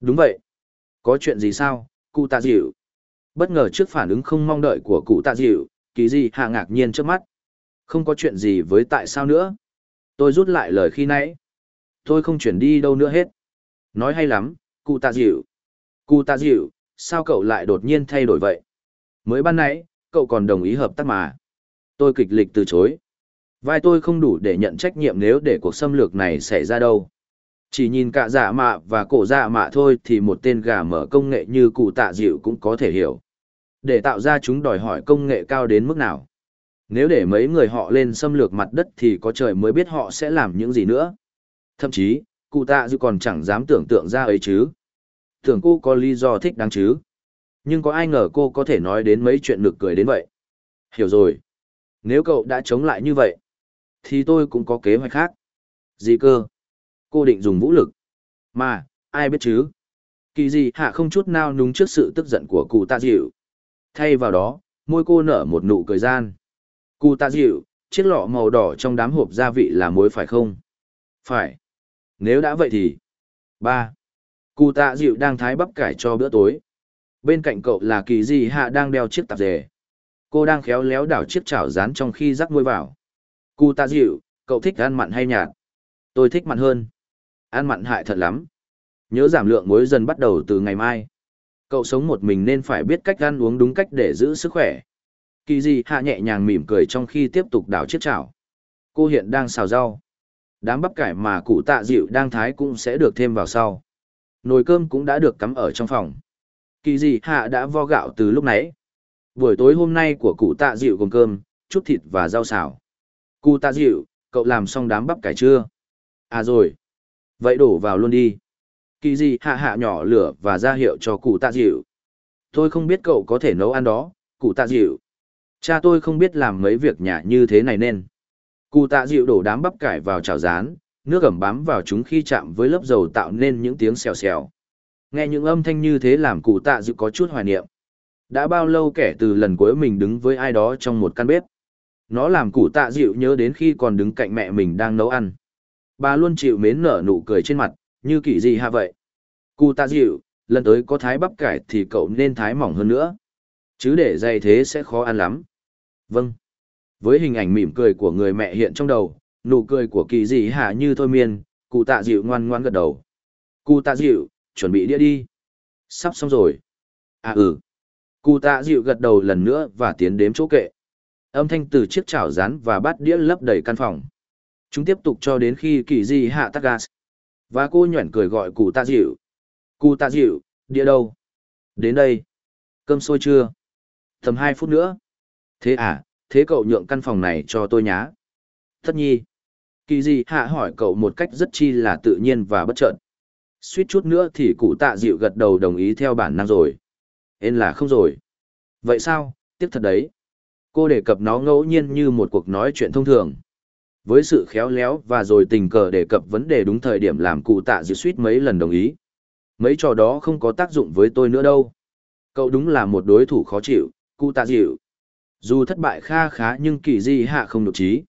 Đúng vậy. Có chuyện gì sao, cụ tạ dịu? Bất ngờ trước phản ứng không mong đợi của cụ tạ dịu, kỳ gì hạ ngạc nhiên trước mắt. Không có chuyện gì với tại sao nữa. Tôi rút lại lời khi nãy. Tôi không chuyển đi đâu nữa hết. Nói hay lắm, cụ tạ dịu. Cụ tạ dịu, sao cậu lại đột nhiên thay đổi vậy? Mới ban nãy, cậu còn đồng ý hợp tác mà. Tôi kịch lịch từ chối. Vai tôi không đủ để nhận trách nhiệm nếu để cuộc xâm lược này xảy ra đâu. Chỉ nhìn cả dạ mạ và cổ dạ mạ thôi thì một tên gà mở công nghệ như cụ tạ dịu cũng có thể hiểu. Để tạo ra chúng đòi hỏi công nghệ cao đến mức nào. Nếu để mấy người họ lên xâm lược mặt đất thì có trời mới biết họ sẽ làm những gì nữa. Thậm chí, cụ tạ dịu còn chẳng dám tưởng tượng ra ấy chứ. Tưởng cô có lý do thích đáng chứ. Nhưng có ai ngờ cô có thể nói đến mấy chuyện nực cười đến vậy. Hiểu rồi. Nếu cậu đã chống lại như vậy, thì tôi cũng có kế hoạch khác. Gì cơ? Cô định dùng vũ lực. Mà, ai biết chứ? Kỳ gì hạ không chút nào núng trước sự tức giận của cụ tạ dịu. Thay vào đó, môi cô nở một nụ cười gian. Cụ tạ dịu, chiếc lọ màu đỏ trong đám hộp gia vị là muối phải không? Phải. Nếu đã vậy thì... ba Cụ tạ dịu đang thái bắp cải cho bữa tối. Bên cạnh cậu là kỳ Dị hạ đang đeo chiếc tạp dề. Cô đang khéo léo đảo chiếc chảo rán trong khi rắc muối vào. Cụ tạ dịu, cậu thích ăn mặn hay nhạt? Tôi thích mặn hơn. Ăn mặn hại thật lắm. Nhớ giảm lượng muối dần bắt đầu từ ngày mai. Cậu sống một mình nên phải biết cách ăn uống đúng cách để giữ sức khỏe. Kỳ gì hạ nhẹ nhàng mỉm cười trong khi tiếp tục đảo chiếc chảo. Cô hiện đang xào rau. Đám bắp cải mà cụ tạ dịu đang thái cũng sẽ được thêm vào sau. Nồi cơm cũng đã được cắm ở trong phòng. Kỳ dị hạ đã vo gạo từ lúc nãy. Buổi tối hôm nay của cụ tạ dịu gồm cơm, chút thịt và rau xào. Cụ tạ dịu, cậu làm xong đám bắp cải chưa? À rồi. Vậy đổ vào luôn đi. Kỳ gì hạ hạ nhỏ lửa và ra hiệu cho cụ tạ dịu. Tôi không biết cậu có thể nấu ăn đó, cụ tạ dịu. Cha tôi không biết làm mấy việc nhà như thế này nên. Cụ tạ dịu đổ đám bắp cải vào chảo rán, nước ẩm bám vào chúng khi chạm với lớp dầu tạo nên những tiếng xèo xèo. Nghe những âm thanh như thế làm cụ tạ dịu có chút hoài niệm. Đã bao lâu kể từ lần cuối mình đứng với ai đó trong một căn bếp. Nó làm cụ tạ dịu nhớ đến khi còn đứng cạnh mẹ mình đang nấu ăn. Bà luôn chịu mến nở nụ cười trên mặt, như kỳ gì hạ vậy. Cụ tạ dịu, lần tới có thái bắp cải thì cậu nên thái mỏng hơn nữa. Chứ để dày thế sẽ khó ăn lắm. Vâng. Với hình ảnh mỉm cười của người mẹ hiện trong đầu, nụ cười của kỳ dị hạ như thôi miên, cụ tạ dịu ngoan ngoan gật đầu. Cụ tạ dịu, chuẩn bị đĩa đi. Sắp xong rồi. À ừ. Cụ tạ dịu gật đầu lần nữa và tiến đếm chỗ kệ. Âm thanh từ chiếc chảo rán và bát đĩa lấp đầy căn phòng. Chúng tiếp tục cho đến khi kỳ Di hạ tắt gas. Và cô nhuẩn cười gọi cụ tạ dịu. Cụ tạ dịu, địa đâu? Đến đây. Cơm sôi chưa? Tầm hai phút nữa. Thế à, thế cậu nhượng căn phòng này cho tôi nhá. Tất nhi. Kỳ Di hạ hỏi cậu một cách rất chi là tự nhiên và bất chợt. Suýt chút nữa thì cụ tạ dịu gật đầu đồng ý theo bản năng rồi. Ên là không rồi. Vậy sao, tiếc thật đấy. Cô đề cập nó ngẫu nhiên như một cuộc nói chuyện thông thường. Với sự khéo léo và rồi tình cờ đề cập vấn đề đúng thời điểm làm cụ tạ dịu suýt mấy lần đồng ý. Mấy trò đó không có tác dụng với tôi nữa đâu. Cậu đúng là một đối thủ khó chịu, cụ tạ dịu. Dù thất bại kha khá nhưng kỳ di hạ không được trí.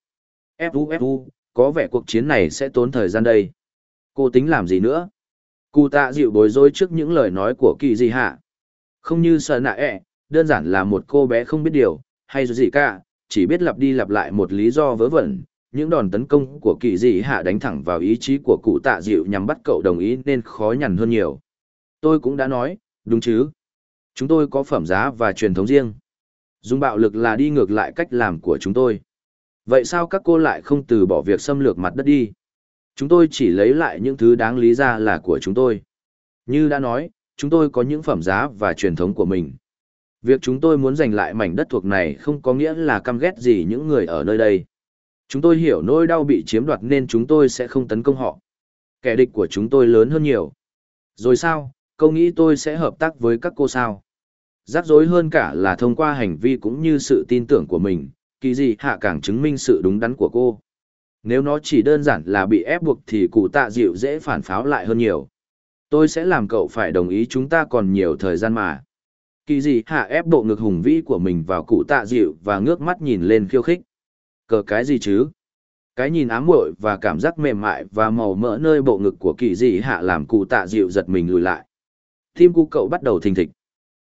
Fu Fu, có vẻ cuộc chiến này sẽ tốn thời gian đây. Cô tính làm gì nữa? Cụ tạ dịu bối rối trước những lời nói của kỳ di hạ. Không như sợ nạ ẹ, đơn giản là một cô bé không biết điều, hay gì cả, chỉ biết lặp đi lặp lại một lý do vớ vẩn. Những đòn tấn công của kỳ dị hạ đánh thẳng vào ý chí của cụ tạ dịu nhằm bắt cậu đồng ý nên khó nhằn hơn nhiều. Tôi cũng đã nói, đúng chứ? Chúng tôi có phẩm giá và truyền thống riêng. Dùng bạo lực là đi ngược lại cách làm của chúng tôi. Vậy sao các cô lại không từ bỏ việc xâm lược mặt đất đi? Chúng tôi chỉ lấy lại những thứ đáng lý ra là của chúng tôi. Như đã nói, chúng tôi có những phẩm giá và truyền thống của mình. Việc chúng tôi muốn giành lại mảnh đất thuộc này không có nghĩa là căm ghét gì những người ở nơi đây. Chúng tôi hiểu nỗi đau bị chiếm đoạt nên chúng tôi sẽ không tấn công họ. Kẻ địch của chúng tôi lớn hơn nhiều. Rồi sao, câu nghĩ tôi sẽ hợp tác với các cô sao? Rắc rối hơn cả là thông qua hành vi cũng như sự tin tưởng của mình, kỳ dị hạ càng chứng minh sự đúng đắn của cô. Nếu nó chỉ đơn giản là bị ép buộc thì cụ tạ dịu dễ phản pháo lại hơn nhiều. Tôi sẽ làm cậu phải đồng ý chúng ta còn nhiều thời gian mà. Kỳ dị hạ ép bộ ngực hùng vĩ của mình vào cụ tạ dịu và ngước mắt nhìn lên khiêu khích. Cờ cái gì chứ? Cái nhìn ám muội và cảm giác mềm mại và màu mỡ nơi bộ ngực của kỳ dị hạ làm cụ tạ dịu giật mình lùi lại. Tim cu cậu bắt đầu thình thịch.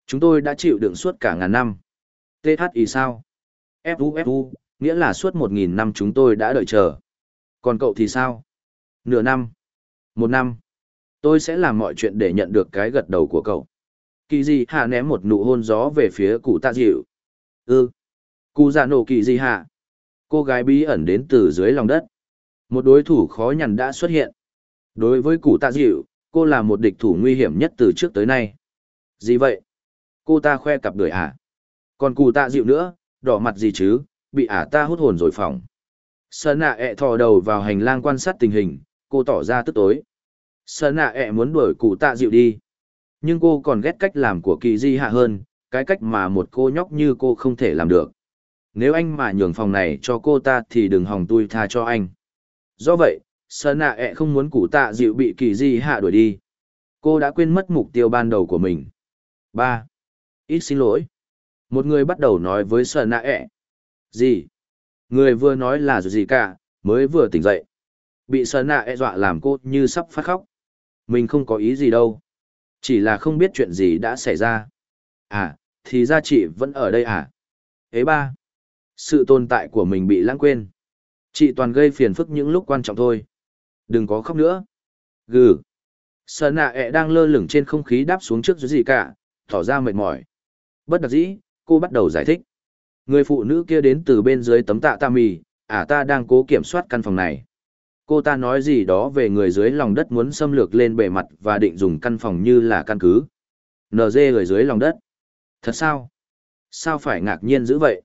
Chúng tôi đã chịu đựng suốt cả ngàn năm. THI sao? fufu nghĩa là suốt một nghìn năm chúng tôi đã đợi chờ. Còn cậu thì sao? Nửa năm. Một năm. Tôi sẽ làm mọi chuyện để nhận được cái gật đầu của cậu. Kỳ dị hạ ném một nụ hôn gió về phía cụ tạ dịu. Ừ. Cụ dạ nổ kỳ dị hạ. Cô gái bí ẩn đến từ dưới lòng đất. Một đối thủ khó nhằn đã xuất hiện. Đối với cụ tạ dịu, cô là một địch thủ nguy hiểm nhất từ trước tới nay. Gì vậy? Cô ta khoe cặp đời à? Còn cụ tạ dịu nữa, đỏ mặt gì chứ, bị ả ta hút hồn rồi phỏng. Sơn nạ ẹ thò đầu vào hành lang quan sát tình hình, cô tỏ ra tức tối. Sơn nạ ẹ muốn đuổi cụ tạ dịu đi. Nhưng cô còn ghét cách làm của kỳ di hạ hơn, cái cách mà một cô nhóc như cô không thể làm được. Nếu anh mà nhường phòng này cho cô ta thì đừng hòng tôi tha cho anh. Do vậy, Sơn nạ ẹ không muốn cụ tạ dịu bị kỳ di hạ đuổi đi. Cô đã quên mất mục tiêu ban đầu của mình. Ba, Ít xin lỗi. Một người bắt đầu nói với Sơn nạ ẹ. Gì? Người vừa nói là gì cả, mới vừa tỉnh dậy. Bị Sơn nạ ẹ dọa làm cô như sắp phát khóc. Mình không có ý gì đâu. Chỉ là không biết chuyện gì đã xảy ra. À, thì ra chị vẫn ở đây à? Ấy ba. Sự tồn tại của mình bị lãng quên. Chị toàn gây phiền phức những lúc quan trọng thôi. Đừng có khóc nữa. Gừ. Sở nạ ẹ đang lơ lửng trên không khí đáp xuống trước dưới gì cả, tỏ ra mệt mỏi. Bất đắc dĩ, cô bắt đầu giải thích. Người phụ nữ kia đến từ bên dưới tấm tạ ta mì, à ta đang cố kiểm soát căn phòng này. Cô ta nói gì đó về người dưới lòng đất muốn xâm lược lên bề mặt và định dùng căn phòng như là căn cứ. NG người dưới lòng đất. Thật sao? Sao phải ngạc nhiên dữ vậy?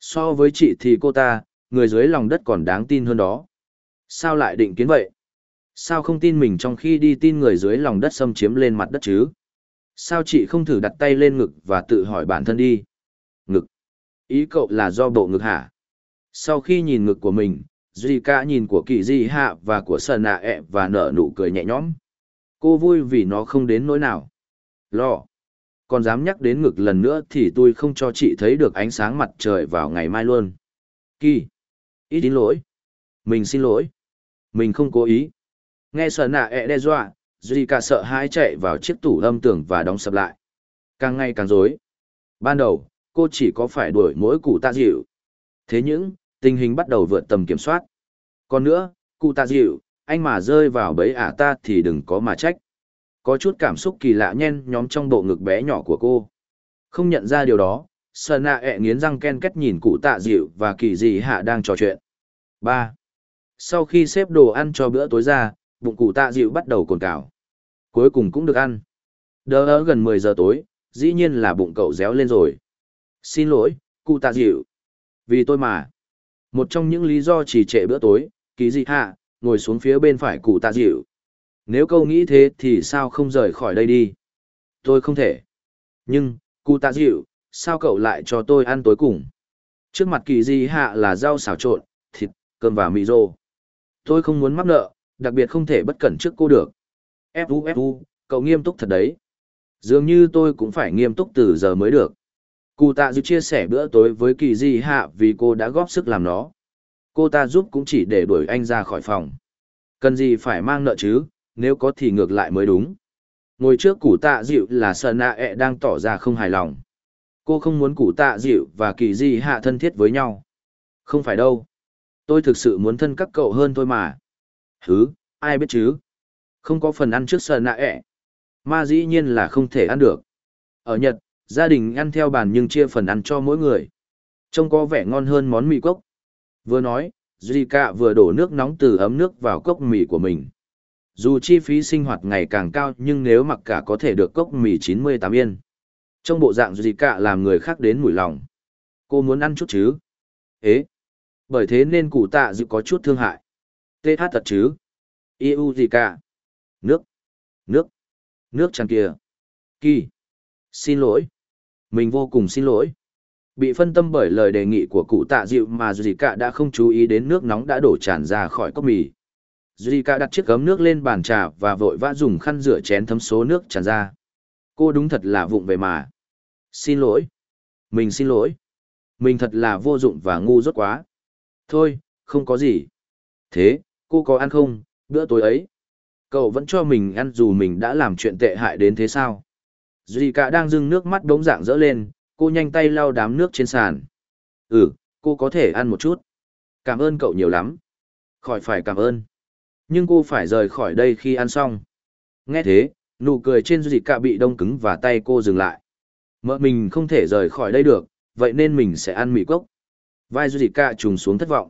So với chị thì cô ta, người dưới lòng đất còn đáng tin hơn đó. Sao lại định kiến vậy? Sao không tin mình trong khi đi tin người dưới lòng đất xâm chiếm lên mặt đất chứ? Sao chị không thử đặt tay lên ngực và tự hỏi bản thân đi? Ngực. Ý cậu là do bộ ngực hả? Sau khi nhìn ngực của mình, Zika nhìn của kỳ di hạ và của sờ nạ ẹ và nở nụ cười nhẹ nhõm. Cô vui vì nó không đến nỗi nào. Lo. Còn dám nhắc đến ngực lần nữa thì tôi không cho chị thấy được ánh sáng mặt trời vào ngày mai luôn. Kỳ. Ít đến lỗi. Mình xin lỗi. Mình không cố ý. Nghe sợ nạ ẹ đe dọa, cả sợ hãi chạy vào chiếc tủ âm tưởng và đóng sập lại. Càng ngày càng rối. Ban đầu, cô chỉ có phải đuổi mỗi cụ tạ dịu. Thế nhưng, tình hình bắt đầu vượt tầm kiểm soát. Còn nữa, cụ tạ dịu, anh mà rơi vào bẫy ả ta thì đừng có mà trách. Có chút cảm xúc kỳ lạ nhen nhóm trong bộ ngực bé nhỏ của cô. Không nhận ra điều đó, Sơn nạ ẹ nghiến răng ken kết nhìn cụ tạ dịu và kỳ dị hạ đang trò chuyện. ba Sau khi xếp đồ ăn cho bữa tối ra, bụng cụ tạ dịu bắt đầu cồn cào. Cuối cùng cũng được ăn. Đỡ ở gần mười giờ tối, dĩ nhiên là bụng cậu réo lên rồi. Xin lỗi, cụ tạ dịu. Vì tôi mà. Một trong những lý do trì trệ bữa tối, kỳ dị hạ, ngồi xuống phía bên phải cụ tạ dịu. Nếu câu nghĩ thế thì sao không rời khỏi đây đi? Tôi không thể. Nhưng, cụ tạ dịu, sao cậu lại cho tôi ăn tối cùng? Trước mặt kỳ Di hạ là rau xào trộn, thịt, cơm và mì rô. Tôi không muốn mắc nợ, đặc biệt không thể bất cẩn trước cô được. Fu Fu, cậu nghiêm túc thật đấy. Dường như tôi cũng phải nghiêm túc từ giờ mới được. Cụ tạ dịu chia sẻ bữa tối với kỳ di hạ vì cô đã góp sức làm nó. Cô ta giúp cũng chỉ để đuổi anh ra khỏi phòng. Cần gì phải mang nợ chứ, nếu có thì ngược lại mới đúng. Ngồi trước củ tạ dịu là sợ nạ ẹ đang tỏ ra không hài lòng. Cô không muốn củ tạ dịu và kỳ di hạ thân thiết với nhau. Không phải đâu. Tôi thực sự muốn thân các cậu hơn thôi mà. Hứ, ai biết chứ. Không có phần ăn trước sợ nạ ẹ. Ma dĩ nhiên là không thể ăn được. Ở Nhật, gia đình ăn theo bàn nhưng chia phần ăn cho mỗi người. Trông có vẻ ngon hơn món mì cốc. Vừa nói, Zika vừa đổ nước nóng từ ấm nước vào cốc mì của mình. Dù chi phí sinh hoạt ngày càng cao nhưng nếu mặc cả có thể được cốc mì 98 yên. Trong bộ dạng gì cả làm người khác đến mùi lòng. Cô muốn ăn chút chứ? Ế! Bởi thế nên cụ tạ dự có chút thương hại. TH thật chứ? Yêu cả. Nước! Nước! Nước tràn kia! Kỳ! Xin lỗi! Mình vô cùng xin lỗi. Bị phân tâm bởi lời đề nghị của cụ tạ dịu mà gì cả đã không chú ý đến nước nóng đã đổ tràn ra khỏi cốc mì. Zika đặt chiếc gấm nước lên bàn trà và vội vã dùng khăn rửa chén thấm số nước tràn ra. Cô đúng thật là vụng về mà. Xin lỗi. Mình xin lỗi. Mình thật là vô dụng và ngu dốt quá. Thôi, không có gì. Thế, cô có ăn không, bữa tối ấy? Cậu vẫn cho mình ăn dù mình đã làm chuyện tệ hại đến thế sao? Duy cả đang dưng nước mắt đống dạng dỡ lên, cô nhanh tay lau đám nước trên sàn. Ừ, cô có thể ăn một chút. Cảm ơn cậu nhiều lắm. Khỏi phải cảm ơn. Nhưng cô phải rời khỏi đây khi ăn xong. Nghe thế, nụ cười trên Duy cả bị đông cứng và tay cô dừng lại. Mợ mình không thể rời khỏi đây được, vậy nên mình sẽ ăn mì cốc. Vai Duy cả trùng xuống thất vọng.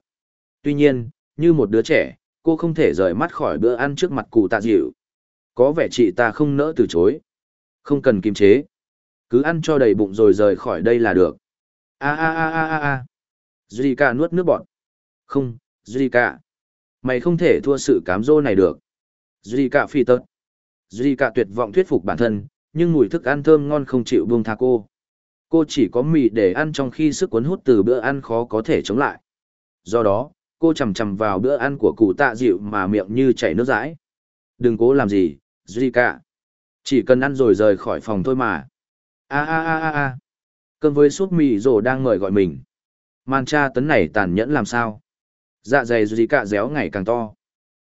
Tuy nhiên, như một đứa trẻ, cô không thể rời mắt khỏi bữa ăn trước mặt cụ tạ dịu. Có vẻ chị ta không nỡ từ chối. Không cần kiềm chế. Cứ ăn cho đầy bụng rồi rời khỏi đây là được. A a a a a a. Zika nuốt nước bọt. Không, Zika. Mày không thể thua sự cám dỗ này được. Zika phi tật. Duy cả tuyệt vọng thuyết phục bản thân, nhưng mùi thức ăn thơm ngon không chịu buông tha cô. Cô chỉ có mì để ăn trong khi sức cuốn hút từ bữa ăn khó có thể chống lại. Do đó, cô chầm chầm vào bữa ăn của cụ tạ dịu mà miệng như chảy nước rãi. Đừng cố làm gì, Zika. Chỉ cần ăn rồi rời khỏi phòng thôi mà. A a a a a. Cơm với súp mì rồ đang ngợi gọi mình. Man cha tấn này tàn nhẫn làm sao? Dạ dày Zika réo ngày càng to.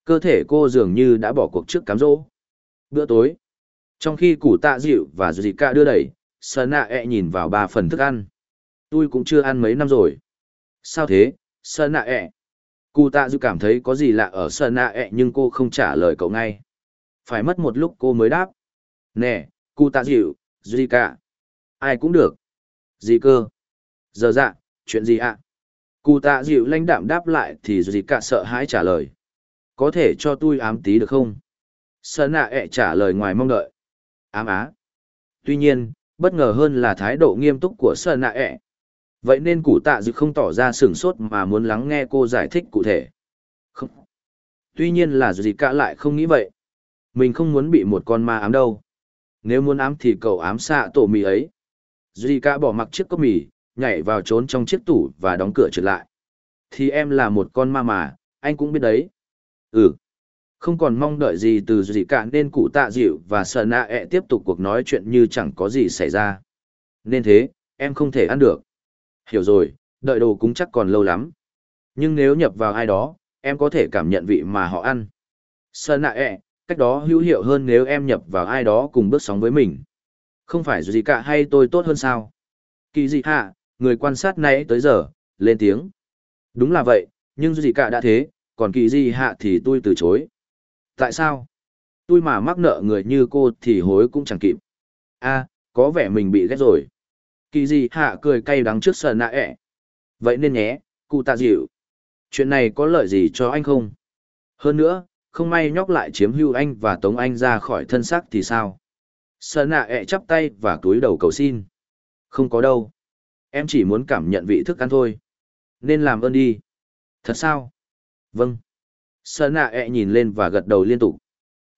Cơ thể cô dường như đã bỏ cuộc trước cám dỗ. Bữa tối. Trong khi củ tạ dịu và Zika đưa đẩy, Sơn nạ ẹ nhìn vào ba phần thức ăn. Tôi cũng chưa ăn mấy năm rồi. Sao thế, Sơn nạ e? ẹ? Cụ tạ dịu cảm thấy có gì lạ ở Sơn nạ ẹ nhưng cô không trả lời cậu ngay. Phải mất một lúc cô mới đáp. Nè, cụ tạ dịu, Zika. Ai cũng được. Gì cơ? Giờ dạ, chuyện gì ạ? À? Cụ tạ dịu lãnh đạm đáp lại thì Zika sợ hãi trả lời. Có thể cho tôi ám tí được không? Sơn nạ ẹ trả lời ngoài mong đợi. Ám á. Tuy nhiên, bất ngờ hơn là thái độ nghiêm túc của Sơn nạ ẹ. Vậy nên cụ tạ dịu không tỏ ra sửng sốt mà muốn lắng nghe cô giải thích cụ thể. Không. Tuy nhiên là Zika lại không nghĩ vậy. Mình không muốn bị một con ma ám đâu. Nếu muốn ám thì cậu ám xạ tổ mì ấy. Zika bỏ mặc chiếc cốc mì, nhảy vào trốn trong chiếc tủ và đóng cửa trở lại. Thì em là một con ma mà, anh cũng biết đấy. Ừ. Không còn mong đợi gì từ Zika nên cụ tạ dịu và sợ nạ ẹ tiếp tục cuộc nói chuyện như chẳng có gì xảy ra. Nên thế, em không thể ăn được. Hiểu rồi, đợi đồ cũng chắc còn lâu lắm. Nhưng nếu nhập vào ai đó, em có thể cảm nhận vị mà họ ăn. Sợ nạ ẹ, cách đó hữu hiệu hơn nếu em nhập vào ai đó cùng bước sóng với mình. Không phải gì cả hay tôi tốt hơn sao? Kỳ gì hạ, người quan sát nãy tới giờ, lên tiếng. Đúng là vậy, nhưng gì cả đã thế, còn kỳ gì hạ thì tôi từ chối. Tại sao? Tôi mà mắc nợ người như cô thì hối cũng chẳng kịp. a có vẻ mình bị ghét rồi. Kỳ gì hạ cười cay đắng trước sờ nạ ẹ. Vậy nên nhé, cụ tạ dịu. Chuyện này có lợi gì cho anh không? Hơn nữa, không may nhóc lại chiếm hưu anh và tống anh ra khỏi thân xác thì sao? Sờ nạ ẹ chắp tay và túi đầu cầu xin. Không có đâu. Em chỉ muốn cảm nhận vị thức ăn thôi. Nên làm ơn đi. Thật sao? Vâng. sợ nạ ẹ nhìn lên và gật đầu liên tục.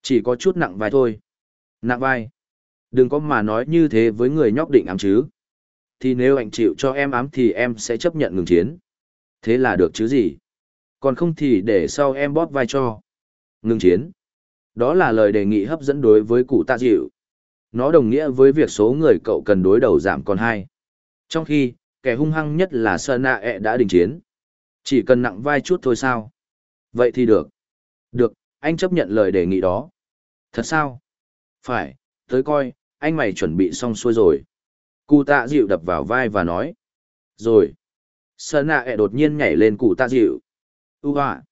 Chỉ có chút nặng vai thôi. Nặng vai. Đừng có mà nói như thế với người nhóc định ám chứ. Thì nếu anh chịu cho em ám thì em sẽ chấp nhận ngừng chiến. Thế là được chứ gì? Còn không thì để sau em bóp vai cho. Ngừng chiến. Đó là lời đề nghị hấp dẫn đối với cụ tạ dịu. Nó đồng nghĩa với việc số người cậu cần đối đầu giảm còn hai. Trong khi, kẻ hung hăng nhất là Sơn Nạ e ẹ đã đình chiến. Chỉ cần nặng vai chút thôi sao? Vậy thì được. Được, anh chấp nhận lời đề nghị đó. Thật sao? Phải, tới coi, anh mày chuẩn bị xong xuôi rồi. Cụ tạ dịu đập vào vai và nói. Rồi. Sơn nạ e ẹ đột nhiên nhảy lên cụ tạ dịu. Ú à.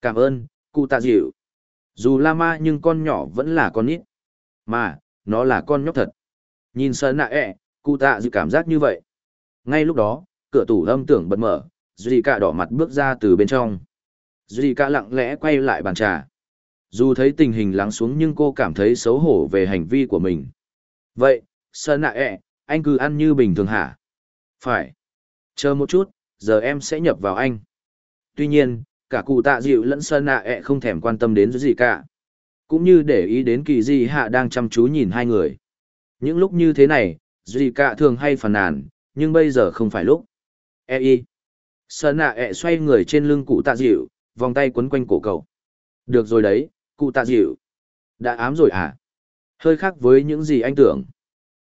Cảm ơn, cụ tạ dịu. Dù la ma nhưng con nhỏ vẫn là con nít. Mà, nó là con nhóc thật. Nhìn sơn nạ e, ẹ, cụ tạ dịu cảm giác như vậy. Ngay lúc đó, cửa tủ âm tưởng bật mở, Duy cả đỏ mặt bước ra từ bên trong. Duy cả lặng lẽ quay lại bàn trà. Dù thấy tình hình lắng xuống nhưng cô cảm thấy xấu hổ về hành vi của mình. Vậy, sơn nạ ẹ, anh cứ ăn như bình thường hả? Phải. Chờ một chút, giờ em sẽ nhập vào anh. Tuy nhiên, cả cụ tạ dịu lẫn sơn nạ ẹ không thèm quan tâm đến gì cả cũng như để ý đến kỳ di hạ đang chăm chú nhìn hai người những lúc như thế này duy cả thường hay phàn nàn nhưng bây giờ không phải lúc. E y. Sơn nạ ẹ xoay người trên lưng cụ tạ dịu vòng tay quấn quanh cổ cậu. Được rồi đấy cụ tạ dịu. Đã ám rồi à? Hơi khác với những gì anh tưởng.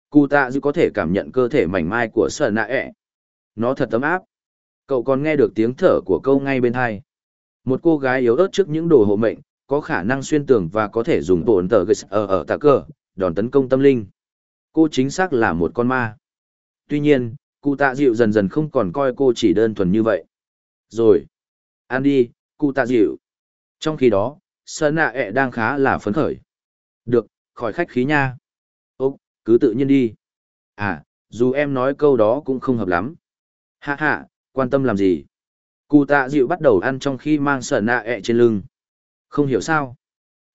Cụ tạ dịu có thể cảm nhận cơ thể mảnh mai của sơn nạ ẹ. Nó thật ấm áp. Cậu còn nghe được tiếng thở của câu ngay bên hai. Một cô gái yếu ớt trước những đồ hộ mệnh, có khả năng xuyên tường và có thể dùng tổn tờ gây ở ở tạ cờ, đòn tấn công tâm linh. Cô chính xác là một con ma. Tuy nhiên, cụ tạ dịu dần dần không còn coi cô chỉ đơn thuần như vậy. Rồi. Ăn đi, cụ tạ dịu. Trong khi đó, sơn nạ ẹ đang khá là phấn khởi. Được, khỏi khách khí nha. Ô, cứ tự nhiên đi. À, dù em nói câu đó cũng không hợp lắm. Hạ hạ, quan tâm làm gì? Cụ tạ dịu bắt đầu ăn trong khi mang sơn nạ ẹ trên lưng. Không hiểu sao.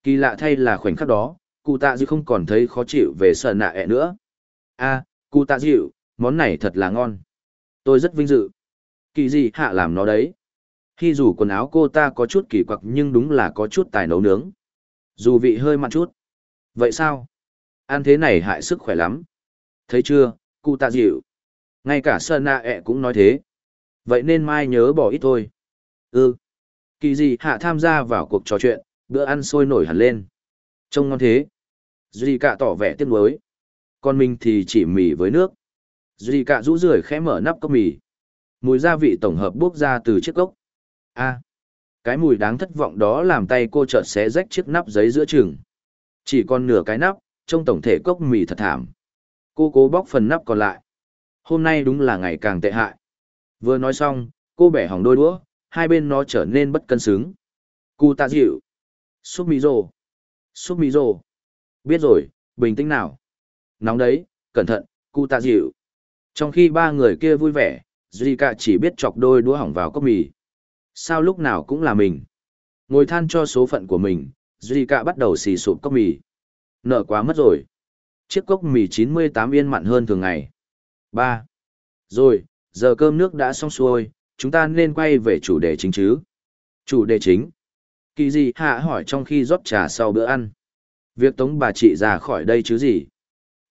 Kỳ lạ thay là khoảnh khắc đó, cụ tạ dịu không còn thấy khó chịu về sơn nạ ẹ nữa. À, cụ tạ dịu, món này thật là ngon. Tôi rất vinh dự. Kỳ gì hạ làm nó đấy. Khi dù quần áo cô ta có chút kỳ quặc nhưng đúng là có chút tài nấu nướng. Dù vị hơi mặn chút. Vậy sao? Ăn thế này hại sức khỏe lắm. Thấy chưa, cụ tạ dịu. Ngay cả sơn Na ẹ cũng nói thế. Vậy nên mai nhớ bỏ ít thôi. Ừ. Kỳ gì hạ tham gia vào cuộc trò chuyện, bữa ăn sôi nổi hẳn lên. Trông ngon thế. Duy cả tỏ vẻ tiếc nuối. Còn mình thì chỉ mì với nước. Duy cả rũ rưởi khẽ mở nắp cốc mì. Mùi gia vị tổng hợp bốc ra từ chiếc cốc. a cái mùi đáng thất vọng đó làm tay cô chợt xé rách chiếc nắp giấy giữa chừng. Chỉ còn nửa cái nắp, trong tổng thể cốc mì thật thảm. Cô cố bóc phần nắp còn lại. Hôm nay đúng là ngày càng tệ hại. Vừa nói xong, cô bẻ hỏng đôi đũa, hai bên nó trở nên bất cân xứng. Cụ tạ dịu. Xúc mì rồ. Xúc mì rồ. Biết rồi, bình tĩnh nào. Nóng đấy, cẩn thận, cụ tạ dịu. Trong khi ba người kia vui vẻ, Zika chỉ biết chọc đôi đũa hỏng vào cốc mì. Sao lúc nào cũng là mình. Ngồi than cho số phận của mình, Zika bắt đầu xì sụp cốc mì. Nợ quá mất rồi. Chiếc cốc mì 98 yên mặn hơn thường ngày. 3. Rồi, giờ cơm nước đã xong xuôi, chúng ta nên quay về chủ đề chính chứ. Chủ đề chính. Kỳ gì hạ hỏi trong khi rót trà sau bữa ăn. Việc tống bà chị ra khỏi đây chứ gì?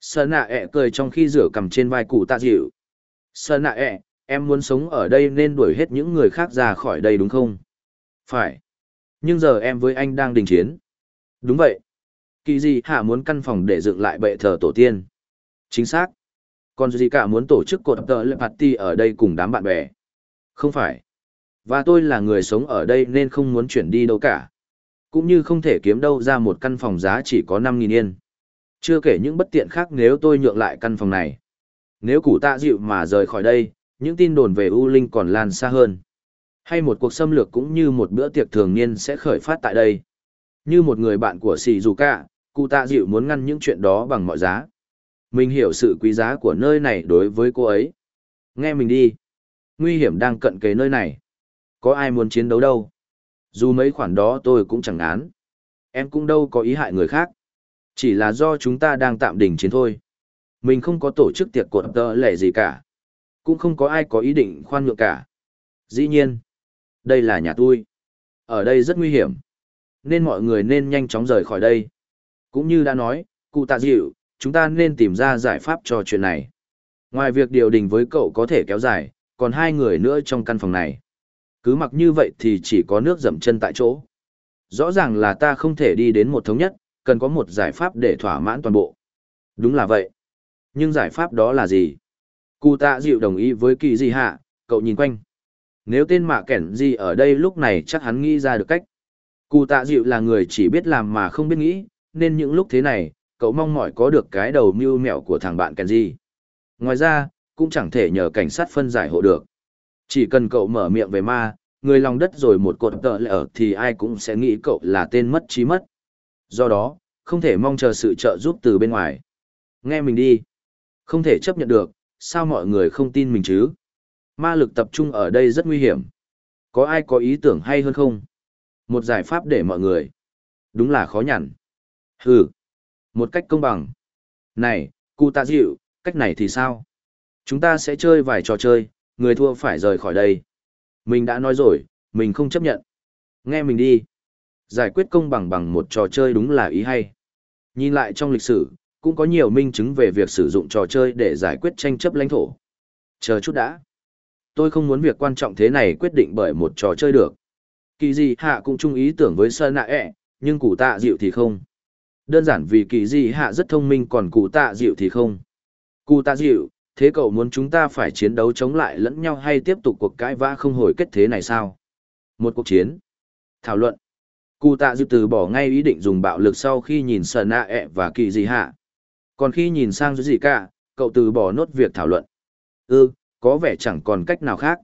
Sơn nạ ẹ cười trong khi rửa cầm trên vai cụ tạ dịu. Sơn nạ ẹ, em muốn sống ở đây nên đuổi hết những người khác ra khỏi đây đúng không? Phải. Nhưng giờ em với anh đang đình chiến. Đúng vậy. Kỳ gì hạ muốn căn phòng để dựng lại bệ thờ tổ tiên. Chính xác. Còn gì cả muốn tổ chức cột tờ lệ party ở đây cùng đám bạn bè. Không phải. Và tôi là người sống ở đây nên không muốn chuyển đi đâu cả. Cũng như không thể kiếm đâu ra một căn phòng giá chỉ có 5.000 yên. Chưa kể những bất tiện khác nếu tôi nhượng lại căn phòng này. Nếu củ tạ dịu mà rời khỏi đây, những tin đồn về U Linh còn lan xa hơn. Hay một cuộc xâm lược cũng như một bữa tiệc thường niên sẽ khởi phát tại đây. Như một người bạn của Sì Dù Cả, cụ tạ dịu muốn ngăn những chuyện đó bằng mọi giá. Mình hiểu sự quý giá của nơi này đối với cô ấy. Nghe mình đi. Nguy hiểm đang cận kề nơi này. Có ai muốn chiến đấu đâu. Dù mấy khoản đó tôi cũng chẳng án. Em cũng đâu có ý hại người khác. Chỉ là do chúng ta đang tạm đình chiến thôi. Mình không có tổ chức tiệc cột tơ lệ gì cả. Cũng không có ai có ý định khoan nhượng cả. Dĩ nhiên, đây là nhà tôi. Ở đây rất nguy hiểm. Nên mọi người nên nhanh chóng rời khỏi đây. Cũng như đã nói, cụ tạ dịu, chúng ta nên tìm ra giải pháp cho chuyện này. Ngoài việc điều đình với cậu có thể kéo dài, còn hai người nữa trong căn phòng này. Cứ mặc như vậy thì chỉ có nước dậm chân tại chỗ. Rõ ràng là ta không thể đi đến một thống nhất, cần có một giải pháp để thỏa mãn toàn bộ. Đúng là vậy. Nhưng giải pháp đó là gì? Cụ tạ dịu đồng ý với kỳ gì hạ, cậu nhìn quanh. Nếu tên mạ kẻn gì ở đây lúc này chắc hắn nghĩ ra được cách. Cụ tạ dịu là người chỉ biết làm mà không biết nghĩ, nên những lúc thế này, cậu mong mỏi có được cái đầu mưu mẹo của thằng bạn kẻn gì. Ngoài ra, cũng chẳng thể nhờ cảnh sát phân giải hộ được. Chỉ cần cậu mở miệng về ma, người lòng đất rồi một cột tợ lệ ở thì ai cũng sẽ nghĩ cậu là tên mất trí mất. Do đó, không thể mong chờ sự trợ giúp từ bên ngoài. Nghe mình đi. Không thể chấp nhận được, sao mọi người không tin mình chứ? Ma lực tập trung ở đây rất nguy hiểm. Có ai có ý tưởng hay hơn không? Một giải pháp để mọi người. Đúng là khó nhằn. Hừ. Một cách công bằng. Này, cụ tạ dịu, cách này thì sao? Chúng ta sẽ chơi vài trò chơi, người thua phải rời khỏi đây. Mình đã nói rồi, mình không chấp nhận. Nghe mình đi. Giải quyết công bằng bằng một trò chơi đúng là ý hay. Nhìn lại trong lịch sử, cũng có nhiều minh chứng về việc sử dụng trò chơi để giải quyết tranh chấp lãnh thổ. Chờ chút đã. Tôi không muốn việc quan trọng thế này quyết định bởi một trò chơi được. Kỳ gì hạ cũng chung ý tưởng với Sơn Nạ ẹ, nhưng cụ tạ dịu thì không. Đơn giản vì kỳ gì hạ rất thông minh còn cụ tạ dịu thì không. Cụ tạ dịu, thế cậu muốn chúng ta phải chiến đấu chống lại lẫn nhau hay tiếp tục cuộc cãi vã không hồi kết thế này sao? Một cuộc chiến. Thảo luận. Cụ tạ dịu từ bỏ ngay ý định dùng bạo lực sau khi nhìn sờ Nạ ẹ e và kỳ gì hạ Còn khi nhìn sang gì cả, cậu từ bỏ nốt việc thảo luận. Ừ, có vẻ chẳng còn cách nào khác.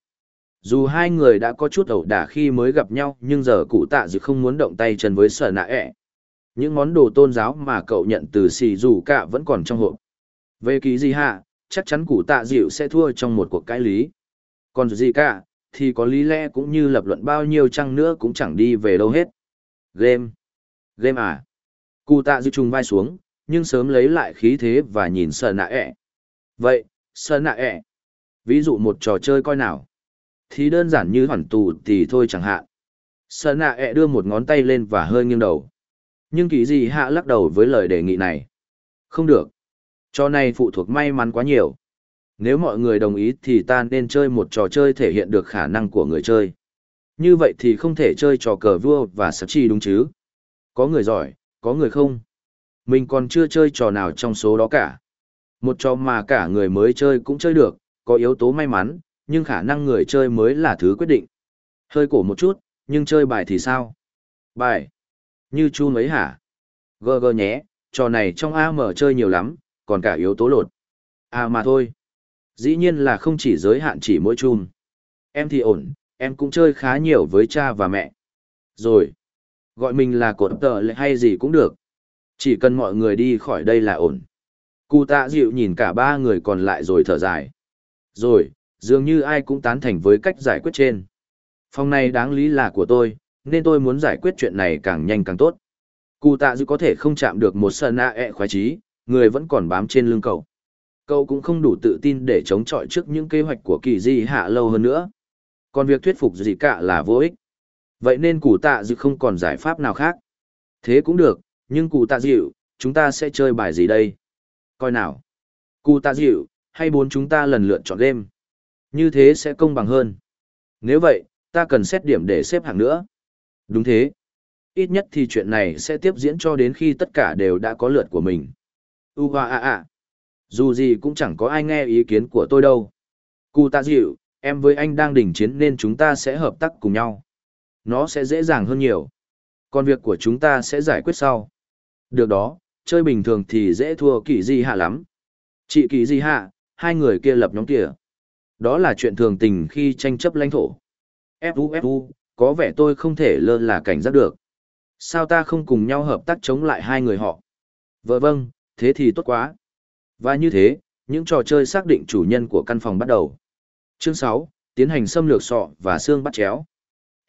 Dù hai người đã có chút ẩu đả khi mới gặp nhau, nhưng giờ cụ tạ dự không muốn động tay chân với sờ nạ ẹ. E. Những món đồ tôn giáo mà cậu nhận từ xì dù cả vẫn còn trong hộp. Về Kỳ gì hạ, chắc chắn cụ tạ dịu sẽ thua trong một cuộc cãi lý. Còn gì cả, thì có lý lẽ cũng như lập luận bao nhiêu chăng nữa cũng chẳng đi về đâu hết. Game. Game à? Cụ tạ dư trùng vai xuống, nhưng sớm lấy lại khí thế và nhìn sợ nạ ẹ. Vậy, sợ nạ ẹ. Ví dụ một trò chơi coi nào. Thì đơn giản như hoàn tù thì thôi chẳng hạn. Sợ nạ ẹ đưa một ngón tay lên và hơi nghiêng đầu. Nhưng kỳ gì hạ lắc đầu với lời đề nghị này. Không được. Trò này phụ thuộc may mắn quá nhiều. Nếu mọi người đồng ý thì ta nên chơi một trò chơi thể hiện được khả năng của người chơi. Như vậy thì không thể chơi trò cờ vua và sắp chi đúng chứ. Có người giỏi, có người không. Mình còn chưa chơi trò nào trong số đó cả. Một trò mà cả người mới chơi cũng chơi được, có yếu tố may mắn, nhưng khả năng người chơi mới là thứ quyết định. Hơi cổ một chút, nhưng chơi bài thì sao? Bài. Như chu mấy hả? Gơ gơ nhé, trò này trong AM chơi nhiều lắm, còn cả yếu tố lột. À mà thôi. Dĩ nhiên là không chỉ giới hạn chỉ mỗi chum. Em thì ổn, em cũng chơi khá nhiều với cha và mẹ. Rồi. Gọi mình là cột tờ lệ hay gì cũng được. Chỉ cần mọi người đi khỏi đây là ổn. Cụ tạ dịu nhìn cả ba người còn lại rồi thở dài. Rồi, dường như ai cũng tán thành với cách giải quyết trên. Phòng này đáng lý là của tôi, nên tôi muốn giải quyết chuyện này càng nhanh càng tốt. Cụ tạ dịu có thể không chạm được một sân nạ ẹ khoái trí, người vẫn còn bám trên lưng cậu. Cậu cũng không đủ tự tin để chống chọi trước những kế hoạch của kỳ di hạ lâu hơn nữa. Còn việc thuyết phục gì cả là vô ích. Vậy nên cụ tạ dịu không còn giải pháp nào khác. Thế cũng được, nhưng cụ tạ dịu, chúng ta sẽ chơi bài gì đây? Coi nào. Cụ tạ dịu, hay bốn chúng ta lần lượt chọn game. Như thế sẽ công bằng hơn. Nếu vậy, ta cần xét điểm để xếp hạng nữa. Đúng thế. Ít nhất thì chuyện này sẽ tiếp diễn cho đến khi tất cả đều đã có lượt của mình. U hoa a a. Dù gì cũng chẳng có ai nghe ý kiến của tôi đâu. Cụ tạ dịu, em với anh đang đỉnh chiến nên chúng ta sẽ hợp tác cùng nhau. Nó sẽ dễ dàng hơn nhiều. Còn việc của chúng ta sẽ giải quyết sau. Được đó, chơi bình thường thì dễ thua kỳ di hạ lắm. Chị kỳ di hạ, hai người kia lập nhóm kìa. Đó là chuyện thường tình khi tranh chấp lãnh thổ. Fu Fu, có vẻ tôi không thể lơ là cảnh giác được. Sao ta không cùng nhau hợp tác chống lại hai người họ? Vợ vâng, thế thì tốt quá. Và như thế, những trò chơi xác định chủ nhân của căn phòng bắt đầu. Chương 6, tiến hành xâm lược sọ và xương bắt chéo.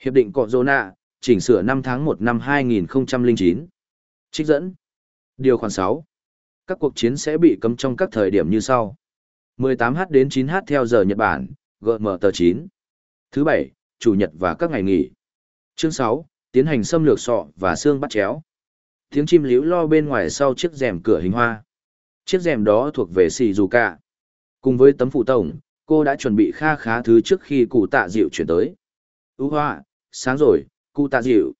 Hiệp định Cọ Zona, chỉnh sửa năm tháng 1 năm 2009. Trích dẫn. Điều khoản 6. Các cuộc chiến sẽ bị cấm trong các thời điểm như sau. 18h đến 9h theo giờ Nhật Bản, GM tờ 9. Thứ bảy, Chủ nhật và các ngày nghỉ. Chương 6, tiến hành xâm lược sọ và xương bắt chéo. Tiếng chim líu lo bên ngoài sau chiếc rèm cửa hình hoa. Chiếc rèm đó thuộc về Shizuka. Cùng với tấm phụ tổng, cô đã chuẩn bị kha khá thứ trước khi cụ tạ dịu chuyển tới. Ú hoa, sáng rồi, cụ tạ dịu.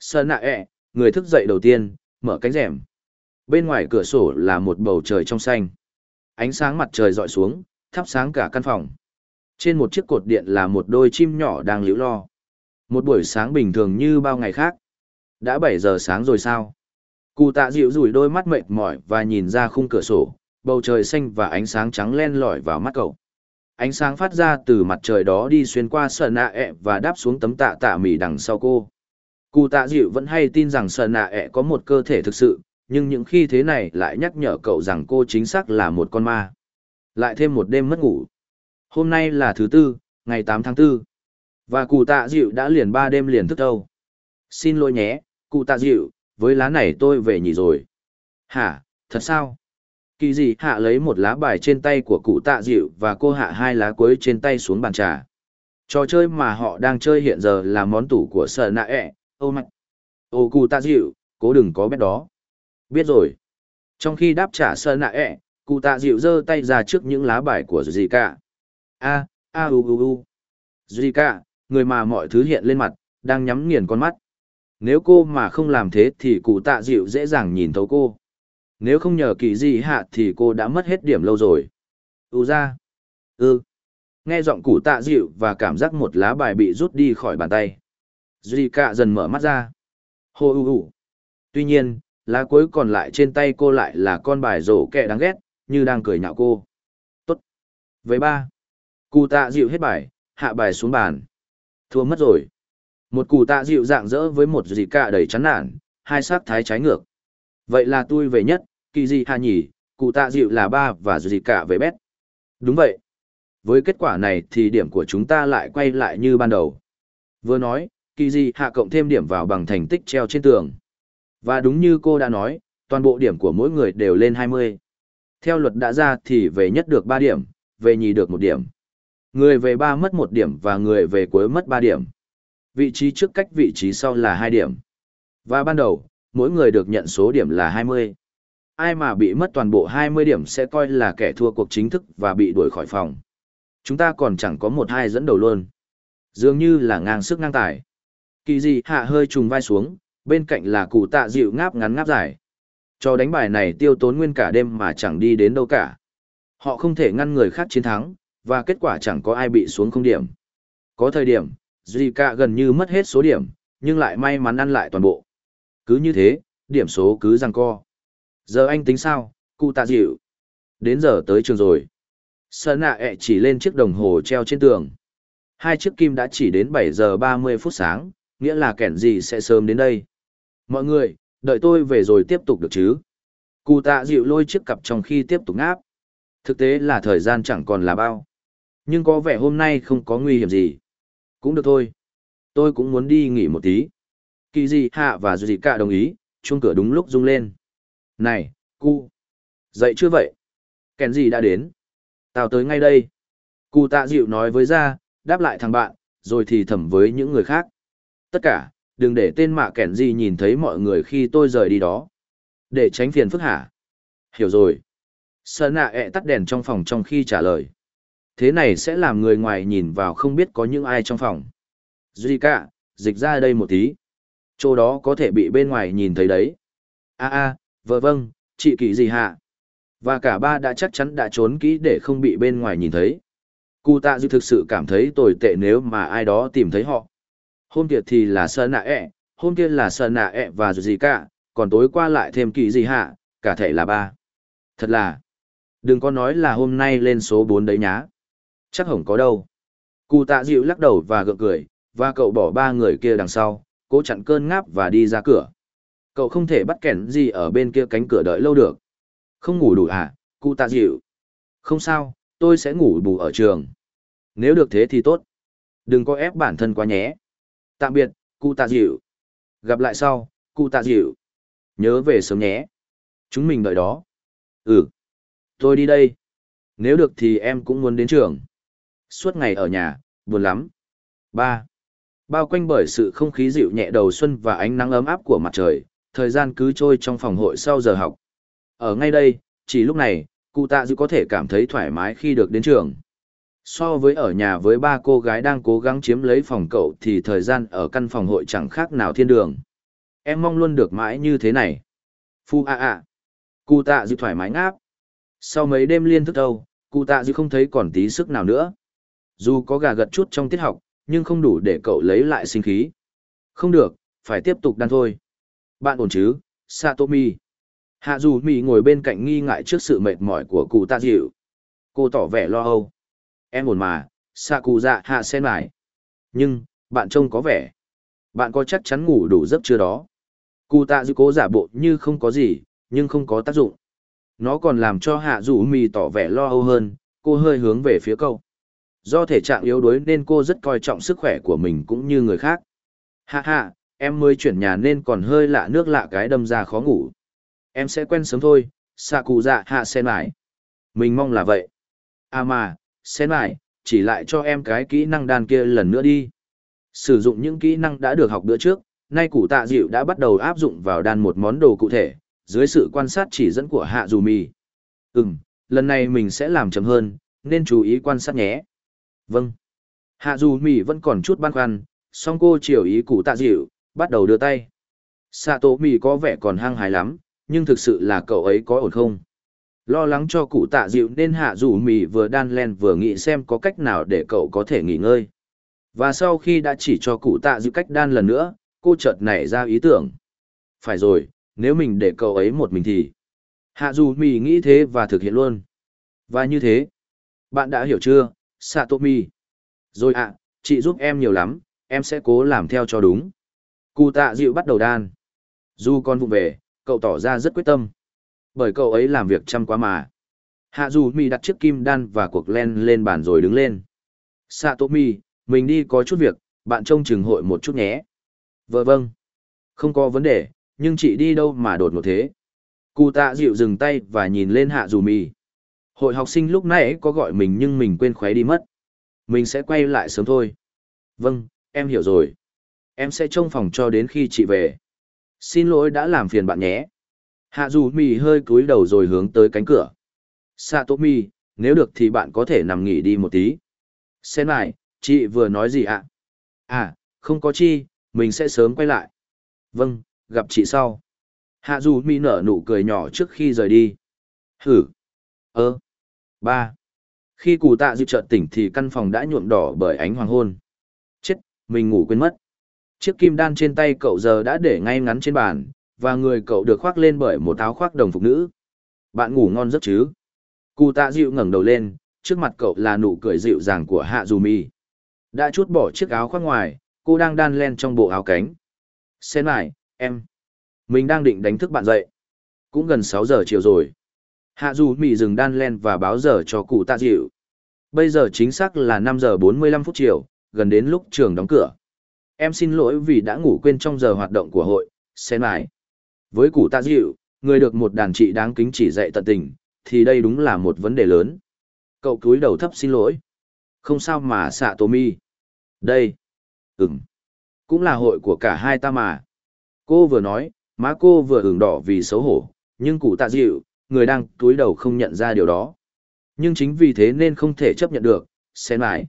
Sơn nạ ẹ, người thức dậy đầu tiên, mở cánh rèm. Bên ngoài cửa sổ là một bầu trời trong xanh. Ánh sáng mặt trời dọi xuống, thắp sáng cả căn phòng. Trên một chiếc cột điện là một đôi chim nhỏ đang liễu lo. Một buổi sáng bình thường như bao ngày khác. Đã bảy giờ sáng rồi sao? Cụ tạ dịu rủi đôi mắt mệt mỏi và nhìn ra khung cửa sổ, bầu trời xanh và ánh sáng trắng len lỏi vào mắt cậu. Ánh sáng phát ra từ mặt trời đó đi xuyên qua sợ nạ ẹ và đáp xuống tấm tạ tạ mỉ đằng sau cô. Cụ tạ dịu vẫn hay tin rằng sợ nạ ẹ có một cơ thể thực sự, nhưng những khi thế này lại nhắc nhở cậu rằng cô chính xác là một con ma. Lại thêm một đêm mất ngủ. Hôm nay là thứ tư, ngày 8 tháng 4. Và cụ tạ dịu đã liền ba đêm liền thức đâu. Xin lỗi nhé, cụ tạ dịu, với lá này tôi về nhỉ rồi. Hả, thật sao? Kỳ gì hạ lấy một lá bài trên tay của cụ tạ dịu và cô hạ hai lá cuối trên tay xuống bàn trà. Trò chơi mà họ đang chơi hiện giờ là món tủ của sở nạ ẹ, ô mạnh. Ô cụ tạ dịu, cố đừng có biết đó. Biết rồi. Trong khi đáp trả sở nạ ẹ, cụ tạ dịu giơ tay ra trước những lá bài của gì cả. A, a u u u. Zika, người mà mọi thứ hiện lên mặt, đang nhắm nghiền con mắt. Nếu cô mà không làm thế thì cụ tạ dịu dễ dàng nhìn thấu cô. Nếu không nhờ kỳ gì hạ thì cô đã mất hết điểm lâu rồi. u ra. Ừ. Nghe giọng cụ tạ dịu và cảm giác một lá bài bị rút đi khỏi bàn tay. Duy cạ dần mở mắt ra. Hô u u. Tuy nhiên, Lá cuối còn lại trên tay cô lại là con bài rổ kẹ đáng ghét, như đang cười nhạo cô. Tốt. Với ba. Cụ tạ dịu hết bài, hạ bài xuống bàn. Thua mất rồi. Một cụ tạ dịu dạng dỡ với một gì cả đầy chán nản, hai sắc thái trái ngược. Vậy là tôi về nhất, kỳ gì hà nhỉ, cụ tạ dịu là ba và gì cả về bét. Đúng vậy. Với kết quả này thì điểm của chúng ta lại quay lại như ban đầu. Vừa nói, kỳ gì hạ cộng thêm điểm vào bằng thành tích treo trên tường. Và đúng như cô đã nói, toàn bộ điểm của mỗi người đều lên 20. Theo luật đã ra thì về nhất được 3 điểm, về nhì được 1 điểm. Người về 3 mất 1 điểm và người về cuối mất 3 điểm. Vị trí trước cách vị trí sau là 2 điểm. Và ban đầu, mỗi người được nhận số điểm là 20. Ai mà bị mất toàn bộ 20 điểm sẽ coi là kẻ thua cuộc chính thức và bị đuổi khỏi phòng. Chúng ta còn chẳng có một hai dẫn đầu luôn. Dường như là ngang sức ngang tài. Kỳ gì hạ hơi trùng vai xuống, bên cạnh là cụ tạ dịu ngáp ngắn ngáp dài. Cho đánh bài này tiêu tốn nguyên cả đêm mà chẳng đi đến đâu cả. Họ không thể ngăn người khác chiến thắng, và kết quả chẳng có ai bị xuống không điểm. Có thời điểm, Zika gần như mất hết số điểm, nhưng lại may mắn ăn lại toàn bộ. Cứ như thế, điểm số cứ răng co. Giờ anh tính sao, cụ tạ dịu? Đến giờ tới trường rồi. Sơn nạ ẹ chỉ lên chiếc đồng hồ treo trên tường. Hai chiếc kim đã chỉ đến bảy giờ 30 phút sáng, nghĩa là kẻn gì sẽ sớm đến đây. Mọi người, đợi tôi về rồi tiếp tục được chứ. Cụ tạ dịu lôi chiếc cặp trong khi tiếp tục ngáp. Thực tế là thời gian chẳng còn là bao. Nhưng có vẻ hôm nay không có nguy hiểm gì. Cũng được thôi. Tôi cũng muốn đi nghỉ một tí. Kỳ gì hạ và dù gì cả đồng ý, chuông cửa đúng lúc rung lên. Này, cu. Dậy chưa vậy? Kèn gì đã đến? Tao tới ngay đây. Cụ tạ dịu nói với ra, đáp lại thằng bạn, rồi thì thầm với những người khác. Tất cả, đừng để tên mạ kẻn gì nhìn thấy mọi người khi tôi rời đi đó. Để tránh phiền phức hả? Hiểu rồi. Sơn nạ ẹ tắt đèn trong phòng trong khi trả lời. Thế này sẽ làm người ngoài nhìn vào không biết có những ai trong phòng. Duy cả, dịch ra đây một tí. Chỗ đó có thể bị bên ngoài nhìn thấy đấy. a a vợ vâng, chị kỳ gì hạ? Và cả ba đã chắc chắn đã trốn kỹ để không bị bên ngoài nhìn thấy. Cụ tạ dư thực sự cảm thấy tồi tệ nếu mà ai đó tìm thấy họ. Hôm kia thì là sơn nạ ẹ, hôm kia là sơn nạ ẹ và gì cả, còn tối qua lại thêm kỳ gì hạ, cả thể là ba. Thật là, đừng có nói là hôm nay lên số bốn đấy nhá. Chắc hổng có đâu. Cụ tạ dịu lắc đầu và gượng cười, và cậu bỏ ba người kia đằng sau, cố chặn cơn ngáp và đi ra cửa. Cậu không thể bắt kẻn gì ở bên kia cánh cửa đợi lâu được. Không ngủ đủ à, cụ tạ dịu. Không sao, tôi sẽ ngủ bù ở trường. Nếu được thế thì tốt. Đừng có ép bản thân quá nhé. Tạm biệt, cụ tạ dịu. Gặp lại sau, cụ tạ dịu. Nhớ về sớm nhé. Chúng mình đợi đó. Ừ. Tôi đi đây. Nếu được thì em cũng muốn đến trường. Suốt ngày ở nhà, buồn lắm. Ba. Bao quanh bởi sự không khí dịu nhẹ đầu xuân và ánh nắng ấm áp của mặt trời, thời gian cứ trôi trong phòng hội sau giờ học. Ở ngay đây, chỉ lúc này, cụ tạ dịu có thể cảm thấy thoải mái khi được đến trường. So với ở nhà với ba cô gái đang cố gắng chiếm lấy phòng cậu thì thời gian ở căn phòng hội chẳng khác nào thiên đường. Em mong luôn được mãi như thế này. Phu a a. Cụ tạ dịu thoải mái ngáp. Sau mấy đêm liên thức đâu, cụ tạ dịu không thấy còn tí sức nào nữa. Dù có gà gật chút trong tiết học, nhưng không đủ để cậu lấy lại sinh khí. Không được, phải tiếp tục đan thôi. Bạn ổn chứ, Satomi. Hạ dù mì ngồi bên cạnh nghi ngại trước sự mệt mỏi của cụ tạ dịu. Cô tỏ vẻ lo âu. Em ổn mà, xạ cụ dạ hạ sen mải. Nhưng, bạn trông có vẻ. Bạn có chắc chắn ngủ đủ giấc chưa đó? Cụ tạ dịu cố giả bộ như không có gì, nhưng không có tác dụng. Nó còn làm cho hạ dù mì tỏ vẻ lo âu hơn, cô hơi hướng về phía câu. Do thể trạng yếu đuối nên cô rất coi trọng sức khỏe của mình cũng như người khác. Hạ hạ, em mới chuyển nhà nên còn hơi lạ nước lạ cái đâm ra khó ngủ. Em sẽ quen sớm thôi, xạ cụ dạ hạ sen lại. Mình mong là vậy. À mà, sen lại, chỉ lại cho em cái kỹ năng đan kia lần nữa đi. Sử dụng những kỹ năng đã được học bữa trước, nay cụ tạ dịu đã bắt đầu áp dụng vào đan một món đồ cụ thể, dưới sự quan sát chỉ dẫn của hạ dù mì. Ừm, lần này mình sẽ làm chậm hơn, nên chú ý quan sát nhé. Vâng. Hạ dù mì vẫn còn chút băn khoăn, song cô chiều ý cụ tạ dịu, bắt đầu đưa tay. Sạ tổ mì có vẻ còn hăng hái lắm, nhưng thực sự là cậu ấy có ổn không? Lo lắng cho cụ tạ dịu nên hạ dù mì vừa đan len vừa nghĩ xem có cách nào để cậu có thể nghỉ ngơi. Và sau khi đã chỉ cho cụ tạ dịu cách đan lần nữa, cô chợt nảy ra ý tưởng. Phải rồi, Nếu mình để cậu ấy một mình thì... Hạ dù mì nghĩ thế và thực hiện luôn. Và như thế, bạn đã hiểu chưa, Satomi? Rồi ạ, chị giúp em nhiều lắm, em sẽ cố làm theo cho đúng. Cụ tạ dịu bắt đầu đan. Dù con vụng về, cậu tỏ ra rất quyết tâm. Bởi cậu ấy làm việc chăm quá mà. Hạ dù mì đặt chiếc kim đan và cuộc len lên bàn rồi đứng lên. Satomi, mình đi có chút việc, bạn trông chừng hội một chút nhé. Vâng vâng. Không có vấn đề, nhưng chị đi đâu mà đột ngột thế. Cụ tạ dịu dừng tay và nhìn lên hạ dù mì. Hội học sinh lúc nãy có gọi mình nhưng mình quên khóe đi mất. Mình sẽ quay lại sớm thôi. Vâng, em hiểu rồi. Em sẽ trông phòng cho đến khi chị về. Xin lỗi đã làm phiền bạn nhé. Hạ dù mì hơi cúi đầu rồi hướng tới cánh cửa. Satomi, nếu được thì bạn có thể nằm nghỉ đi một tí. Xem lại, chị vừa nói gì ạ? À? không có chi, mình sẽ sớm quay lại. Vâng, gặp chị sau. Hạ dù mi nở nụ cười nhỏ trước khi rời đi. Hử. Ơ. Ba. Khi Cù tạ dịu chợt tỉnh thì căn phòng đã nhuộm đỏ bởi ánh hoàng hôn. Chết, mình ngủ quên mất. Chiếc kim đan trên tay cậu giờ đã để ngay ngắn trên bàn, và người cậu được khoác lên bởi một áo khoác đồng phục nữ. Bạn ngủ ngon giấc chứ? Cụ tạ dịu ngẩng đầu lên, trước mặt cậu là nụ cười dịu dàng của Hạ Dù Mi. Đã chút bỏ chiếc áo khoác ngoài, cô đang đan len trong bộ áo cánh. Xem lại, em. Mình đang định đánh thức bạn dậy. Cũng gần sáu giờ chiều rồi. Hạ dù Mi dừng đan len và báo giờ cho cụ tạ dịu. Bây giờ chính xác là năm giờ bốn mươi lăm phút chiều, gần đến lúc trường đóng cửa. Em xin lỗi vì đã ngủ quên trong giờ hoạt động của hội, xen lại. Với cụ tạ dịu, người được một đàn chị đáng kính chỉ dạy tận tình, thì đây đúng là một vấn đề lớn. Cậu cúi đầu thấp xin lỗi. Không sao mà xạ tô mi. Đây. Ừm. Cũng là hội của cả hai ta mà. Cô vừa nói, má cô vừa ửng đỏ vì xấu hổ, nhưng cụ tạ dịu, người đang cúi đầu không nhận ra điều đó. Nhưng chính vì thế nên không thể chấp nhận được, xen lại.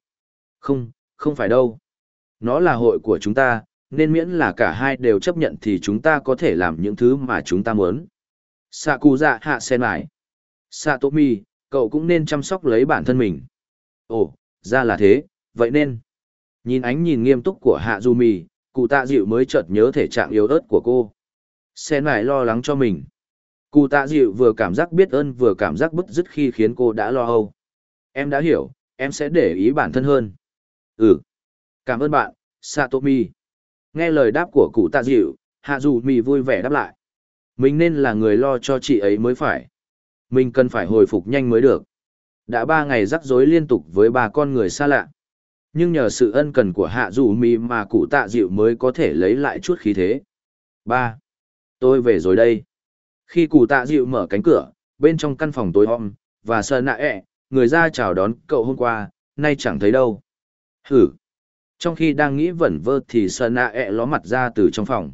Không, không phải đâu. Nó là hội của chúng ta, nên miễn là cả hai đều chấp nhận thì chúng ta có thể làm những thứ mà chúng ta muốn. Sạ cụ dạ hạ sen lại. Sạ mi, cậu cũng nên chăm sóc lấy bản thân mình. Ồ, ra là thế, vậy nên. Nhìn ánh nhìn nghiêm túc của hạ du mi, cụ tạ dịu mới chợt nhớ thể trạng yếu ớt của cô. Sen lại lo lắng cho mình. Cụ tạ dịu vừa cảm giác biết ơn vừa cảm giác bức dứt khi khiến cô đã lo âu. Em đã hiểu, em sẽ để ý bản thân hơn. Ừ. Cảm ơn bạn, Satomi. Nghe lời đáp của cụ tạ dịu, hạ dù mì vui vẻ đáp lại. Mình nên là người lo cho chị ấy mới phải. Mình cần phải hồi phục nhanh mới được. Đã ba ngày rắc rối liên tục với ba con người xa lạ. Nhưng nhờ sự ân cần của hạ dù mì mà cụ tạ dịu mới có thể lấy lại chút khí thế. Ba. Tôi về rồi đây. Khi cụ tạ dịu mở cánh cửa, bên trong căn phòng tối om, và sơ nạ ẹ、e, người ra chào đón cậu hôm qua, nay chẳng thấy đâu. Hử! Trong khi đang nghĩ vẩn vơ thì Sơn A ẹ ló mặt ra từ trong phòng.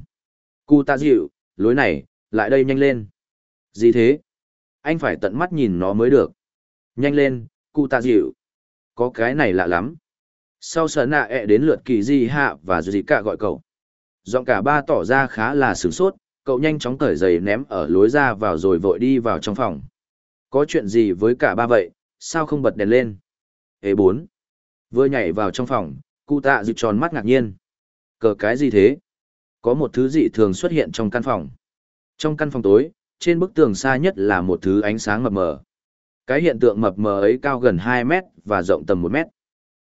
Cụ tạ dịu, lối này, lại đây nhanh lên. Gì thế? Anh phải tận mắt nhìn nó mới được. Nhanh lên, cụ tạ dịu. Có cái này lạ lắm. Sau Sơn A ẹ đến lượt kỳ di hạ và gì cả gọi cậu. Giọng cả ba tỏ ra khá là sửng sốt, cậu nhanh chóng cởi giày ném ở lối ra vào rồi vội đi vào trong phòng. Có chuyện gì với cả ba vậy, sao không bật đèn lên? Ê bốn. Vừa nhảy vào trong phòng, cụ tạ dịu tròn mắt ngạc nhiên. Cờ cái gì thế? Có một thứ dị thường xuất hiện trong căn phòng. Trong căn phòng tối, trên bức tường xa nhất là một thứ ánh sáng mập mờ. Cái hiện tượng mập mờ ấy cao gần 2 mét và rộng tầm 1 mét.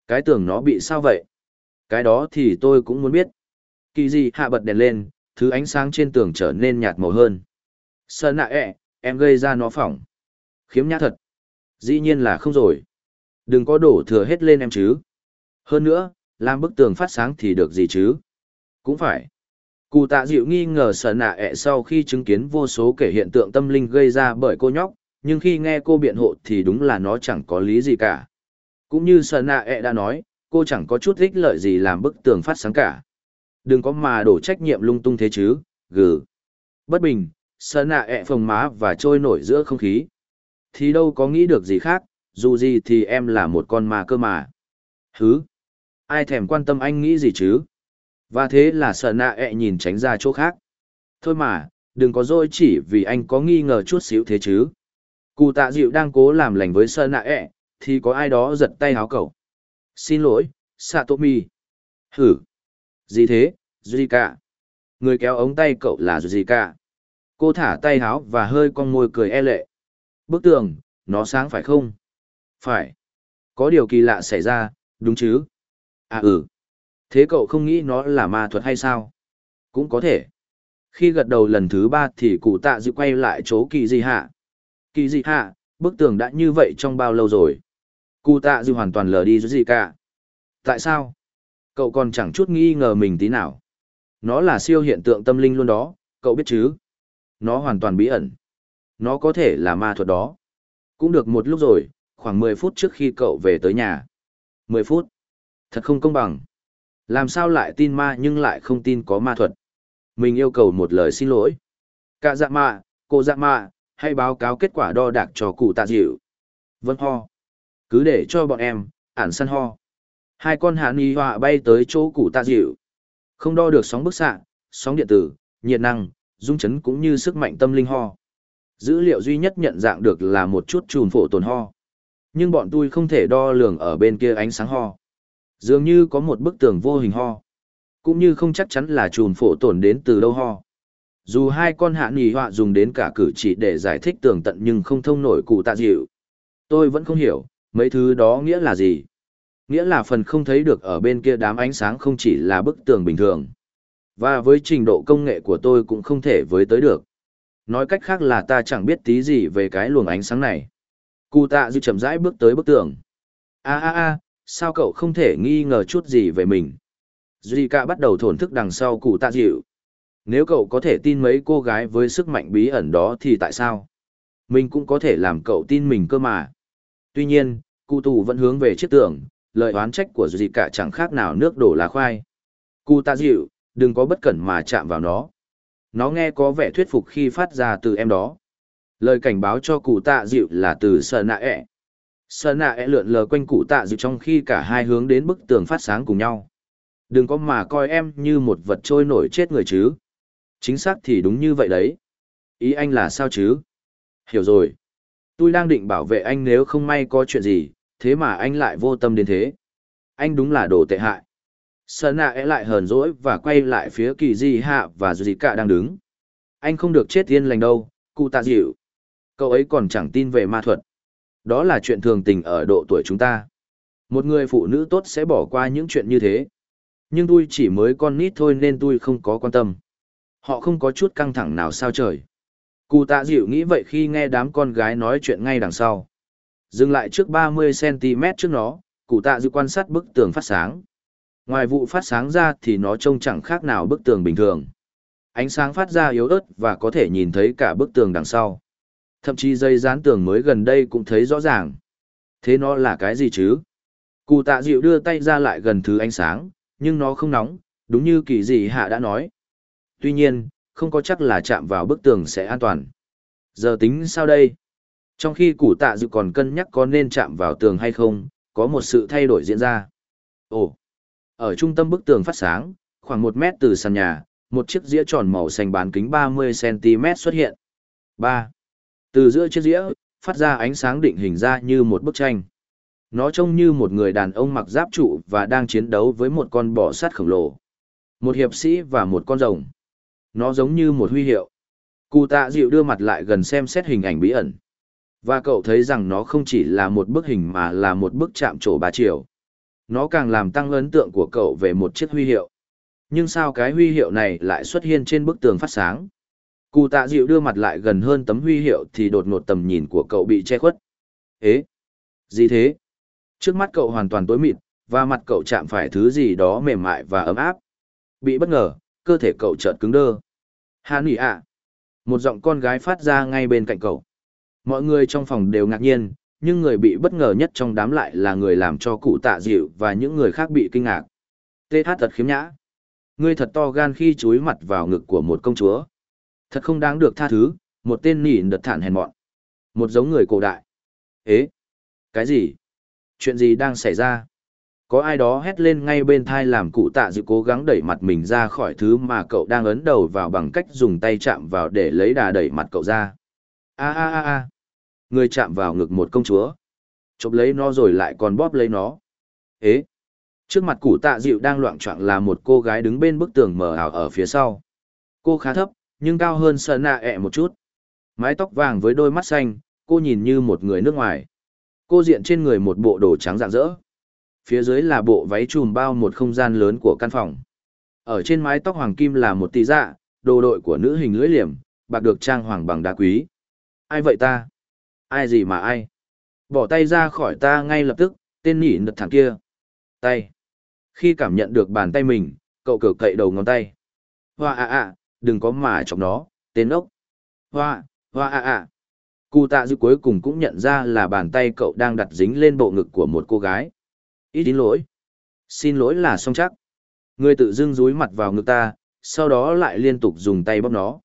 Cái tường nó bị sao vậy? Cái đó thì tôi cũng muốn biết. Kỳ gì hạ bật đèn lên, thứ ánh sáng trên tường trở nên nhạt màu hơn. Sơn nạ ẹ, em gây ra nó phỏng. Khiếm nhã thật. Dĩ nhiên là không rồi. Đừng có đổ thừa hết lên em chứ. Hơn nữa, làm bức tường phát sáng thì được gì chứ? Cũng phải. Cụ tạ dịu nghi ngờ sợ nạ ẹ sau khi chứng kiến vô số kể hiện tượng tâm linh gây ra bởi cô nhóc, nhưng khi nghe cô biện hộ thì đúng là nó chẳng có lý gì cả. Cũng như sợ nạ ẹ đã nói, cô chẳng có chút ích lợi gì làm bức tường phát sáng cả. Đừng có mà đổ trách nhiệm lung tung thế chứ, gừ. Bất bình, sợ nạ ẹ phồng má và trôi nổi giữa không khí. Thì đâu có nghĩ được gì khác, dù gì thì em là một con ma cơ mà. Hứ! Ai thèm quan tâm anh nghĩ gì chứ? Và thế là sợ nạ ẹ nhìn tránh ra chỗ khác. Thôi mà, đừng có dôi chỉ vì anh có nghi ngờ chút xíu thế chứ. Cụ tạ dịu đang cố làm lành với sợ nạ ẹ, thì có ai đó giật tay háo cậu. Xin lỗi, Satomi. Hử! Gì thế, jica Người kéo ống tay cậu là jica Cô thả tay háo và hơi con môi cười e lệ. Bức tường, nó sáng phải không? Phải. Có điều kỳ lạ xảy ra, đúng chứ? À ừ. Thế cậu không nghĩ nó là ma thuật hay sao? Cũng có thể. Khi gật đầu lần thứ ba thì cụ tạ dự quay lại chỗ kỳ gì hạ. Kỳ gì hạ, bức tường đã như vậy trong bao lâu rồi? Cụ tạ dự hoàn toàn lờ đi gì cả. Tại sao? Cậu còn chẳng chút nghi ngờ mình tí nào. Nó là siêu hiện tượng tâm linh luôn đó, cậu biết chứ? Nó hoàn toàn bí ẩn. Nó có thể là ma thuật đó. Cũng được một lúc rồi, khoảng 10 phút trước khi cậu về tới nhà. 10 phút? Thật không công bằng. Làm sao lại tin ma nhưng lại không tin có ma thuật? Mình yêu cầu một lời xin lỗi. Cả dạ mạ, cô dạ mạ, hãy báo cáo kết quả đo đạc cho cụ tạ dịu. Vân ho. Cứ để cho bọn em, ản săn ho. Hai con hạ ni họa bay tới chỗ cụ tạ dịu. Không đo được sóng bức xạ, sóng điện tử, nhiệt năng, dung chấn cũng như sức mạnh tâm linh ho. Dữ liệu duy nhất nhận dạng được là một chút chùm phổ tồn ho. Nhưng bọn tôi không thể đo lường ở bên kia ánh sáng ho. Dường như có một bức tường vô hình ho. Cũng như không chắc chắn là chùn phổ tổn đến từ đâu ho. Dù hai con hạ nì họa dùng đến cả cử chỉ để giải thích tường tận nhưng không thông nổi cụ tạ dịu. Tôi vẫn không hiểu, mấy thứ đó nghĩa là gì. Nghĩa là phần không thấy được ở bên kia đám ánh sáng không chỉ là bức tường bình thường. Và với trình độ công nghệ của tôi cũng không thể với tới được. Nói cách khác là ta chẳng biết tí gì về cái luồng ánh sáng này. Cụ tạ dịu chậm rãi bước tới bức tường. a a a sao cậu không thể nghi ngờ chút gì về mình? Duy cả bắt đầu thổn thức đằng sau cụ tạ dịu. Nếu cậu có thể tin mấy cô gái với sức mạnh bí ẩn đó thì tại sao? Mình cũng có thể làm cậu tin mình cơ mà. Tuy nhiên, cụ tù vẫn hướng về chiếc tường, lời oán trách của Duy cả chẳng khác nào nước đổ lá khoai. Cụ tạ dịu, đừng có bất cẩn mà chạm vào nó. Nó nghe có vẻ thuyết phục khi phát ra từ em đó. Lời cảnh báo cho cụ tạ dịu là từ sợ nạ ẹ. Sợ nạ e lượn lờ quanh cụ tạ dịu trong khi cả hai hướng đến bức tường phát sáng cùng nhau. Đừng có mà coi em như một vật trôi nổi chết người chứ. Chính xác thì đúng như vậy đấy. Ý anh là sao chứ? Hiểu rồi. Tôi đang định bảo vệ anh nếu không may có chuyện gì, thế mà anh lại vô tâm đến thế. Anh đúng là đồ tệ hại. Sơn nạ e lại hờn dỗi và quay lại phía kỳ di hạ và dù gì cả đang đứng. Anh không được chết yên lành đâu, cụ tạ dịu. Cậu ấy còn chẳng tin về ma thuật. Đó là chuyện thường tình ở độ tuổi chúng ta. Một người phụ nữ tốt sẽ bỏ qua những chuyện như thế. Nhưng tôi chỉ mới con nít thôi nên tôi không có quan tâm. Họ không có chút căng thẳng nào sao trời. Cụ tạ dịu nghĩ vậy khi nghe đám con gái nói chuyện ngay đằng sau. Dừng lại trước 30cm trước nó, cụ tạ dịu quan sát bức tường phát sáng. Ngoài vụ phát sáng ra thì nó trông chẳng khác nào bức tường bình thường. Ánh sáng phát ra yếu ớt và có thể nhìn thấy cả bức tường đằng sau. Thậm chí dây dán tường mới gần đây cũng thấy rõ ràng. Thế nó là cái gì chứ? Cụ tạ dịu đưa tay ra lại gần thứ ánh sáng, nhưng nó không nóng, đúng như kỳ dị hạ đã nói. Tuy nhiên, không có chắc là chạm vào bức tường sẽ an toàn. Giờ tính sao đây? Trong khi cụ tạ dịu còn cân nhắc có nên chạm vào tường hay không, có một sự thay đổi diễn ra. Ồ! Ở trung tâm bức tường phát sáng, khoảng một mét từ sàn nhà, một chiếc dĩa tròn màu xanh bán kính 30cm xuất hiện. 3. Từ giữa chiếc dĩa, phát ra ánh sáng định hình ra như một bức tranh. Nó trông như một người đàn ông mặc giáp trụ và đang chiến đấu với một con bò sát khổng lồ. Một hiệp sĩ và một con rồng. Nó giống như một huy hiệu. Cụ tạ dịu đưa mặt lại gần xem xét hình ảnh bí ẩn. Và cậu thấy rằng nó không chỉ là một bức hình mà là một bức chạm trổ ba chiều. Nó càng làm tăng ấn tượng của cậu về một chiếc huy hiệu. Nhưng sao cái huy hiệu này lại xuất hiện trên bức tường phát sáng? Cụ tạ dịu đưa mặt lại gần hơn tấm huy hiệu thì đột ngột tầm nhìn của cậu bị che khuất. Ế! Gì thế? Trước mắt cậu hoàn toàn tối mịt, và mặt cậu chạm phải thứ gì đó mềm mại và ấm áp. Bị bất ngờ, cơ thể cậu chợt cứng đơ. Hà nỉ ạ! Một giọng con gái phát ra ngay bên cạnh cậu. Mọi người trong phòng đều ngạc nhiên, nhưng người bị bất ngờ nhất trong đám lại là người làm cho cụ tạ dịu và những người khác bị kinh ngạc. Tê hát thật khiếm nhã. Ngươi thật to gan khi chúi mặt vào ngực của một công chúa. Thật không đáng được tha thứ, một tên nỉ đợt thản hèn mọn. Một giống người cổ đại. Ế! Cái gì? Chuyện gì đang xảy ra? Có ai đó hét lên ngay bên thai làm cụ tạ dự cố gắng đẩy mặt mình ra khỏi thứ mà cậu đang ấn đầu vào bằng cách dùng tay chạm vào để lấy đà đẩy mặt cậu ra. A a a a! Người chạm vào ngực một công chúa. Chộp lấy nó rồi lại còn bóp lấy nó. Ế! Trước mặt cụ tạ dịu đang loạn trọng là một cô gái đứng bên bức tường mờ ảo ở phía sau. Cô khá thấp, nhưng cao hơn sợ nạ ẹ một chút. Mái tóc vàng với đôi mắt xanh, cô nhìn như một người nước ngoài. Cô diện trên người một bộ đồ trắng rạng rỡ. Phía dưới là bộ váy trùm bao một không gian lớn của căn phòng. Ở trên mái tóc hoàng kim là một tỷ dạ, đồ đội của nữ hình lưỡi liềm, bạc được trang hoàng bằng đá quý. Ai vậy ta? Ai gì mà ai? Bỏ tay ra khỏi ta ngay lập tức, tên nhỉ nật thằng kia. Tay. Khi cảm nhận được bàn tay mình, cậu cử cậy đầu ngón tay. Hoa à à, đừng có mà chọc nó, tên ốc. Hoa, hoa à à. Cụ tạ dư cuối cùng cũng nhận ra là bàn tay cậu đang đặt dính lên bộ ngực của một cô gái. Ít đến lỗi. Xin lỗi là xong chắc. Người tự dưng dúi mặt vào ngực ta, sau đó lại liên tục dùng tay bóp nó.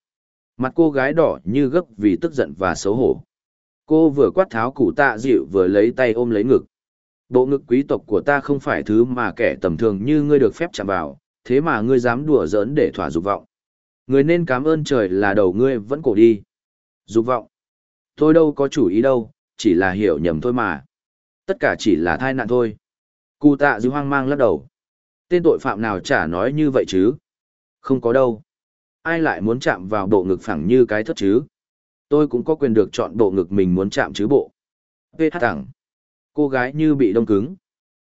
Mặt cô gái đỏ như gấp vì tức giận và xấu hổ. Cô vừa quát tháo cụ tạ dịu vừa lấy tay ôm lấy ngực. Bộ ngực quý tộc của ta không phải thứ mà kẻ tầm thường như ngươi được phép chạm vào, thế mà ngươi dám đùa giỡn để thỏa dục vọng. Người nên cảm ơn trời là đầu ngươi vẫn cổ đi. Dục vọng. Tôi đâu có chủ ý đâu, chỉ là hiểu nhầm thôi mà. Tất cả chỉ là thai nạn thôi. Cụ tạ dư hoang mang lắc đầu. Tên tội phạm nào chả nói như vậy chứ? Không có đâu. Ai lại muốn chạm vào bộ ngực phẳng như cái thất chứ? Tôi cũng có quyền được chọn bộ ngực mình muốn chạm chứ bộ. Vê hát thẳng. Cô gái như bị đông cứng.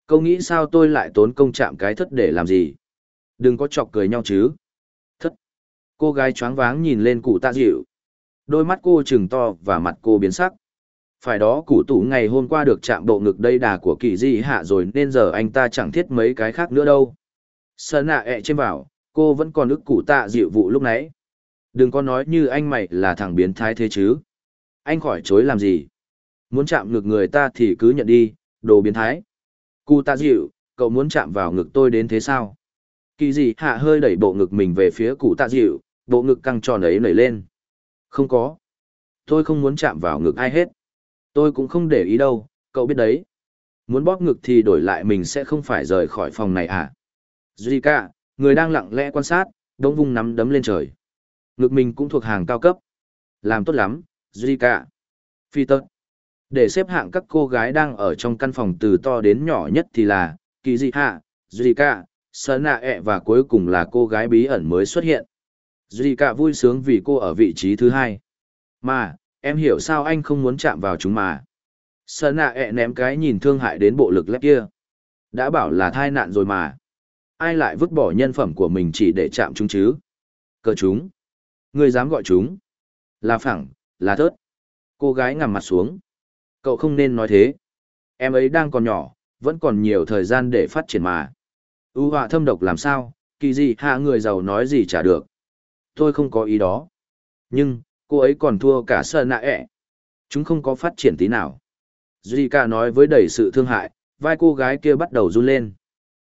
Câu nghĩ sao tôi lại tốn công chạm cái thất để làm gì? Đừng có chọc cười nhau chứ. Cô gái choáng váng nhìn lên cụ tạ dịu. Đôi mắt cô chừng to và mặt cô biến sắc. Phải đó cụ tủ ngày hôm qua được chạm bộ ngực đây đà của kỳ di hạ rồi nên giờ anh ta chẳng thiết mấy cái khác nữa đâu. Sơn nạ ẹ trên vào, cô vẫn còn ức cụ tạ dịu vụ lúc nãy. Đừng có nói như anh mày là thằng biến thái thế chứ. Anh khỏi chối làm gì. Muốn chạm ngực người ta thì cứ nhận đi, đồ biến thái. Cụ tạ dịu, cậu muốn chạm vào ngực tôi đến thế sao? Kỳ gì hạ hơi đẩy bộ ngực mình về phía cụ tạ dịu, bộ ngực căng tròn ấy nảy lên. Không có. Tôi không muốn chạm vào ngực ai hết. Tôi cũng không để ý đâu, cậu biết đấy. Muốn bóp ngực thì đổi lại mình sẽ không phải rời khỏi phòng này à? Zika, người đang lặng lẽ quan sát, đống vung nắm đấm lên trời. Ngực mình cũng thuộc hàng cao cấp. Làm tốt lắm, Zika. Phi tật. Để xếp hạng các cô gái đang ở trong căn phòng từ to đến nhỏ nhất thì là Kỳ Dị Hạ, Zika, Sơn Nạ ẹ e và cuối cùng là cô gái bí ẩn mới xuất hiện. Zika vui sướng vì cô ở vị trí thứ hai. Mà, em hiểu sao anh không muốn chạm vào chúng mà. Sơn Nạ ẹ e ném cái nhìn thương hại đến bộ lực lép kia. Đã bảo là thai nạn rồi mà. Ai lại vứt bỏ nhân phẩm của mình chỉ để chạm chúng chứ? Cờ chúng. Người dám gọi chúng. Là phẳng, là thớt. Cô gái ngằm mặt xuống. Cậu không nên nói thế. Em ấy đang còn nhỏ, vẫn còn nhiều thời gian để phát triển mà ưu họa thâm độc làm sao, kỳ gì hạ người giàu nói gì chả được. Tôi không có ý đó. Nhưng, cô ấy còn thua cả sơ nạ ẹ. Chúng không có phát triển tí nào. Zika nói với đầy sự thương hại, vai cô gái kia bắt đầu run lên.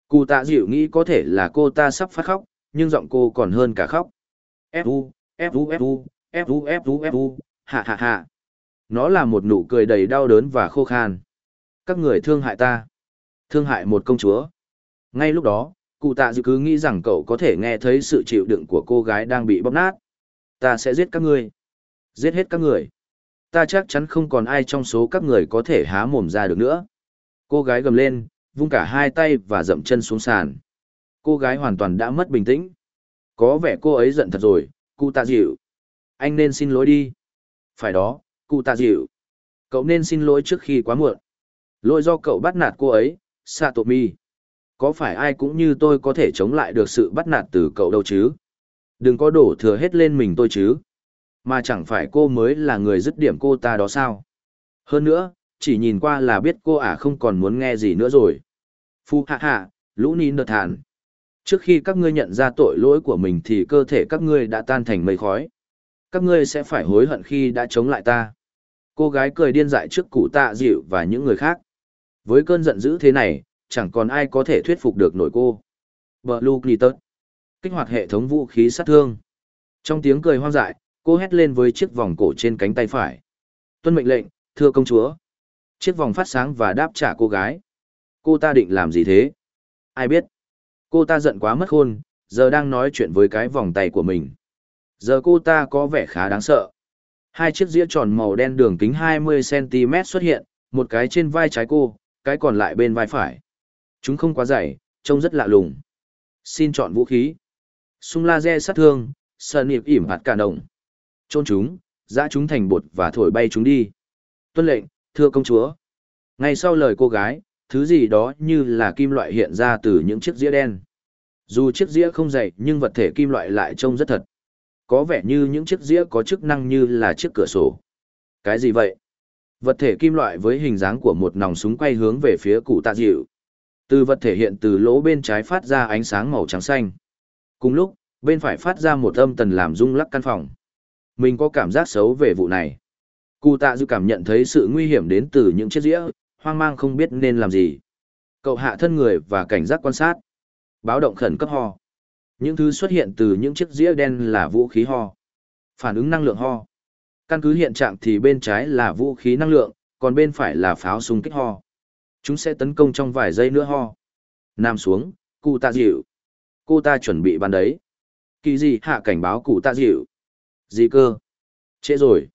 Cụ tạ dịu nghĩ có thể là cô ta sắp phát khóc, nhưng giọng cô còn hơn cả khóc. Fu, Fu, Fu, Fu, Fu, Fu, hạ hạ hạ. Nó là một nụ cười đầy đau đớn và khô khan. Các người thương hại ta. Thương hại một công chúa. Ngay lúc đó, cụ tạ dự cứ nghĩ rằng cậu có thể nghe thấy sự chịu đựng của cô gái đang bị bóp nát. Ta sẽ giết các ngươi. Giết hết các người. Ta chắc chắn không còn ai trong số các người có thể há mồm ra được nữa. Cô gái gầm lên, vung cả hai tay và dậm chân xuống sàn. Cô gái hoàn toàn đã mất bình tĩnh. Có vẻ cô ấy giận thật rồi, cụ tạ dịu. Anh nên xin lỗi đi. Phải đó, cụ tạ dịu. Cậu nên xin lỗi trước khi quá muộn. Lỗi do cậu bắt nạt cô ấy, Satomi. Có phải ai cũng như tôi có thể chống lại được sự bắt nạt từ cậu đâu chứ? Đừng có đổ thừa hết lên mình tôi chứ. Mà chẳng phải cô mới là người dứt điểm cô ta đó sao? Hơn nữa, chỉ nhìn qua là biết cô ả không còn muốn nghe gì nữa rồi. Phu hạ hạ, lũ nín đợt thản. Trước khi các ngươi nhận ra tội lỗi của mình thì cơ thể các ngươi đã tan thành mây khói. Các ngươi sẽ phải hối hận khi đã chống lại ta. Cô gái cười điên dại trước cụ tạ dịu và những người khác. Với cơn giận dữ thế này, chẳng còn ai có thể thuyết phục được nổi cô. Blue Glitter. Kích hoạt hệ thống vũ khí sát thương. Trong tiếng cười hoang dại, cô hét lên với chiếc vòng cổ trên cánh tay phải. Tuân mệnh lệnh, thưa công chúa. Chiếc vòng phát sáng và đáp trả cô gái. Cô ta định làm gì thế? Ai biết? Cô ta giận quá mất khôn, giờ đang nói chuyện với cái vòng tay của mình. Giờ cô ta có vẻ khá đáng sợ. Hai chiếc dĩa tròn màu đen đường kính 20cm xuất hiện, một cái trên vai trái cô, cái còn lại bên vai phải. Chúng không quá dày, trông rất lạ lùng. Xin chọn vũ khí. Sung laser sát thương, Sơn Niệm ỉm hạt cả đồng. Trôn chúng, giã chúng thành bột và thổi bay chúng đi. Tuân lệnh, thưa công chúa. Ngay sau lời cô gái, thứ gì đó như là kim loại hiện ra từ những chiếc dĩa đen. Dù chiếc dĩa không dày nhưng vật thể kim loại lại trông rất thật. Có vẻ như những chiếc dĩa có chức năng như là chiếc cửa sổ. Cái gì vậy? Vật thể kim loại với hình dáng của một nòng súng quay hướng về phía cụ tạ dịu. Từ vật thể hiện từ lỗ bên trái phát ra ánh sáng màu trắng xanh. Cùng lúc, bên phải phát ra một âm tần làm rung lắc căn phòng. Mình có cảm giác xấu về vụ này. Cụ tạ dư cảm nhận thấy sự nguy hiểm đến từ những chiếc dĩa, hoang mang không biết nên làm gì. Cậu hạ thân người và cảnh giác quan sát. Báo động khẩn cấp ho. Những thứ xuất hiện từ những chiếc dĩa đen là vũ khí ho. Phản ứng năng lượng ho. Căn cứ hiện trạng thì bên trái là vũ khí năng lượng, còn bên phải là pháo súng kích ho. Chúng sẽ tấn công trong vài giây nữa ho. Nam xuống, cụ tạ dịu. Cô ta chuẩn bị bàn đấy. Kỳ gì hạ cảnh báo cụ tạ dịu. Gì cơ? Trễ rồi.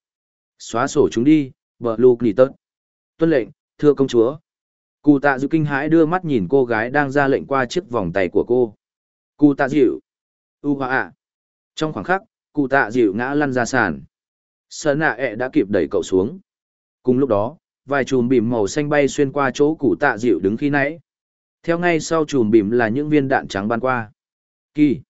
Xóa sổ chúng đi, bờ lù nì tớt. Tuân lệnh, thưa công chúa. Cụ tạ dịu kinh hãi đưa mắt nhìn cô gái đang ra lệnh qua chiếc vòng tay của cô. Cụ tạ dịu. U hoa ạ. Trong khoảng khắc, cụ tạ dịu ngã lăn ra sàn. Sơn nạ ẹ đã kịp đẩy cậu xuống. Cùng lúc đó, vài chùm bìm màu xanh bay xuyên qua chỗ cụ tạ dịu đứng khi nãy. Theo ngay sau chùm bìm là những viên đạn trắng bắn qua. Kỳ.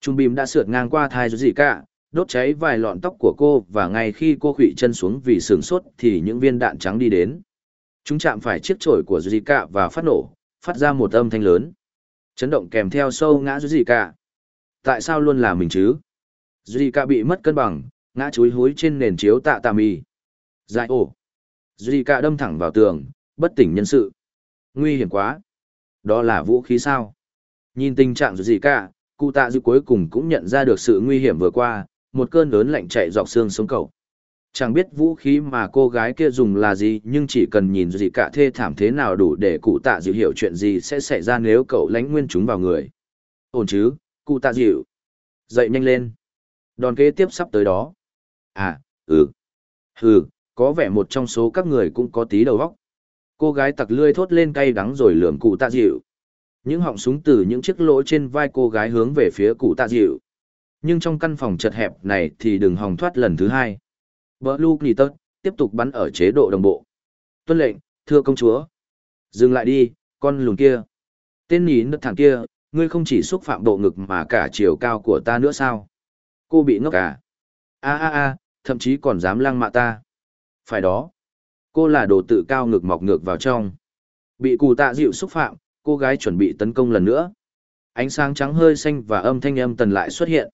Chùm bìm đã sượt ngang qua thai gì cả, đốt cháy vài lọn tóc của cô và ngay khi cô khụy chân xuống vì sướng sốt thì những viên đạn trắng đi đến. Chúng chạm phải chiếc chổi của Zika và phát nổ, phát ra một âm thanh lớn. Chấn động kèm theo sâu ngã Zika. Tại sao luôn là mình chứ? Zika bị mất cân bằng, ngã chúi húi trên nền chiếu tạ tà mì. Dài ổ. Zika đâm thẳng vào tường, bất tỉnh nhân sự. Nguy hiểm quá. Đó là vũ khí sao? Nhìn tình trạng Zika, cụ tạ dự cuối cùng cũng nhận ra được sự nguy hiểm vừa qua, một cơn lớn lạnh chạy dọc xương sống cầu. Chẳng biết vũ khí mà cô gái kia dùng là gì nhưng chỉ cần nhìn gì cả thê thảm thế nào đủ để cụ tạ dịu hiểu chuyện gì sẽ xảy ra nếu cậu lánh nguyên chúng vào người. Ổn chứ, cụ tạ dịu. Dậy nhanh lên. Đòn kế tiếp sắp tới đó. À, ừ. Ừ, có vẻ một trong số các người cũng có tí đầu óc. Cô gái tặc lươi thốt lên cay đắng rồi lườm cụ tạ dịu. Những họng súng từ những chiếc lỗ trên vai cô gái hướng về phía cụ tạ dịu. Nhưng trong căn phòng chật hẹp này thì đừng hòng thoát lần thứ hai. Blue Knitter, tiếp tục bắn ở chế độ đồng bộ. Tuân lệnh, thưa công chúa. Dừng lại đi, con lùn kia. Tên nhí nứt thẳng kia, ngươi không chỉ xúc phạm bộ ngực mà cả chiều cao của ta nữa sao? Cô bị ngốc à? a a a thậm chí còn dám lăng mạ ta. Phải đó. Cô là đồ tự cao ngực mọc ngược vào trong. Bị cụ tạ dịu xúc phạm, cô gái chuẩn bị tấn công lần nữa. Ánh sáng trắng hơi xanh và âm thanh âm tần lại xuất hiện.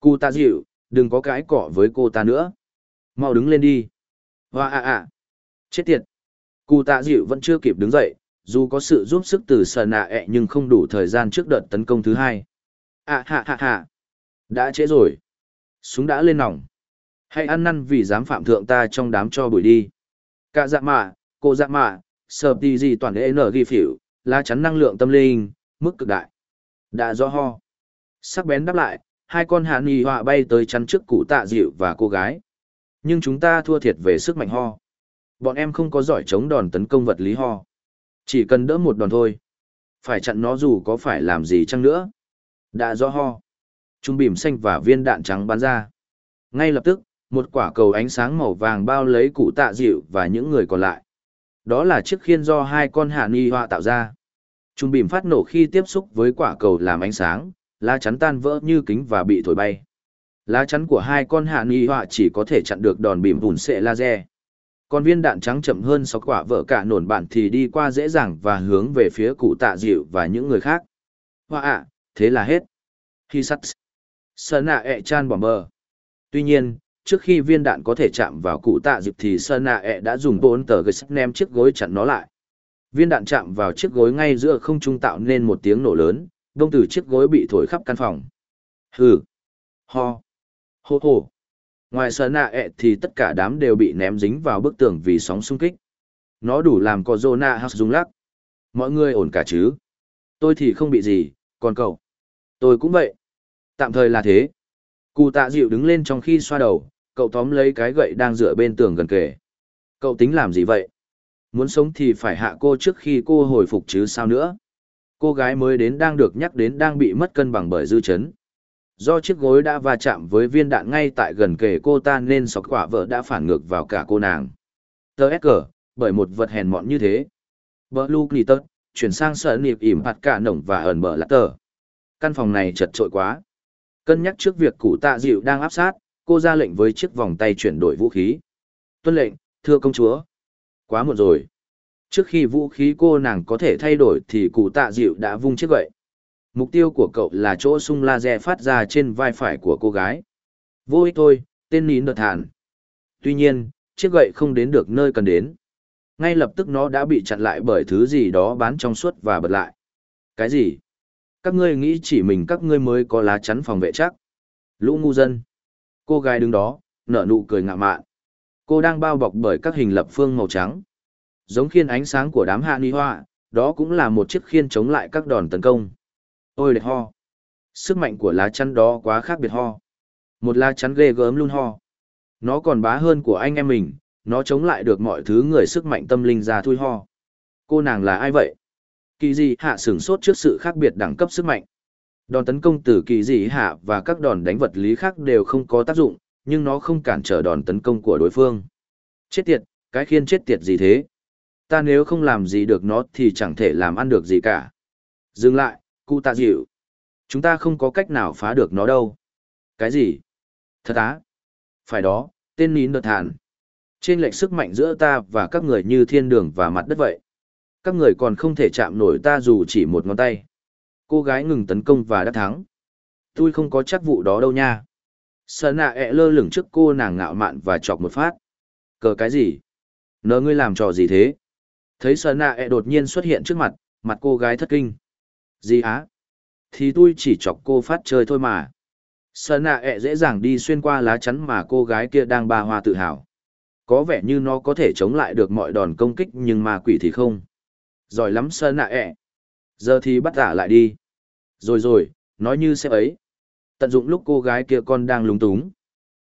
Cụ tạ dịu, đừng có cãi cọ với cô ta nữa. Mau đứng lên đi. Hoa à à. Chết tiệt. Cụ tạ dịu vẫn chưa kịp đứng dậy, dù có sự giúp sức từ sờ nạ ẹ nhưng không đủ thời gian trước đợt tấn công thứ hai. À hạ hạ hạ. Đã trễ rồi. Súng đã lên nòng. Hãy ăn năn vì dám phạm thượng ta trong đám cho bụi đi. Cả dạ mạ, cô dạ mạ, sợp đi gì toàn đế nở ghi phỉu, lá chắn năng lượng tâm linh, mức cực đại. Đã do ho. Sắc bén đáp lại, hai con hạ nì họa bay tới chắn trước cụ tạ dịu và cô gái. Nhưng chúng ta thua thiệt về sức mạnh ho. Bọn em không có giỏi chống đòn tấn công vật lý ho. Chỉ cần đỡ một đòn thôi. Phải chặn nó dù có phải làm gì chăng nữa. Đã do ho. Trung bìm xanh và viên đạn trắng bắn ra. Ngay lập tức, một quả cầu ánh sáng màu vàng bao lấy cụ tạ dịu và những người còn lại. Đó là chiếc khiên do hai con hạ ni họa tạo ra. Trung bìm phát nổ khi tiếp xúc với quả cầu làm ánh sáng, lá chắn tan vỡ như kính và bị thổi bay. Lá chắn của hai con hạ ni họa chỉ có thể chặn được đòn bìm bùn xệ laser. Còn viên đạn trắng chậm hơn sáu quả vỡ cả nổn bạn thì đi qua dễ dàng và hướng về phía cụ tạ dịu và những người khác. Hoa ạ, thế là hết. Khi sắt. Sơn ạ ẹ chan bỏ mờ. Tuy nhiên, trước khi viên đạn có thể chạm vào cụ tạ dịp thì Sơn nạ ẹ e đã dùng bốn tờ gây ném chiếc gối chặn nó lại. Viên đạn chạm vào chiếc gối ngay giữa không trung tạo nên một tiếng nổ lớn, đông từ chiếc gối bị thổi khắp căn phòng. Hừ. Ho. Hô hô. Ngoài sơn nạ ẹ e thì tất cả đám đều bị ném dính vào bức tường vì sóng xung kích. Nó đủ làm có Zona House rung lắc. Mọi người ổn cả chứ? Tôi thì không bị gì, còn cậu? Tôi cũng vậy. Tạm thời là thế. Cụ tạ dịu đứng lên trong khi xoa đầu, cậu tóm lấy cái gậy đang dựa bên tường gần kề. Cậu tính làm gì vậy? Muốn sống thì phải hạ cô trước khi cô hồi phục chứ sao nữa? Cô gái mới đến đang được nhắc đến đang bị mất cân bằng bởi dư chấn. Do chiếc gối đã va chạm với viên đạn ngay tại gần kề cô ta nên sọc quả vợ đã phản ngược vào cả cô nàng. Tờ S cờ, bởi một vật hèn mọn như thế. Blue Glitter, chuyển sang sợ niệm ỉm hạt cả nổng và ẩn bờ lát tờ. Căn phòng này chật trội quá. Cân nhắc trước việc cụ tạ dịu đang áp sát, cô ra lệnh với chiếc vòng tay chuyển đổi vũ khí. Tuân lệnh, thưa công chúa. Quá muộn rồi. Trước khi vũ khí cô nàng có thể thay đổi thì cụ tạ dịu đã vung chiếc gậy. Mục tiêu của cậu là chỗ sung laser phát ra trên vai phải của cô gái. Vô ích thôi, tên nín đợt thản. Tuy nhiên, chiếc gậy không đến được nơi cần đến. Ngay lập tức nó đã bị chặn lại bởi thứ gì đó bán trong suốt và bật lại. Cái gì? Các ngươi nghĩ chỉ mình các ngươi mới có lá chắn phòng vệ chắc. Lũ ngu dân. Cô gái đứng đó, nở nụ cười ngạ mạn. Cô đang bao bọc bởi các hình lập phương màu trắng. Giống khiên ánh sáng của đám hạ ni hoa, đó cũng là một chiếc khiên chống lại các đòn tấn công. Ôi đẹp ho. Sức mạnh của lá chắn đó quá khác biệt ho. Một lá chắn ghê gớm luôn ho. Nó còn bá hơn của anh em mình, nó chống lại được mọi thứ người sức mạnh tâm linh ra thui ho. Cô nàng là ai vậy? Kỳ dị hạ sửng sốt trước sự khác biệt đẳng cấp sức mạnh. Đòn tấn công từ kỳ dị hạ và các đòn đánh vật lý khác đều không có tác dụng, nhưng nó không cản trở đòn tấn công của đối phương. Chết tiệt, cái khiên chết tiệt gì thế? Ta nếu không làm gì được nó thì chẳng thể làm ăn được gì cả. Dừng lại, cụ tạ dịu. Chúng ta không có cách nào phá được nó đâu. Cái gì? Thật á? Phải đó, tên nín đợt hàn. Trên lệch sức mạnh giữa ta và các người như thiên đường và mặt đất vậy. Các người còn không thể chạm nổi ta dù chỉ một ngón tay. Cô gái ngừng tấn công và đã thắng. Tôi không có chắc vụ đó đâu nha. Sơn nạ ẹ lơ lửng trước cô nàng ngạo mạn và chọc một phát. Cờ cái gì? Nỡ ngươi làm trò gì thế? Thấy Sơn nạ ẹ đột nhiên xuất hiện trước mặt, mặt cô gái thất kinh. Gì á? Thì tôi chỉ chọc cô phát chơi thôi mà. Sơn nạ ẹ dễ dàng đi xuyên qua lá chắn mà cô gái kia đang ba hoa tự hào. Có vẻ như nó có thể chống lại được mọi đòn công kích nhưng mà quỷ thì không. Giỏi lắm Sơn nạ ẹ. Giờ thì bắt giả lại đi. Rồi rồi, nói như sẽ ấy. Tận dụng lúc cô gái kia con đang lúng túng.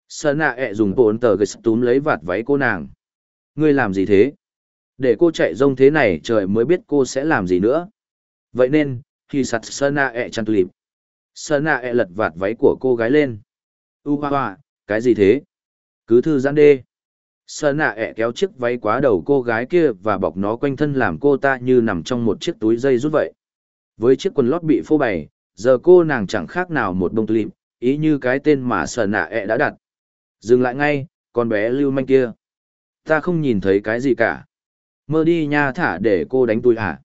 Sơn nạ ẹ dùng bồn tờ gây túm lấy vạt váy cô nàng. Ngươi làm gì thế? Để cô chạy rông thế này trời mới biết cô sẽ làm gì nữa. Vậy nên, khi sặt Sơn nạ ẹ chăn tulip. Sơn nạ ẹ lật vạt váy của cô gái lên. U hoa hoa, cái gì thế? Cứ thư giãn đê. Sợ nạ ẹ kéo chiếc váy quá đầu cô gái kia và bọc nó quanh thân làm cô ta như nằm trong một chiếc túi dây rút vậy. Với chiếc quần lót bị phô bày, giờ cô nàng chẳng khác nào một bông tulip, ý như cái tên mà sợ nạ ẹ đã đặt. Dừng lại ngay, con bé lưu manh kia. Ta không nhìn thấy cái gì cả. Mơ đi nha thả để cô đánh tôi hả?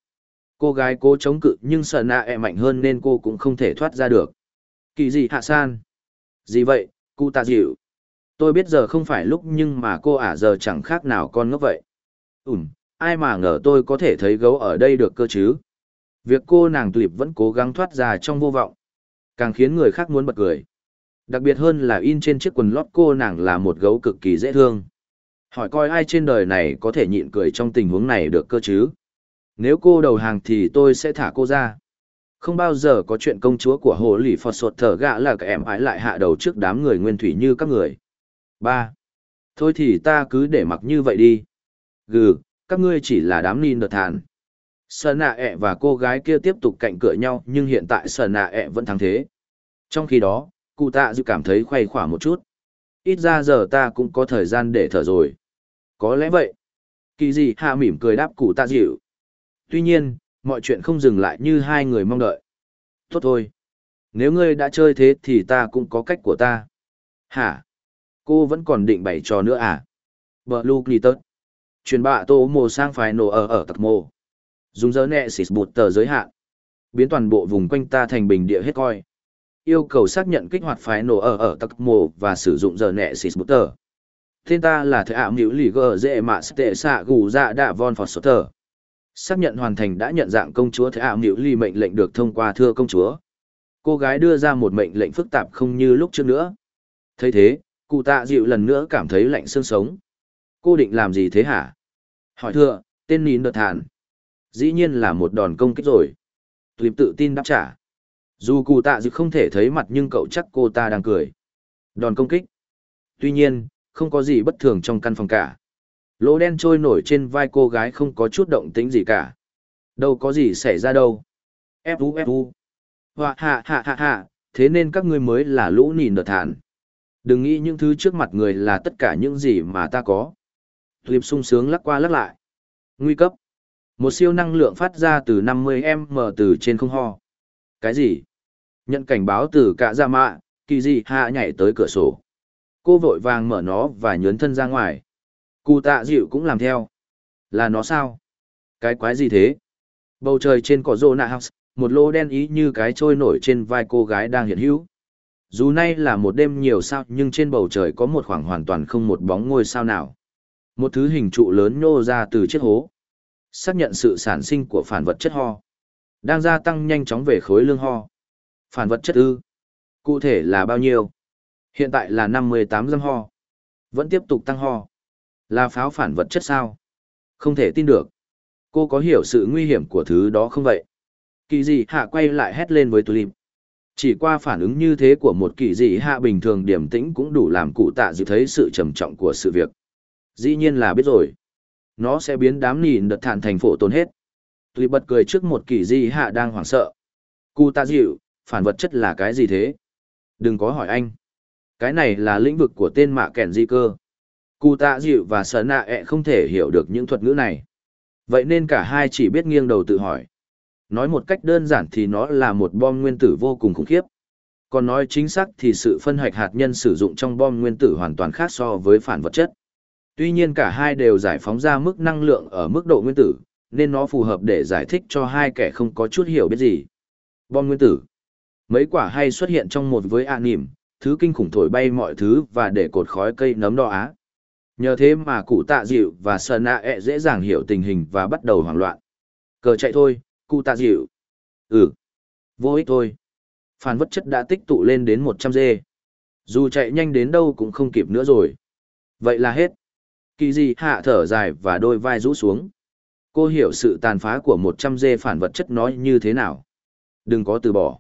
Cô gái cố chống cự nhưng sợ nạ ẹ mạnh hơn nên cô cũng không thể thoát ra được. Kỳ gì hạ san? Gì vậy, cụ Tạ dịu? Tôi biết giờ không phải lúc nhưng mà cô ả giờ chẳng khác nào con ngốc vậy. Ừm, ai mà ngờ tôi có thể thấy gấu ở đây được cơ chứ? Việc cô nàng tuyệt vẫn cố gắng thoát ra trong vô vọng. Càng khiến người khác muốn bật cười. Đặc biệt hơn là in trên chiếc quần lót cô nàng là một gấu cực kỳ dễ thương. Hỏi coi ai trên đời này có thể nhịn cười trong tình huống này được cơ chứ? Nếu cô đầu hàng thì tôi sẽ thả cô ra. Không bao giờ có chuyện công chúa của hồ lì phọt sột thở gạ là các em ái lại hạ đầu trước đám người nguyên thủy như các người ba Thôi thì ta cứ để mặc như vậy đi. Gừ, các ngươi chỉ là đám nin đợt thản. sợ nạ ẹ và cô gái kia tiếp tục cạnh cửa nhau nhưng hiện tại sợ nạ ẹ vẫn thắng thế. Trong khi đó, cụ tạ dự cảm thấy khoay khỏa một chút. Ít ra giờ ta cũng có thời gian để thở rồi. Có lẽ vậy. Kỳ gì hạ mỉm cười đáp cụ tạ dịu. Tuy nhiên, mọi chuyện không dừng lại như hai người mong đợi. Tốt thôi. Nếu ngươi đã chơi thế thì ta cũng có cách của ta. Hả? Cô vẫn còn định bày trò nữa à? Bờ Lu tớt. Truyền bạ tô mồ sang phải nổ ở ở tặc mồ. Dùng dỡ nẹ xịt bụt tờ giới hạn. Biến toàn bộ vùng quanh ta thành bình địa hết coi. Yêu cầu xác nhận kích hoạt phái nổ ở ở tặc mồ và sử dụng giờ nẹ xịt bụt tờ. Tên ta là thế ảo nữ lì gờ dễ mạ tệ xạ gù dạ đạ von phọt sốt tờ. Xác nhận hoàn thành đã nhận dạng công chúa thế ảo nữ lì mệnh lệnh được thông qua thưa công chúa. Cô gái đưa ra một mệnh lệnh phức tạp không như lúc trước nữa. thấy thế, Cụ tạ dịu lần nữa cảm thấy lạnh xương sống. Cô định làm gì thế hả? Hỏi thưa, tên nín đợt thản. Dĩ nhiên là một đòn công kích rồi. Tuyệp tự tin đáp trả. Dù cụ tạ dịu không thể thấy mặt nhưng cậu chắc cô ta đang cười. Đòn công kích. Tuy nhiên, không có gì bất thường trong căn phòng cả. Lỗ đen trôi nổi trên vai cô gái không có chút động tĩnh gì cả. Đâu có gì xảy ra đâu. Fu fu. Hoa hạ hạ hạ hạ, thế nên các ngươi mới là lũ nìn đợt thản. Đừng nghĩ những thứ trước mặt người là tất cả những gì mà ta có. Tulip sung sướng lắc qua lắc lại. Nguy cấp. Một siêu năng lượng phát ra từ 50M từ trên không ho. Cái gì? Nhận cảnh báo từ cả gia mạ, kỳ dị hạ nhảy tới cửa sổ. Cô vội vàng mở nó và nhớn thân ra ngoài. Cụ tạ dịu cũng làm theo. Là nó sao? Cái quái gì thế? Bầu trời trên cỏ rô nạ house, một lô đen ý như cái trôi nổi trên vai cô gái đang hiện hữu. Dù nay là một đêm nhiều sao nhưng trên bầu trời có một khoảng hoàn toàn không một bóng ngôi sao nào. Một thứ hình trụ lớn nhô ra từ chiếc hố. Xác nhận sự sản sinh của phản vật chất ho. Đang gia tăng nhanh chóng về khối lương ho. Phản vật chất ư. Cụ thể là bao nhiêu? Hiện tại là 58 dâm ho. Vẫn tiếp tục tăng ho. Là pháo phản vật chất sao? Không thể tin được. Cô có hiểu sự nguy hiểm của thứ đó không vậy? Kỳ dị hạ quay lại hét lên với Tulip. Chỉ qua phản ứng như thế của một kỳ dị hạ bình thường điểm tĩnh cũng đủ làm cụ tạ dự thấy sự trầm trọng của sự việc. Dĩ nhiên là biết rồi. Nó sẽ biến đám nhìn đợt thản thành phổ tồn hết. Tulip bật cười trước một kỳ dị hạ đang hoảng sợ. Cụ tạ dịu, phản vật chất là cái gì thế? Đừng có hỏi anh. Cái này là lĩnh vực của tên mạ kẻn di cơ. Cụ tạ dịu và sở nạ ẹ không thể hiểu được những thuật ngữ này. Vậy nên cả hai chỉ biết nghiêng đầu tự hỏi. Nói một cách đơn giản thì nó là một bom nguyên tử vô cùng khủng khiếp. Còn nói chính xác thì sự phân hạch hạt nhân sử dụng trong bom nguyên tử hoàn toàn khác so với phản vật chất. Tuy nhiên cả hai đều giải phóng ra mức năng lượng ở mức độ nguyên tử, nên nó phù hợp để giải thích cho hai kẻ không có chút hiểu biết gì. Bom nguyên tử. Mấy quả hay xuất hiện trong một với ạ nỉm, thứ kinh khủng thổi bay mọi thứ và để cột khói cây nấm đỏ á. Nhờ thế mà cụ tạ dịu và sơn nạ ẹ dễ dàng hiểu tình hình và bắt đầu hoảng loạn. Cờ chạy thôi, cụ tạ dịu. Ừ, vô ích thôi. Phản vật chất đã tích tụ lên đến một trăm dê. Dù chạy nhanh đến đâu cũng không kịp nữa rồi. Vậy là hết. Kỳ gì hạ thở dài và đôi vai rũ xuống. Cô hiểu sự tàn phá của một trăm dê phản vật chất nói như thế nào. Đừng có từ bỏ.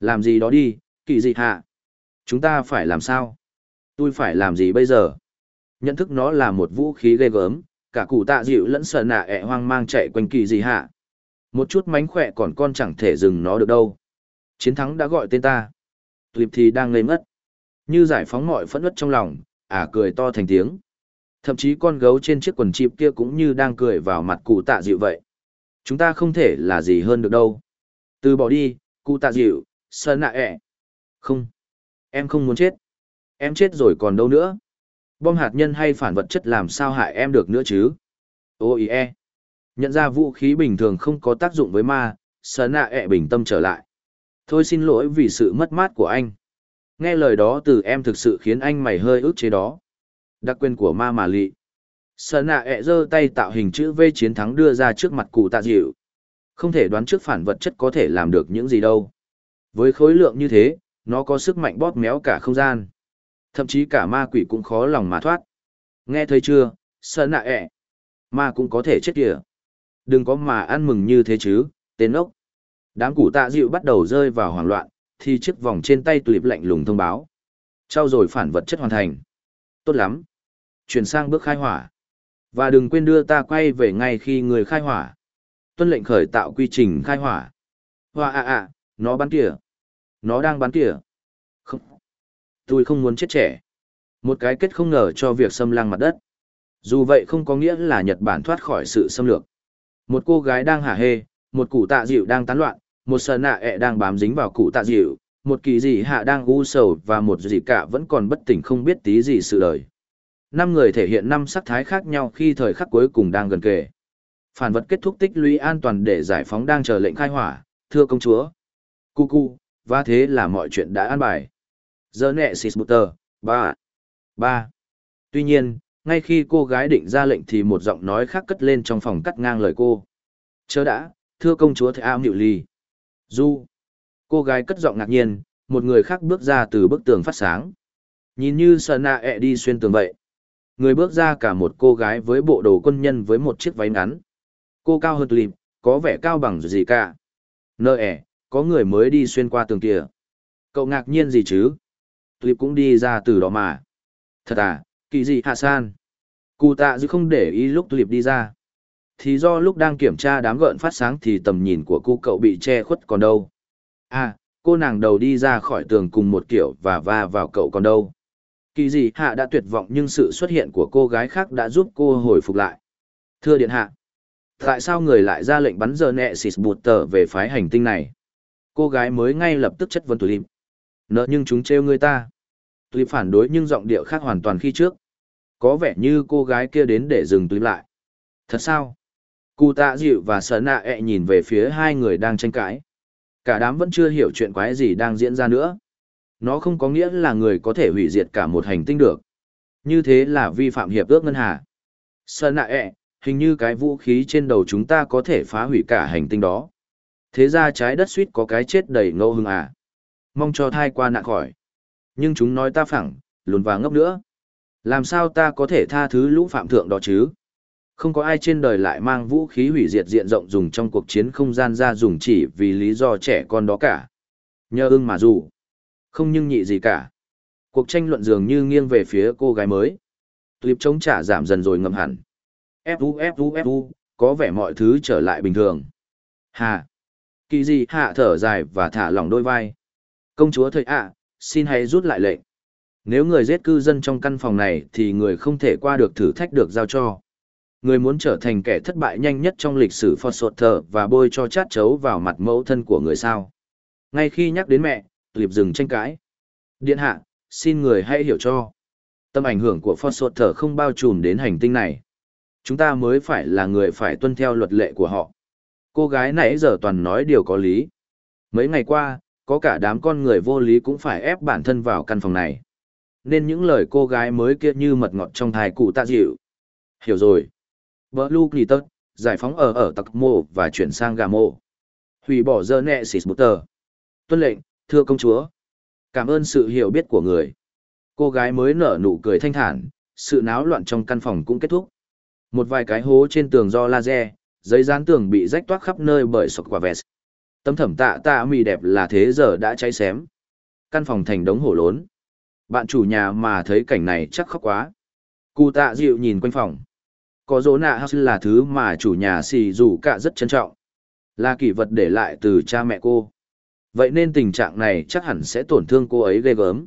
Làm gì đó đi, kỳ gì hạ. Chúng ta phải làm sao? Tôi phải làm gì bây giờ? Nhận thức nó là một vũ khí ghê gớm, cả cụ tạ dịu lẫn sợ nạ ẹ hoang mang chạy quanh kỳ gì hạ. Một chút mánh khỏe còn con chẳng thể dừng nó được đâu. Chiến thắng đã gọi tên ta. Tuyệp thì đang ngây mất. Như giải phóng mọi phẫn ức trong lòng, ả à cười to thành tiếng. Thậm chí con gấu trên chiếc quần chip kia cũng như đang cười vào mặt cụ tạ dịu vậy. Chúng ta không thể là gì hơn được đâu. Từ bỏ đi, cụ tạ dịu, sơn nạ ẹ. Không. Em không muốn chết. Em chết rồi còn đâu nữa. Bom hạt nhân hay phản vật chất làm sao hại em được nữa chứ? ôi e Nhận ra vũ khí bình thường không có tác dụng với ma, sở nạ ẹ bình tâm trở lại. Thôi xin lỗi vì sự mất mát của anh. Nghe lời đó từ em thực sự khiến anh mày hơi ức chế đó. Đặc quyền của ma mà lị. Sở nạ ẹ giơ tay tạo hình chữ V chiến thắng đưa ra trước mặt cụ tạ dịu. Không thể đoán trước phản vật chất có thể làm được những gì đâu. Với khối lượng như thế, nó có sức mạnh bóp méo cả không gian. Thậm chí cả ma quỷ cũng khó lòng mà thoát. Nghe thấy chưa, sơn nạ ẹ. Ma cũng có thể chết kìa. Đừng có mà ăn mừng như thế chứ, tên ốc. Đám củ tạ dịu bắt đầu rơi vào hoảng loạn, thì chiếc vòng trên tay tulip lạnh lùng thông báo. Trao rồi phản vật chất hoàn thành. Tốt lắm. Chuyển sang bước khai hỏa. Và đừng quên đưa ta quay về ngay khi người khai hỏa. Tuân lệnh khởi tạo quy trình khai hỏa. Hoa à à, nó bắn kìa. Nó đang bắn kìa. Không. Tôi không muốn chết trẻ. Một cái kết không ngờ cho việc xâm lăng mặt đất. Dù vậy không có nghĩa là Nhật Bản thoát khỏi sự xâm lược. Một cô gái đang hả hê, một cụ tạ dịu đang tán loạn, một sờ nạ ẹ đang bám dính vào cụ tạ dịu, một kỳ dị hạ đang u sầu và một dị cả vẫn còn bất tỉnh không biết tí gì sự đời. Năm người thể hiện năm sắc thái khác nhau khi thời khắc cuối cùng đang gần kề. Phản vật kết thúc tích lũy an toàn để giải phóng đang chờ lệnh khai hỏa, thưa công chúa. Cu cu, và thế là mọi chuyện đã an bài. Giờ nẹ xịt bụt tờ, ba. Ba. Tuy nhiên, ngay khi cô gái định ra lệnh thì một giọng nói khác cất lên trong phòng cắt ngang lời cô. Chớ đã, thưa công chúa thầy ao nịu ly. Du. Cô gái cất giọng ngạc nhiên, một người khác bước ra từ bức tường phát sáng. Nhìn như sợ nạ ẹ e đi xuyên tường vậy. Người bước ra cả một cô gái với bộ đồ quân nhân với một chiếc váy ngắn. Cô cao hơn lịp, có vẻ cao bằng gì cả. nợ ẹ, có người mới đi xuyên qua tường kia. Cậu ngạc nhiên gì chứ? Tulip cũng đi ra từ đó mà. Thật à, kỳ gì hạ san? Cụ tạ dư không để ý lúc Tulip đi ra. Thì do lúc đang kiểm tra đám gợn phát sáng thì tầm nhìn của cô cậu bị che khuất còn đâu. À, cô nàng đầu đi ra khỏi tường cùng một kiểu và va vào cậu còn đâu. Kỳ gì hạ đã tuyệt vọng nhưng sự xuất hiện của cô gái khác đã giúp cô hồi phục lại. Thưa điện hạ, tại sao người lại ra lệnh bắn giờ nẹ xịt bụt tờ về phái hành tinh này? Cô gái mới ngay lập tức chất vấn Tulip. Nợ nhưng chúng trêu người ta. Tulip phản đối nhưng giọng điệu khác hoàn toàn khi trước. Có vẻ như cô gái kia đến để dừng Tulip lại. Thật sao? Cụ tạ dịu và sở nạ ẹ nhìn về phía hai người đang tranh cãi. Cả đám vẫn chưa hiểu chuyện quái gì đang diễn ra nữa. Nó không có nghĩa là người có thể hủy diệt cả một hành tinh được. Như thế là vi phạm hiệp ước ngân hà. Sở nạ ẹ, hình như cái vũ khí trên đầu chúng ta có thể phá hủy cả hành tinh đó. Thế ra trái đất suýt có cái chết đầy ngẫu hưng à. Mong cho thai qua nạn khỏi. Nhưng chúng nói ta phẳng, lùn và ngốc nữa. Làm sao ta có thể tha thứ lũ phạm thượng đó chứ? Không có ai trên đời lại mang vũ khí hủy diệt diện rộng dùng trong cuộc chiến không gian ra dùng chỉ vì lý do trẻ con đó cả. Nhờ ưng mà dù. Không nhưng nhị gì cả. Cuộc tranh luận dường như nghiêng về phía cô gái mới. Tuyệp chống trả giảm dần rồi ngầm hẳn. Fu Fu Fu, có vẻ mọi thứ trở lại bình thường. Hà. Kỳ gì hạ thở dài và thả lỏng đôi vai. Công chúa thời ạ, xin hãy rút lại lệnh. Nếu người giết cư dân trong căn phòng này thì người không thể qua được thử thách được giao cho. Người muốn trở thành kẻ thất bại nhanh nhất trong lịch sử Phật Sột Thờ và bôi cho chát chấu vào mặt mẫu thân của người sao. Ngay khi nhắc đến mẹ, liệp dừng tranh cãi. Điện hạ, xin người hãy hiểu cho. Tâm ảnh hưởng của Phật Sột Thờ không bao trùm đến hành tinh này. Chúng ta mới phải là người phải tuân theo luật lệ của họ. Cô gái nãy giờ toàn nói điều có lý. Mấy ngày qua, có cả đám con người vô lý cũng phải ép bản thân vào căn phòng này. Nên những lời cô gái mới kia như mật ngọt trong thai cụ tạ dịu. Hiểu rồi. Blue Glitter, giải phóng ở ở tặc mộ và chuyển sang gà mộ. Hủy bỏ dơ nẹ xịt bút tờ. Tuân lệnh, thưa công chúa. Cảm ơn sự hiểu biết của người. Cô gái mới nở nụ cười thanh thản, sự náo loạn trong căn phòng cũng kết thúc. Một vài cái hố trên tường do laser, giấy dán tường bị rách toát khắp nơi bởi sọc quả vest. Tấm thẩm tạ tạ mì đẹp là thế giờ đã cháy xém. Căn phòng thành đống hổ lốn. Bạn chủ nhà mà thấy cảnh này chắc khóc quá. Cụ tạ dịu nhìn quanh phòng. Có dỗ nạ house là thứ mà chủ nhà xì dù cả rất trân trọng. Là kỷ vật để lại từ cha mẹ cô. Vậy nên tình trạng này chắc hẳn sẽ tổn thương cô ấy ghê gớm.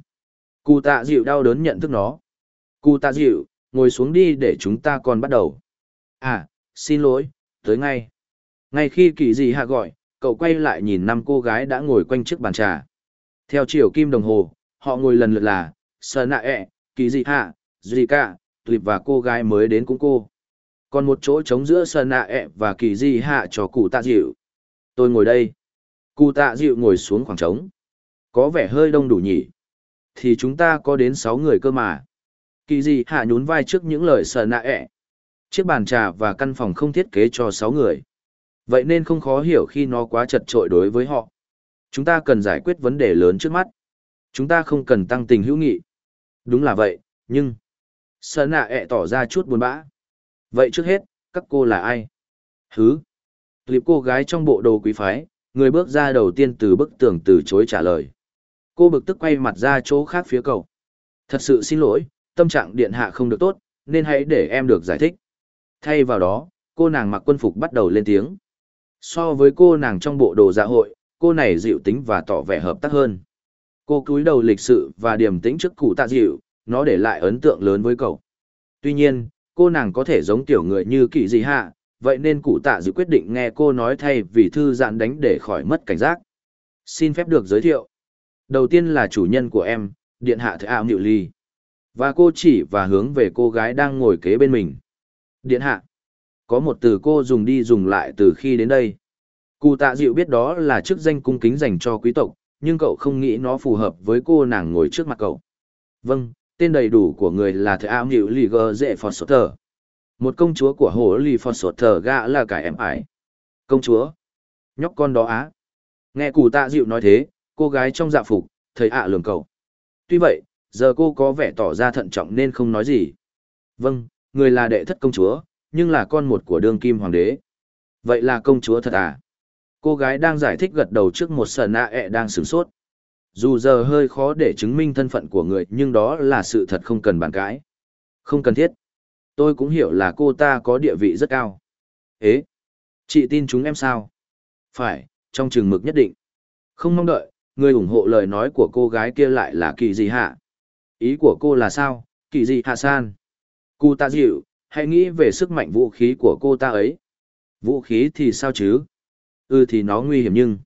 Cụ tạ dịu đau đớn nhận thức nó. Cụ tạ dịu, ngồi xuống đi để chúng ta còn bắt đầu. À xin lỗi, tới ngay. Ngay khi kỳ dị hạ gọi, cậu quay lại nhìn năm cô gái đã ngồi quanh chiếc bàn trà. Theo chiều kim đồng hồ họ ngồi lần lượt là, sơ nạ ẹ e, kỳ dị hạ dì cả tuyệt và cô gái mới đến cũng cô. Còn một chỗ trống giữa sân nạ ẹ e và kỳ dị hạ cho cụ tạ dịu. Tôi ngồi đây. Cụ tạ dịu ngồi xuống khoảng trống. Có vẻ hơi đông đủ nhỉ? Thì chúng ta có đến sáu người cơ mà. Kỳ dị hạ nhún vai trước những lời sờ nạ ẹ e. chiếc bàn trà và căn phòng không thiết kế cho sáu người. Vậy nên không khó hiểu khi nó quá chật trội đối với họ. Chúng ta cần giải quyết vấn đề lớn trước mắt chúng ta không cần tăng tình hữu nghị đúng là vậy nhưng sờ nạ ẹ tỏ ra chút buồn bã Vậy trước hết, các cô là ai? Hứ. Clip cô gái trong bộ đồ quý phái, người bước ra đầu tiên từ bức tường từ chối trả lời. Cô bực tức quay mặt ra chỗ khác phía cậu. Thật sự xin lỗi, tâm trạng điện hạ không được tốt, nên hãy để em được giải thích. Thay vào đó, cô nàng mặc quân phục bắt đầu lên tiếng. So với cô nàng trong bộ đồ dạ hội, cô này dịu tính và tỏ vẻ hợp tác hơn. Cô cúi đầu lịch sự và điềm tĩnh trước cụ tạ dịu, nó để lại ấn tượng lớn với cậu. Tuy nhiên, cô nàng có thể giống tiểu người như kỳ Dị hạ, vậy nên cụ tạ dịu quyết định nghe cô nói thay vì thư giãn đánh để khỏi mất cảnh giác. Xin phép được giới thiệu. Đầu tiên là chủ nhân của em, điện hạ thầy ảo nhự ly. Và cô chỉ và hướng về cô gái đang ngồi kế bên mình. Điện hạ. Có một từ cô dùng đi dùng lại từ khi đến đây. Cụ tạ dịu biết đó là chức danh cung kính dành cho quý tộc, nhưng cậu không nghĩ nó phù hợp với cô nàng ngồi trước mặt cậu. Vâng, tên đầy đủ của người là thợ áo nghịu lì Gơ Dệ phọt Sột thờ một công chúa của hồ lì phọt Sột thờ gã là cải em ải công chúa. Nhóc con đó á. Nghe cụ tạ dịu nói thế cô gái trong dạ phục thầy ạ lường cậu. Tuy vậy giờ cô có vẻ tỏ ra thận trọng nên không nói gì. Vâng người là đệ thất công chúa nhưng là con một của đương kim hoàng đế. Vậy là công chúa thật à? Cô gái đang giải thích gật đầu trước một sở nạ ẹ đang sửng sốt dù giờ hơi khó để chứng minh thân phận của người nhưng đó là sự thật không cần bàn cãi. Không cần thiết. Tôi cũng hiểu là cô ta có địa vị rất cao. Ế! Chị tin chúng em sao? Phải, trong trường mực nhất định. Không mong đợi, người ủng hộ lời nói của cô gái kia lại là kỳ gì hạ. Ý của cô là sao, kỳ gì hạ san? Cụ ta dịu, hãy nghĩ về sức mạnh vũ khí của cô ta ấy. Vũ khí thì sao chứ? Ừ thì nó nguy hiểm nhưng...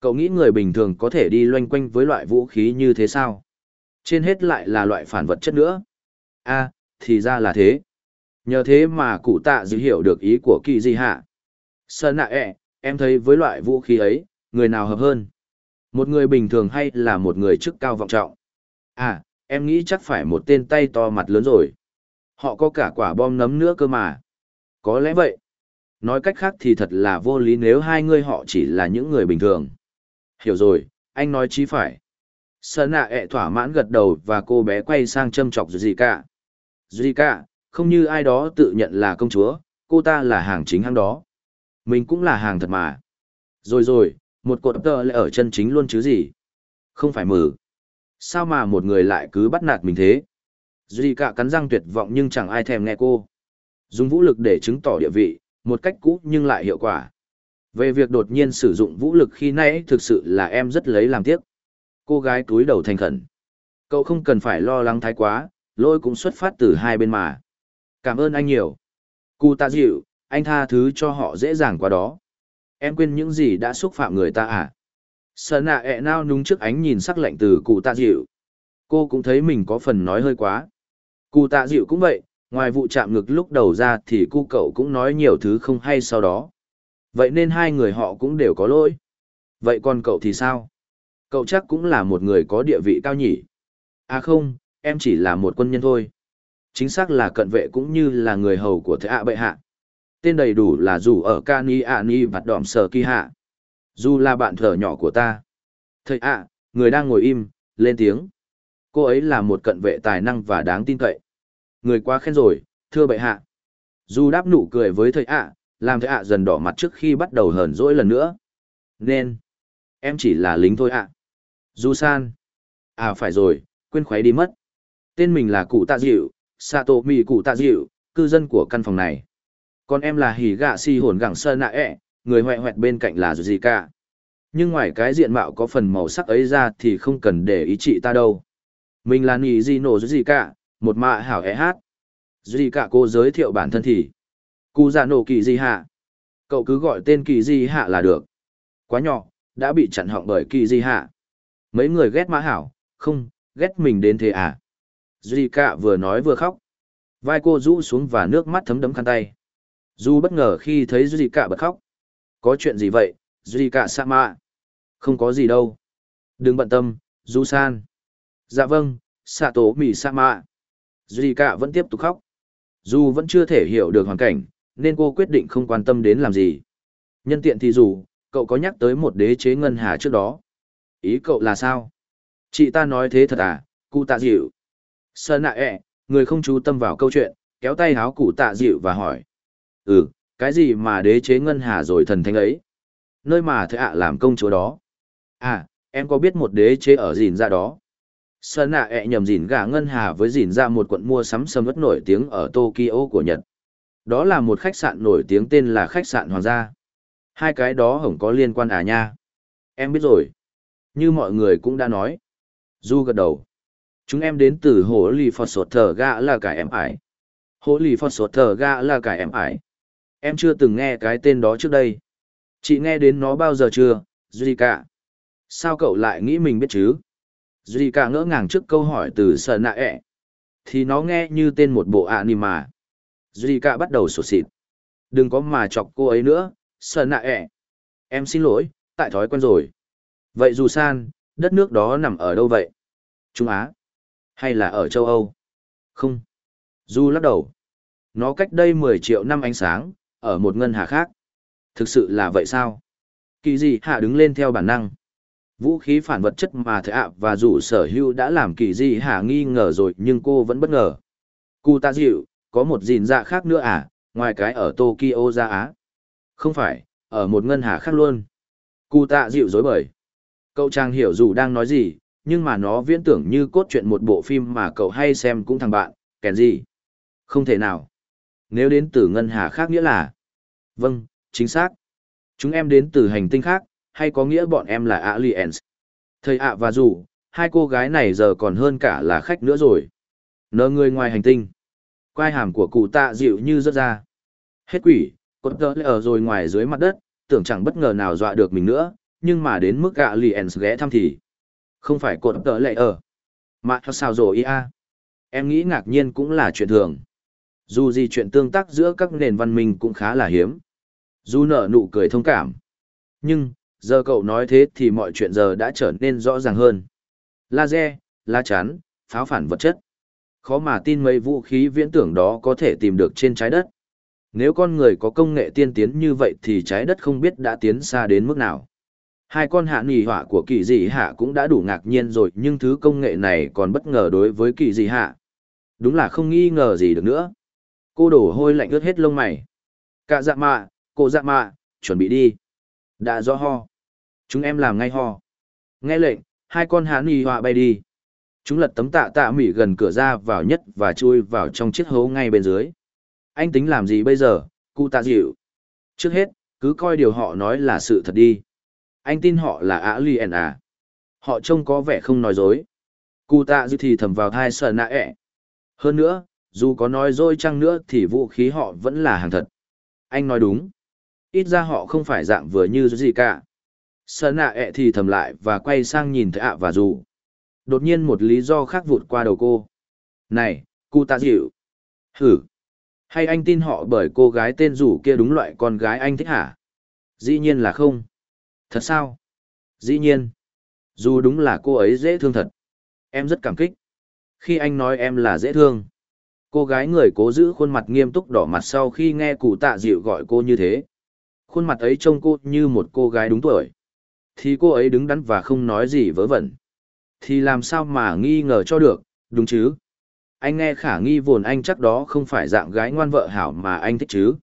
Cậu nghĩ người bình thường có thể đi loanh quanh với loại vũ khí như thế sao? Trên hết lại là loại phản vật chất nữa. a à, thì ra là thế. Nhờ thế mà cụ tạ dữ hiểu được ý của kỳ di hạ. Sơn nạ ẹ, em thấy với loại vũ khí ấy, người nào hợp hơn? Một người bình thường hay là một người chức cao vọng trọng? À, em nghĩ chắc phải một tên tay to mặt lớn rồi. Họ có cả quả bom nấm nữa cơ mà. Có lẽ vậy. Nói cách khác thì thật là vô lý nếu hai người họ chỉ là những người bình thường. Hiểu rồi, anh nói chí phải. Sơn nạ ẹ thỏa mãn gật đầu và cô bé quay sang châm chọc Zika. Zika, không như ai đó tự nhận là công chúa, cô ta là hàng chính hàng đó. Mình cũng là hàng thật mà. Rồi rồi, một cột tờ lại ở chân chính luôn chứ gì. Không phải mử. Sao mà một người lại cứ bắt nạt mình thế? Duy cắn răng tuyệt vọng nhưng chẳng ai thèm nghe cô. Dùng vũ lực để chứng tỏ địa vị, một cách cũ nhưng lại hiệu quả. Về việc đột nhiên sử dụng vũ lực khi nãy thực sự là em rất lấy làm tiếc. Cô gái túi đầu thành khẩn. Cậu không cần phải lo lắng thái quá, lỗi cũng xuất phát từ hai bên mà. Cảm ơn anh nhiều. Cụ tạ dịu, anh tha thứ cho họ dễ dàng quá đó. Em quên những gì đã xúc phạm người ta à? Sợ nạ ẹ nao núng trước ánh nhìn sắc lạnh từ cụ tạ dịu. Cô cũng thấy mình có phần nói hơi quá. Cụ tạ dịu cũng vậy, ngoài vụ chạm ngực lúc đầu ra thì cu cậu cũng nói nhiều thứ không hay sau đó. Vậy nên hai người họ cũng đều có lỗi. Vậy còn cậu thì sao? Cậu chắc cũng là một người có địa vị cao nhỉ? À không, em chỉ là một quân nhân thôi. Chính xác là cận vệ cũng như là người hầu của thế ạ bệ hạ. Tên đầy đủ là dù ở Cani ạ ni vặt đỏm sờ kỳ hạ. Dù là bạn thở nhỏ của ta. Thầy ạ, người đang ngồi im, lên tiếng. Cô ấy là một cận vệ tài năng và đáng tin cậy. Người quá khen rồi, thưa bệ hạ. Dù đáp nụ cười với thầy ạ, làm thầy ạ dần đỏ mặt trước khi bắt đầu hờn dỗi lần nữa. Nên, em chỉ là lính thôi ạ. Du san. À phải rồi, quên khuấy đi mất. Tên mình là cụ tạ dịu, Sato Mi cụ tạ dịu, cư dân của căn phòng này. Còn em là hỉ gạ si hồn gẳng sơn nạ ẹ, người hoẹ hoẹt bên cạnh là gì cả. Nhưng ngoài cái diện mạo có phần màu sắc ấy ra thì không cần để ý chị ta đâu. Mình là nị gì nổ gì cả, một mạ hảo é hát. duy cả cô giới thiệu bản thân thì. Cụ già nổ kỳ gì hạ. Cậu cứ gọi tên kỳ gì hạ là được. Quá nhỏ, đã bị chặn họng bởi kỳ gì hạ. Mấy người ghét mã hảo, không, ghét mình đến thế à. Duy cả vừa nói vừa khóc. Vai cô rũ xuống và nước mắt thấm đấm khăn tay. Du bất ngờ khi thấy Duy cả bật khóc. Có chuyện gì vậy, Duy cả sa mạ? Không có gì đâu. Đừng bận tâm, Du san. Dạ vâng, xạ tổ mì sa mạ. Duy cả vẫn tiếp tục khóc. Dù vẫn chưa thể hiểu được hoàn cảnh, nên cô quyết định không quan tâm đến làm gì. Nhân tiện thì dù, cậu có nhắc tới một đế chế ngân hà trước đó. Ý cậu là sao? Chị ta nói thế thật à, cụ tạ dịu. Sơn nạ ẹ, người không chú tâm vào câu chuyện, kéo tay háo cụ tạ dịu và hỏi. Ừ, cái gì mà đế chế ngân hà rồi thần thánh ấy? Nơi mà thầy ạ làm công chúa đó. À, em có biết một đế chế ở gìn ra dạ đó? Sơn nạ ẹ nhầm dìn gà ngân hà với dìn ra một quận mua sắm sầm ớt nổi tiếng ở Tokyo của Nhật. Đó là một khách sạn nổi tiếng tên là khách sạn Hoàng gia. Hai cái đó hổng có liên quan à nha. Em biết rồi. Như mọi người cũng đã nói. Du gật đầu. Chúng em đến từ hồ lì phật sột thờ gạ là cả em ải. Hồ lì phật sột thờ gạ là cả em ải. Em chưa từng nghe cái tên đó trước đây. Chị nghe đến nó bao giờ chưa, Zika? Sao cậu lại nghĩ mình biết chứ? Zika ngỡ ngàng trước câu hỏi từ sờ nạ ẹ. Thì nó nghe như tên một bộ ạ nìm mà. Bắt đầu sổ xịt. Đừng có mà chọc cô ấy nữa, sờ nạ ẹ. Em xin lỗi, tại thói quen rồi. Vậy dù san, đất nước đó nằm ở đâu vậy? Trung Á? Hay là ở châu Âu? Không. Du lắc đầu. Nó cách đây 10 triệu năm ánh sáng, ở một ngân hà khác. Thực sự là vậy sao? Kỳ gì hạ đứng lên theo bản năng. Vũ khí phản vật chất mà thệ ạ và rủ sở hưu đã làm kỳ gì hạ nghi ngờ rồi nhưng cô vẫn bất ngờ. Cụ ta dịu, có một gìn dạ khác nữa à, ngoài cái ở Tokyo ra Á. Không phải, ở một ngân hà khác luôn. Cụ tạ dịu dối bời. Cậu chàng hiểu dù đang nói gì, nhưng mà nó viễn tưởng như cốt truyện một bộ phim mà cậu hay xem cũng thằng bạn, kèn gì. Không thể nào. Nếu đến từ ngân hà khác nghĩa là... Vâng, chính xác. Chúng em đến từ hành tinh khác, hay có nghĩa bọn em là aliens. Thầy ạ và dù, hai cô gái này giờ còn hơn cả là khách nữa rồi. Nợ người ngoài hành tinh. Quai hàm của cụ tạ dịu như rớt ra. Hết quỷ, cột tớ ở rồi ngoài dưới mặt đất, tưởng chẳng bất ngờ nào dọa được mình nữa, nhưng mà đến mức aliens ghé thăm thì. Không phải cột tớ lệ ở. Mà sao rồi ia? Em nghĩ ngạc nhiên cũng là chuyện thường. Dù gì chuyện tương tác giữa các nền văn minh cũng khá là hiếm. Dù nở nụ cười thông cảm. Nhưng, giờ cậu nói thế thì mọi chuyện giờ đã trở nên rõ ràng hơn. Laser, lá chắn, pháo phản vật chất. Khó mà tin mấy vũ khí viễn tưởng đó có thể tìm được trên trái đất. Nếu con người có công nghệ tiên tiến như vậy thì trái đất không biết đã tiến xa đến mức nào. Hai con hạ nỉ họa của kỳ dị hạ cũng đã đủ ngạc nhiên rồi nhưng thứ công nghệ này còn bất ngờ đối với kỳ dị hạ. Đúng là không nghi ngờ gì được nữa. Cô đổ hôi lạnh ướt hết lông mày. Cả dạ mạ, cô dạ mạ, chuẩn bị đi. Đã rõ ho. Chúng em làm ngay ho. Nghe lệnh, hai con hán y họa bay đi. Chúng lật tấm tạ tạ mỉ gần cửa ra vào nhất và chui vào trong chiếc hố ngay bên dưới. Anh tính làm gì bây giờ, cụ tạ dịu? Trước hết, cứ coi điều họ nói là sự thật đi. Anh tin họ là ả liền à. Họ trông có vẻ không nói dối. Cụ tạ dịu thì thầm vào thai sợ nạ ẹ. Hơn nữa, dù có nói dối chăng nữa thì vũ khí họ vẫn là hàng thật. Anh nói đúng. Ít ra họ không phải dạng vừa như gì cả. Sợ nạ ẹ thì thầm lại và quay sang nhìn thấy ạ và dù. Đột nhiên một lý do khác vụt qua đầu cô. Này, cụ tạ dịu. Hử. Hay anh tin họ bởi cô gái tên rủ kia đúng loại con gái anh thích hả? Dĩ nhiên là không. Thật sao? Dĩ nhiên. Dù đúng là cô ấy dễ thương thật. Em rất cảm kích. Khi anh nói em là dễ thương. Cô gái người cố giữ khuôn mặt nghiêm túc đỏ mặt sau khi nghe cụ tạ dịu gọi cô như thế. Khuôn mặt ấy trông cô như một cô gái đúng tuổi. Thì cô ấy đứng đắn và không nói gì vớ vẩn. Thì làm sao mà nghi ngờ cho được, đúng chứ? Anh nghe khả nghi vồn anh chắc đó không phải dạng gái ngoan vợ hảo mà anh thích chứ.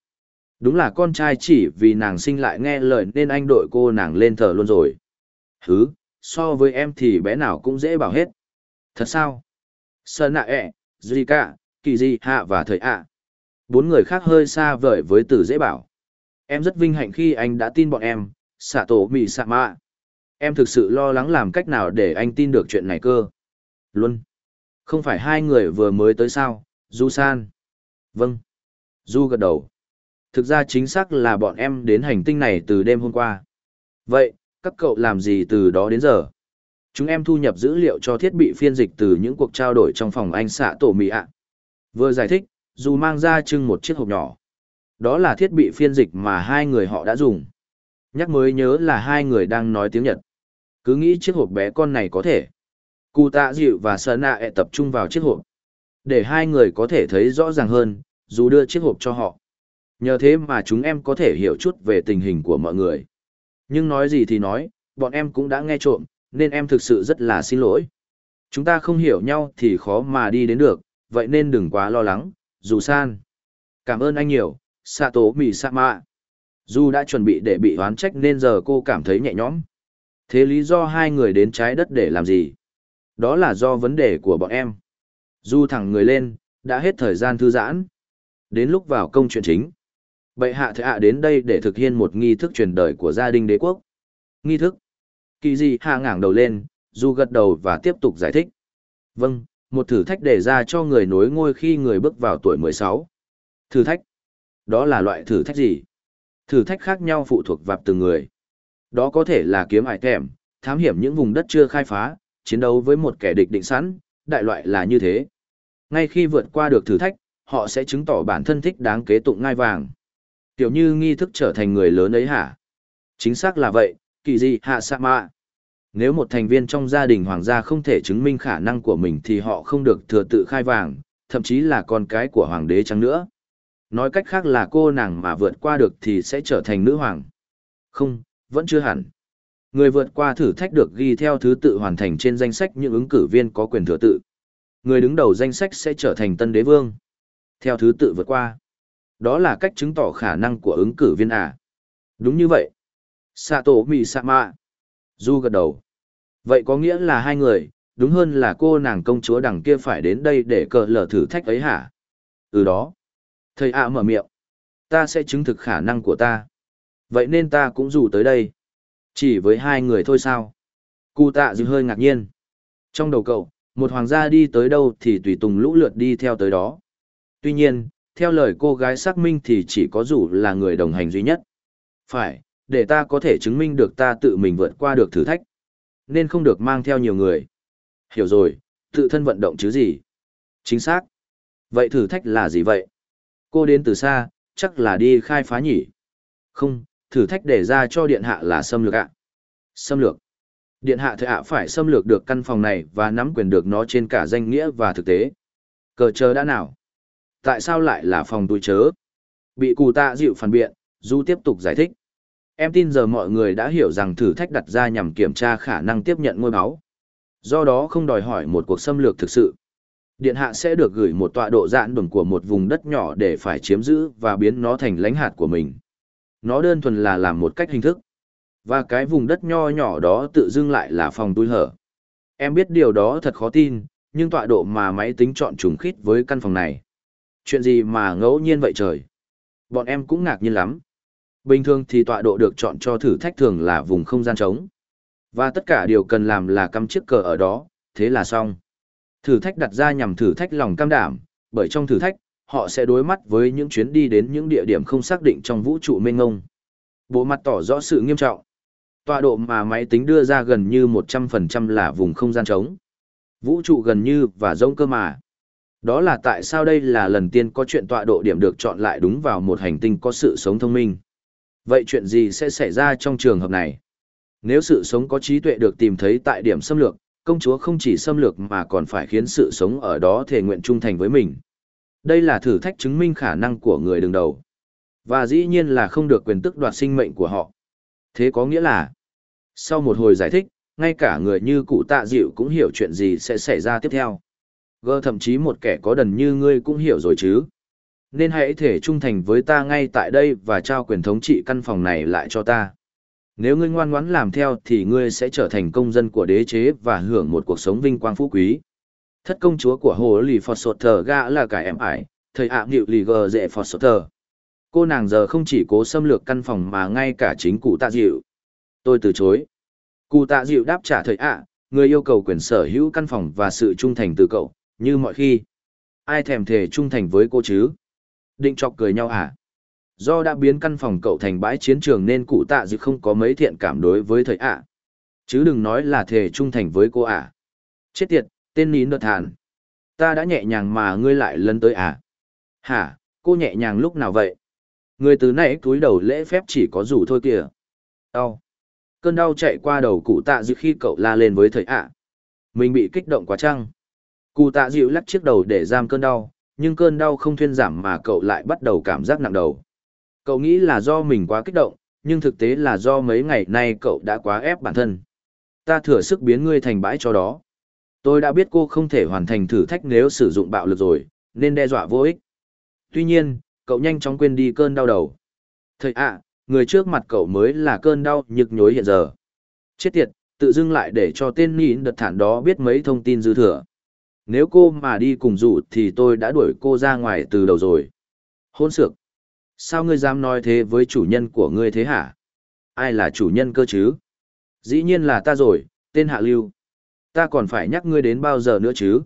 Đúng là con trai chỉ vì nàng sinh lại nghe lời nên anh đội cô nàng lên thờ luôn rồi. Hứ, so với em thì bé nào cũng dễ bảo hết. Thật sao? Sơn nạ ẹ, Zika, Kỳ Di Hạ và Thời ạ. Bốn người khác hơi xa vời với từ dễ bảo. Em rất vinh hạnh khi anh đã tin bọn em, xạ tổ mì xạ mạ. Em thực sự lo lắng làm cách nào để anh tin được chuyện này cơ. Luân, Không phải hai người vừa mới tới sao, Du San. Vâng. Du gật đầu. Thực ra chính xác là bọn em đến hành tinh này từ đêm hôm qua. Vậy, các cậu làm gì từ đó đến giờ? Chúng em thu nhập dữ liệu cho thiết bị phiên dịch từ những cuộc trao đổi trong phòng anh xạ tổ mì ạ. Vừa giải thích, dù mang ra trưng một chiếc hộp nhỏ. Đó là thiết bị phiên dịch mà hai người họ đã dùng. Nhắc mới nhớ là hai người đang nói tiếng Nhật. Cứ nghĩ chiếc hộp bé con này có thể. Cụ tạ dịu và sơn nạ ẹ tập trung vào chiếc hộp. Để hai người có thể thấy rõ ràng hơn, dù đưa chiếc hộp cho họ. Nhờ thế mà chúng em có thể hiểu chút về tình hình của mọi người. Nhưng nói gì thì nói, bọn em cũng đã nghe trộm, nên em thực sự rất là xin lỗi. Chúng ta không hiểu nhau thì khó mà đi đến được, vậy nên đừng quá lo lắng, dù san. Cảm ơn anh nhiều, Sato Misama. Dù đã chuẩn bị để bị oán trách nên giờ cô cảm thấy nhẹ nhõm. Thế lý do hai người đến trái đất để làm gì? Đó là do vấn đề của bọn em. Du thẳng người lên, đã hết thời gian thư giãn. Đến lúc vào công chuyện chính. Bệ hạ thệ hạ đến đây để thực hiện một nghi thức truyền đời của gia đình đế quốc. Nghi thức. Kỳ gì hạ ngảng đầu lên, Du gật đầu và tiếp tục giải thích. Vâng, một thử thách đề ra cho người nối ngôi khi người bước vào tuổi 16. Thử thách. Đó là loại thử thách gì? Thử thách khác nhau phụ thuộc vào từng người. Đó có thể là kiếm ải thèm, thám hiểm những vùng đất chưa khai phá, chiến đấu với một kẻ địch định sẵn, đại loại là như thế. Ngay khi vượt qua được thử thách, họ sẽ chứng tỏ bản thân thích đáng kế tụng ngai vàng. Tiểu như nghi thức trở thành người lớn ấy hả? Chính xác là vậy, kỳ gì hạ sa mạ. Nếu một thành viên trong gia đình hoàng gia không thể chứng minh khả năng của mình thì họ không được thừa tự khai vàng, thậm chí là con cái của hoàng đế chăng nữa. Nói cách khác là cô nàng mà vượt qua được thì sẽ trở thành nữ hoàng. Không, vẫn chưa hẳn. Người vượt qua thử thách được ghi theo thứ tự hoàn thành trên danh sách những ứng cử viên có quyền thừa tự. Người đứng đầu danh sách sẽ trở thành tân đế vương. Theo thứ tự vượt qua. Đó là cách chứng tỏ khả năng của ứng cử viên à. Đúng như vậy. Sato Misama. Du gật đầu. Vậy có nghĩa là hai người, đúng hơn là cô nàng công chúa đằng kia phải đến đây để cờ lở thử thách ấy hả? Ừ đó. Thầy ạ mở miệng. Ta sẽ chứng thực khả năng của ta. Vậy nên ta cũng dù tới đây. Chỉ với hai người thôi sao? Cụ tạ dư hơi ngạc nhiên. Trong đầu cậu, một hoàng gia đi tới đâu thì tùy tùng lũ lượt đi theo tới đó. Tuy nhiên, theo lời cô gái xác minh thì chỉ có rủ là người đồng hành duy nhất. Phải, để ta có thể chứng minh được ta tự mình vượt qua được thử thách. Nên không được mang theo nhiều người. Hiểu rồi, tự thân vận động chứ gì. Chính xác. Vậy thử thách là gì vậy? Cô đến từ xa, chắc là đi khai phá nhỉ? Không, thử thách để ra cho điện hạ là xâm lược ạ. Xâm lược. Điện hạ thời ạ phải xâm lược được căn phòng này và nắm quyền được nó trên cả danh nghĩa và thực tế. Cờ chờ đã nào? Tại sao lại là phòng tôi chớ? Bị cụ tạ dịu phản biện, Du tiếp tục giải thích. Em tin giờ mọi người đã hiểu rằng thử thách đặt ra nhằm kiểm tra khả năng tiếp nhận ngôi máu. Do đó không đòi hỏi một cuộc xâm lược thực sự. Điện hạ sẽ được gửi một tọa độ dạn bừng của một vùng đất nhỏ để phải chiếm giữ và biến nó thành lãnh hạt của mình. Nó đơn thuần là làm một cách hình thức. Và cái vùng đất nho nhỏ đó tự dưng lại là phòng túi hở. Em biết điều đó thật khó tin, nhưng tọa độ mà máy tính chọn trùng khít với căn phòng này. Chuyện gì mà ngẫu nhiên vậy trời? Bọn em cũng ngạc nhiên lắm. Bình thường thì tọa độ được chọn cho thử thách thường là vùng không gian trống. Và tất cả điều cần làm là cắm chiếc cờ ở đó, thế là xong. Thử thách đặt ra nhằm thử thách lòng cam đảm, bởi trong thử thách, họ sẽ đối mắt với những chuyến đi đến những địa điểm không xác định trong vũ trụ mênh ngông. Bộ mặt tỏ rõ sự nghiêm trọng. Tọa độ mà máy tính đưa ra gần như 100% là vùng không gian trống. Vũ trụ gần như và rỗng cơ mà. Đó là tại sao đây là lần tiên có chuyện tọa độ điểm được chọn lại đúng vào một hành tinh có sự sống thông minh. Vậy chuyện gì sẽ xảy ra trong trường hợp này? Nếu sự sống có trí tuệ được tìm thấy tại điểm xâm lược, công chúa không chỉ xâm lược mà còn phải khiến sự sống ở đó thể nguyện trung thành với mình. Đây là thử thách chứng minh khả năng của người đứng đầu. Và dĩ nhiên là không được quyền tức đoạt sinh mệnh của họ. Thế có nghĩa là, sau một hồi giải thích, ngay cả người như cụ tạ dịu cũng hiểu chuyện gì sẽ xảy ra tiếp theo. Gơ thậm chí một kẻ có đần như ngươi cũng hiểu rồi chứ. Nên hãy thể trung thành với ta ngay tại đây và trao quyền thống trị căn phòng này lại cho ta. Nếu ngươi ngoan ngoãn làm theo thì ngươi sẽ trở thành công dân của đế chế và hưởng một cuộc sống vinh quang phú quý. Thất công chúa của hồ lì phò sột thờ gã là cả em ải, thầy ạ nghịu lì gờ dễ phò sột thờ. Cô nàng giờ không chỉ cố xâm lược căn phòng mà ngay cả chính cụ tạ dịu. Tôi từ chối. Cụ tạ dịu đáp trả thầy ạ, người yêu cầu quyền sở hữu căn phòng và sự trung thành từ cậu, như mọi khi. Ai thèm thể trung thành với cô chứ? Định chọc cười nhau à? Do đã biến căn phòng cậu thành bãi chiến trường nên cụ tạ dịu không có mấy thiện cảm đối với thầy ạ. Chứ đừng nói là thể trung thành với cô ạ. Chết tiệt, tên nín đợt thàn. Ta đã nhẹ nhàng mà ngươi lại lân tới à? Hả, cô nhẹ nhàng lúc nào vậy? Người từ nãy cúi đầu lễ phép chỉ có rủ thôi kìa. Đau. Cơn đau chạy qua đầu cụ tạ dịu khi cậu la lên với thầy ạ. Mình bị kích động quá chăng? Cụ tạ dịu lắc chiếc đầu để giam cơn đau, nhưng cơn đau không thuyên giảm mà cậu lại bắt đầu cảm giác nặng đầu. Cậu nghĩ là do mình quá kích động, nhưng thực tế là do mấy ngày nay cậu đã quá ép bản thân. Ta thừa sức biến ngươi thành bãi cho đó. Tôi đã biết cô không thể hoàn thành thử thách nếu sử dụng bạo lực rồi, nên đe dọa vô ích. Tuy nhiên, cậu nhanh chóng quên đi cơn đau đầu. Thầy ạ, người trước mặt cậu mới là cơn đau nhức nhối hiện giờ. Chết tiệt, tự dưng lại để cho tên nhịn đợt thản đó biết mấy thông tin dư thừa. Nếu cô mà đi cùng dụ thì tôi đã đuổi cô ra ngoài từ đầu rồi. Hôn sược. Sao ngươi dám nói thế với chủ nhân của ngươi thế hả? Ai là chủ nhân cơ chứ? Dĩ nhiên là ta rồi, tên Hạ Lưu. Ta còn phải nhắc ngươi đến bao giờ nữa chứ?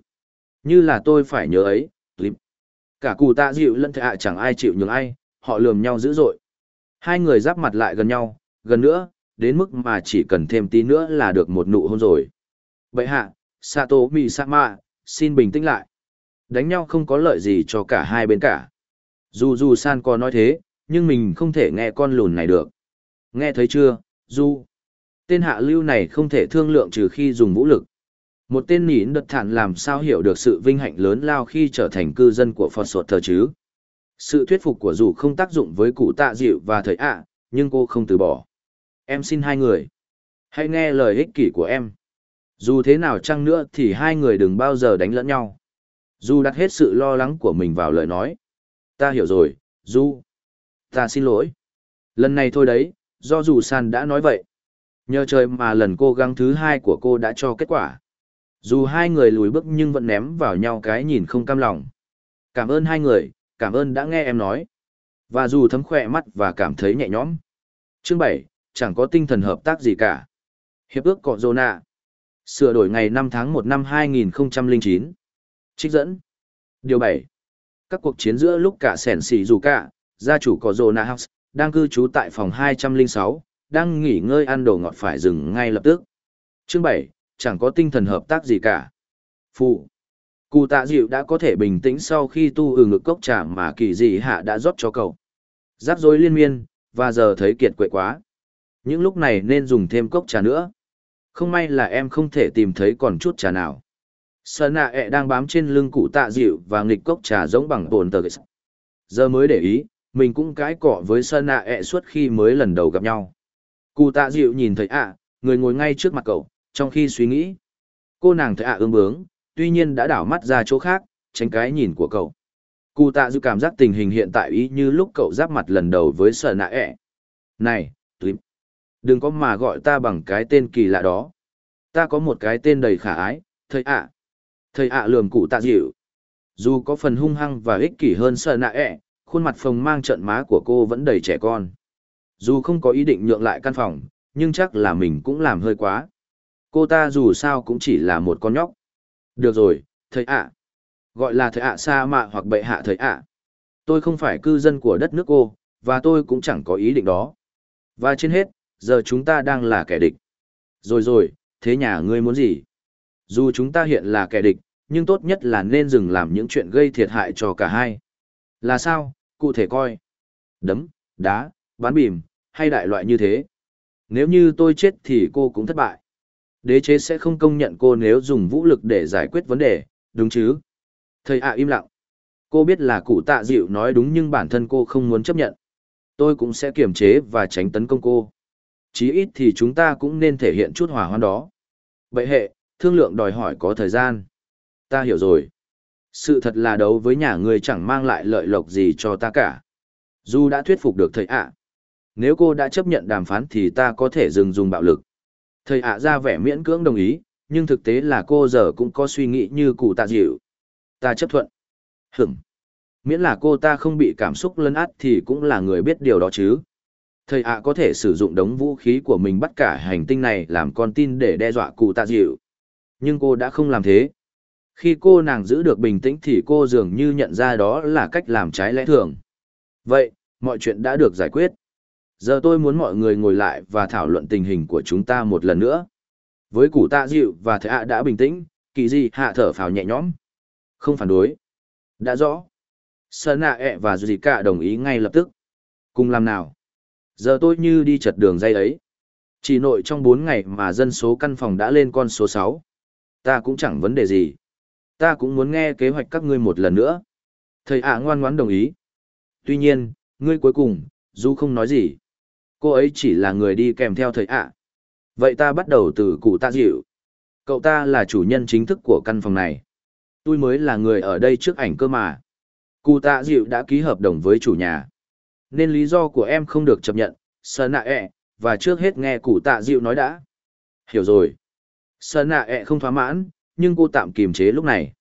Như là tôi phải nhớ ấy, clip. Cả cụ tạ dịu lẫn thệ hạ chẳng ai chịu nhường ai, họ lườm nhau dữ dội. Hai người giáp mặt lại gần nhau, gần nữa, đến mức mà chỉ cần thêm tí nữa là được một nụ hôn rồi. vậy hạ, Sato Misama, xin bình tĩnh lại. Đánh nhau không có lợi gì cho cả hai bên cả. Dù dù san có nói thế, nhưng mình không thể nghe con lùn này được. Nghe thấy chưa, Du? Tên hạ lưu này không thể thương lượng trừ khi dùng vũ lực. Một tên nỉn đật thản làm sao hiểu được sự vinh hạnh lớn lao khi trở thành cư dân của Phật Sột Thờ chứ. Sự thuyết phục của dù không tác dụng với cụ tạ dịu và thời ạ, nhưng cô không từ bỏ. Em xin hai người. Hãy nghe lời ích kỷ của em. Dù thế nào chăng nữa thì hai người đừng bao giờ đánh lẫn nhau. Dù đặt hết sự lo lắng của mình vào lời nói. Ta hiểu rồi, Du. Ta xin lỗi. Lần này thôi đấy, do dù san đã nói vậy. Nhờ trời mà lần cố gắng thứ hai của cô đã cho kết quả. Dù hai người lùi bước nhưng vẫn ném vào nhau cái nhìn không cam lòng. Cảm ơn hai người, cảm ơn đã nghe em nói. Và dù thấm khỏe mắt và cảm thấy nhẹ nhõm. Chương bảy, chẳng có tinh thần hợp tác gì cả. Hiệp ước cọ Zona. Sửa đổi ngày 5 tháng 1 năm 2009. Trích dẫn. Điều 7. Các cuộc chiến giữa lúc cả sẻn xỉ dù cả, gia chủ có Zona House, đang cư trú tại phòng 206, đang nghỉ ngơi ăn đồ ngọt phải dừng ngay lập tức. Chương 7, chẳng có tinh thần hợp tác gì cả. Phụ. Cụ tạ dịu đã có thể bình tĩnh sau khi tu ừ ngực cốc trà mà kỳ dị hạ đã rót cho cậu. Rắc rối liên miên, và giờ thấy kiệt quệ quá. Những lúc này nên dùng thêm cốc trà nữa. Không may là em không thể tìm thấy còn chút trà nào. Sơn nạ ẹ đang bám trên lưng cụ tạ dịu và nghịch cốc trà giống bằng bồn tờ Giờ mới để ý, mình cũng cãi cọ với Sơn nạ ẹ suốt khi mới lần đầu gặp nhau. Cụ tạ dịu nhìn thấy ạ, người ngồi ngay trước mặt cậu, trong khi suy nghĩ. Cô nàng thấy ạ ương bướng, tuy nhiên đã đảo mắt ra chỗ khác, tránh cái nhìn của cậu. Cụ tạ dư cảm giác tình hình hiện tại ý như lúc cậu giáp mặt lần đầu với sợ nạ ẹ. Này, tuyp Đừng có mà gọi ta bằng cái tên kỳ lạ đó. Ta có một cái tên đầy khả ái, thầy ạ. Thầy ạ lườm cụ tạ dịu. Dù có phần hung hăng và ích kỷ hơn sợ nạ ẹ, khuôn mặt phồng mang trận má của cô vẫn đầy trẻ con. Dù không có ý định nhượng lại căn phòng, nhưng chắc là mình cũng làm hơi quá. Cô ta dù sao cũng chỉ là một con nhóc. Được rồi, thầy ạ. Gọi là thầy ạ sa mạ hoặc bệ hạ thầy ạ. Tôi không phải cư dân của đất nước cô, và tôi cũng chẳng có ý định đó. Và trên hết, giờ chúng ta đang là kẻ địch. Rồi rồi, thế nhà ngươi muốn gì? Dù chúng ta hiện là kẻ địch, nhưng tốt nhất là nên dừng làm những chuyện gây thiệt hại cho cả hai. Là sao, cụ thể coi. Đấm, đá, bán bìm, hay đại loại như thế. Nếu như tôi chết thì cô cũng thất bại. Đế chế sẽ không công nhận cô nếu dùng vũ lực để giải quyết vấn đề, đúng chứ? Thầy ạ im lặng. Cô biết là cụ tạ dịu nói đúng nhưng bản thân cô không muốn chấp nhận. Tôi cũng sẽ kiềm chế và tránh tấn công cô. Chí ít thì chúng ta cũng nên thể hiện chút hòa hoan đó. Vậy hệ, thương lượng đòi hỏi có thời gian. Ta hiểu rồi. Sự thật là đấu với nhà người chẳng mang lại lợi lộc gì cho ta cả. Dù đã thuyết phục được thầy ạ. Nếu cô đã chấp nhận đàm phán thì ta có thể dừng dùng bạo lực. Thầy ạ ra vẻ miễn cưỡng đồng ý, nhưng thực tế là cô giờ cũng có suy nghĩ như cụ tạ dịu. Ta chấp thuận. Hửm. Miễn là cô ta không bị cảm xúc lấn át thì cũng là người biết điều đó chứ. Thầy ạ có thể sử dụng đống vũ khí của mình bắt cả hành tinh này làm con tin để đe dọa cụ tạ dịu. Nhưng cô đã không làm thế. Khi cô nàng giữ được bình tĩnh thì cô dường như nhận ra đó là cách làm trái lẽ thường. Vậy, mọi chuyện đã được giải quyết. Giờ tôi muốn mọi người ngồi lại và thảo luận tình hình của chúng ta một lần nữa. Với cụ tạ dịu và thầy ạ đã bình tĩnh, kỳ di hạ thở phào nhẹ nhõm. Không phản đối. Đã rõ. Sơn ạ ẹ và Duy cả đồng ý ngay lập tức. Cùng làm nào? Giờ tôi như đi chật đường dây ấy. Chỉ nội trong 4 ngày mà dân số căn phòng đã lên con số 6. Ta cũng chẳng vấn đề gì. Ta cũng muốn nghe kế hoạch các ngươi một lần nữa. Thầy ạ ngoan ngoãn đồng ý. Tuy nhiên, ngươi cuối cùng, dù không nói gì. Cô ấy chỉ là người đi kèm theo thầy ạ. Vậy ta bắt đầu từ cụ Tạ dịu. Cậu ta là chủ nhân chính thức của căn phòng này. Tôi mới là người ở đây trước ảnh cơ mà. Cụ tạ dịu đã ký hợp đồng với chủ nhà. Nên lý do của em không được chấp nhận, sơ nạ ẹ, và trước hết nghe cụ tạ dịu nói đã. Hiểu rồi. Sơ nạ ẹ không thỏa mãn, nhưng cô tạm kiềm chế lúc này.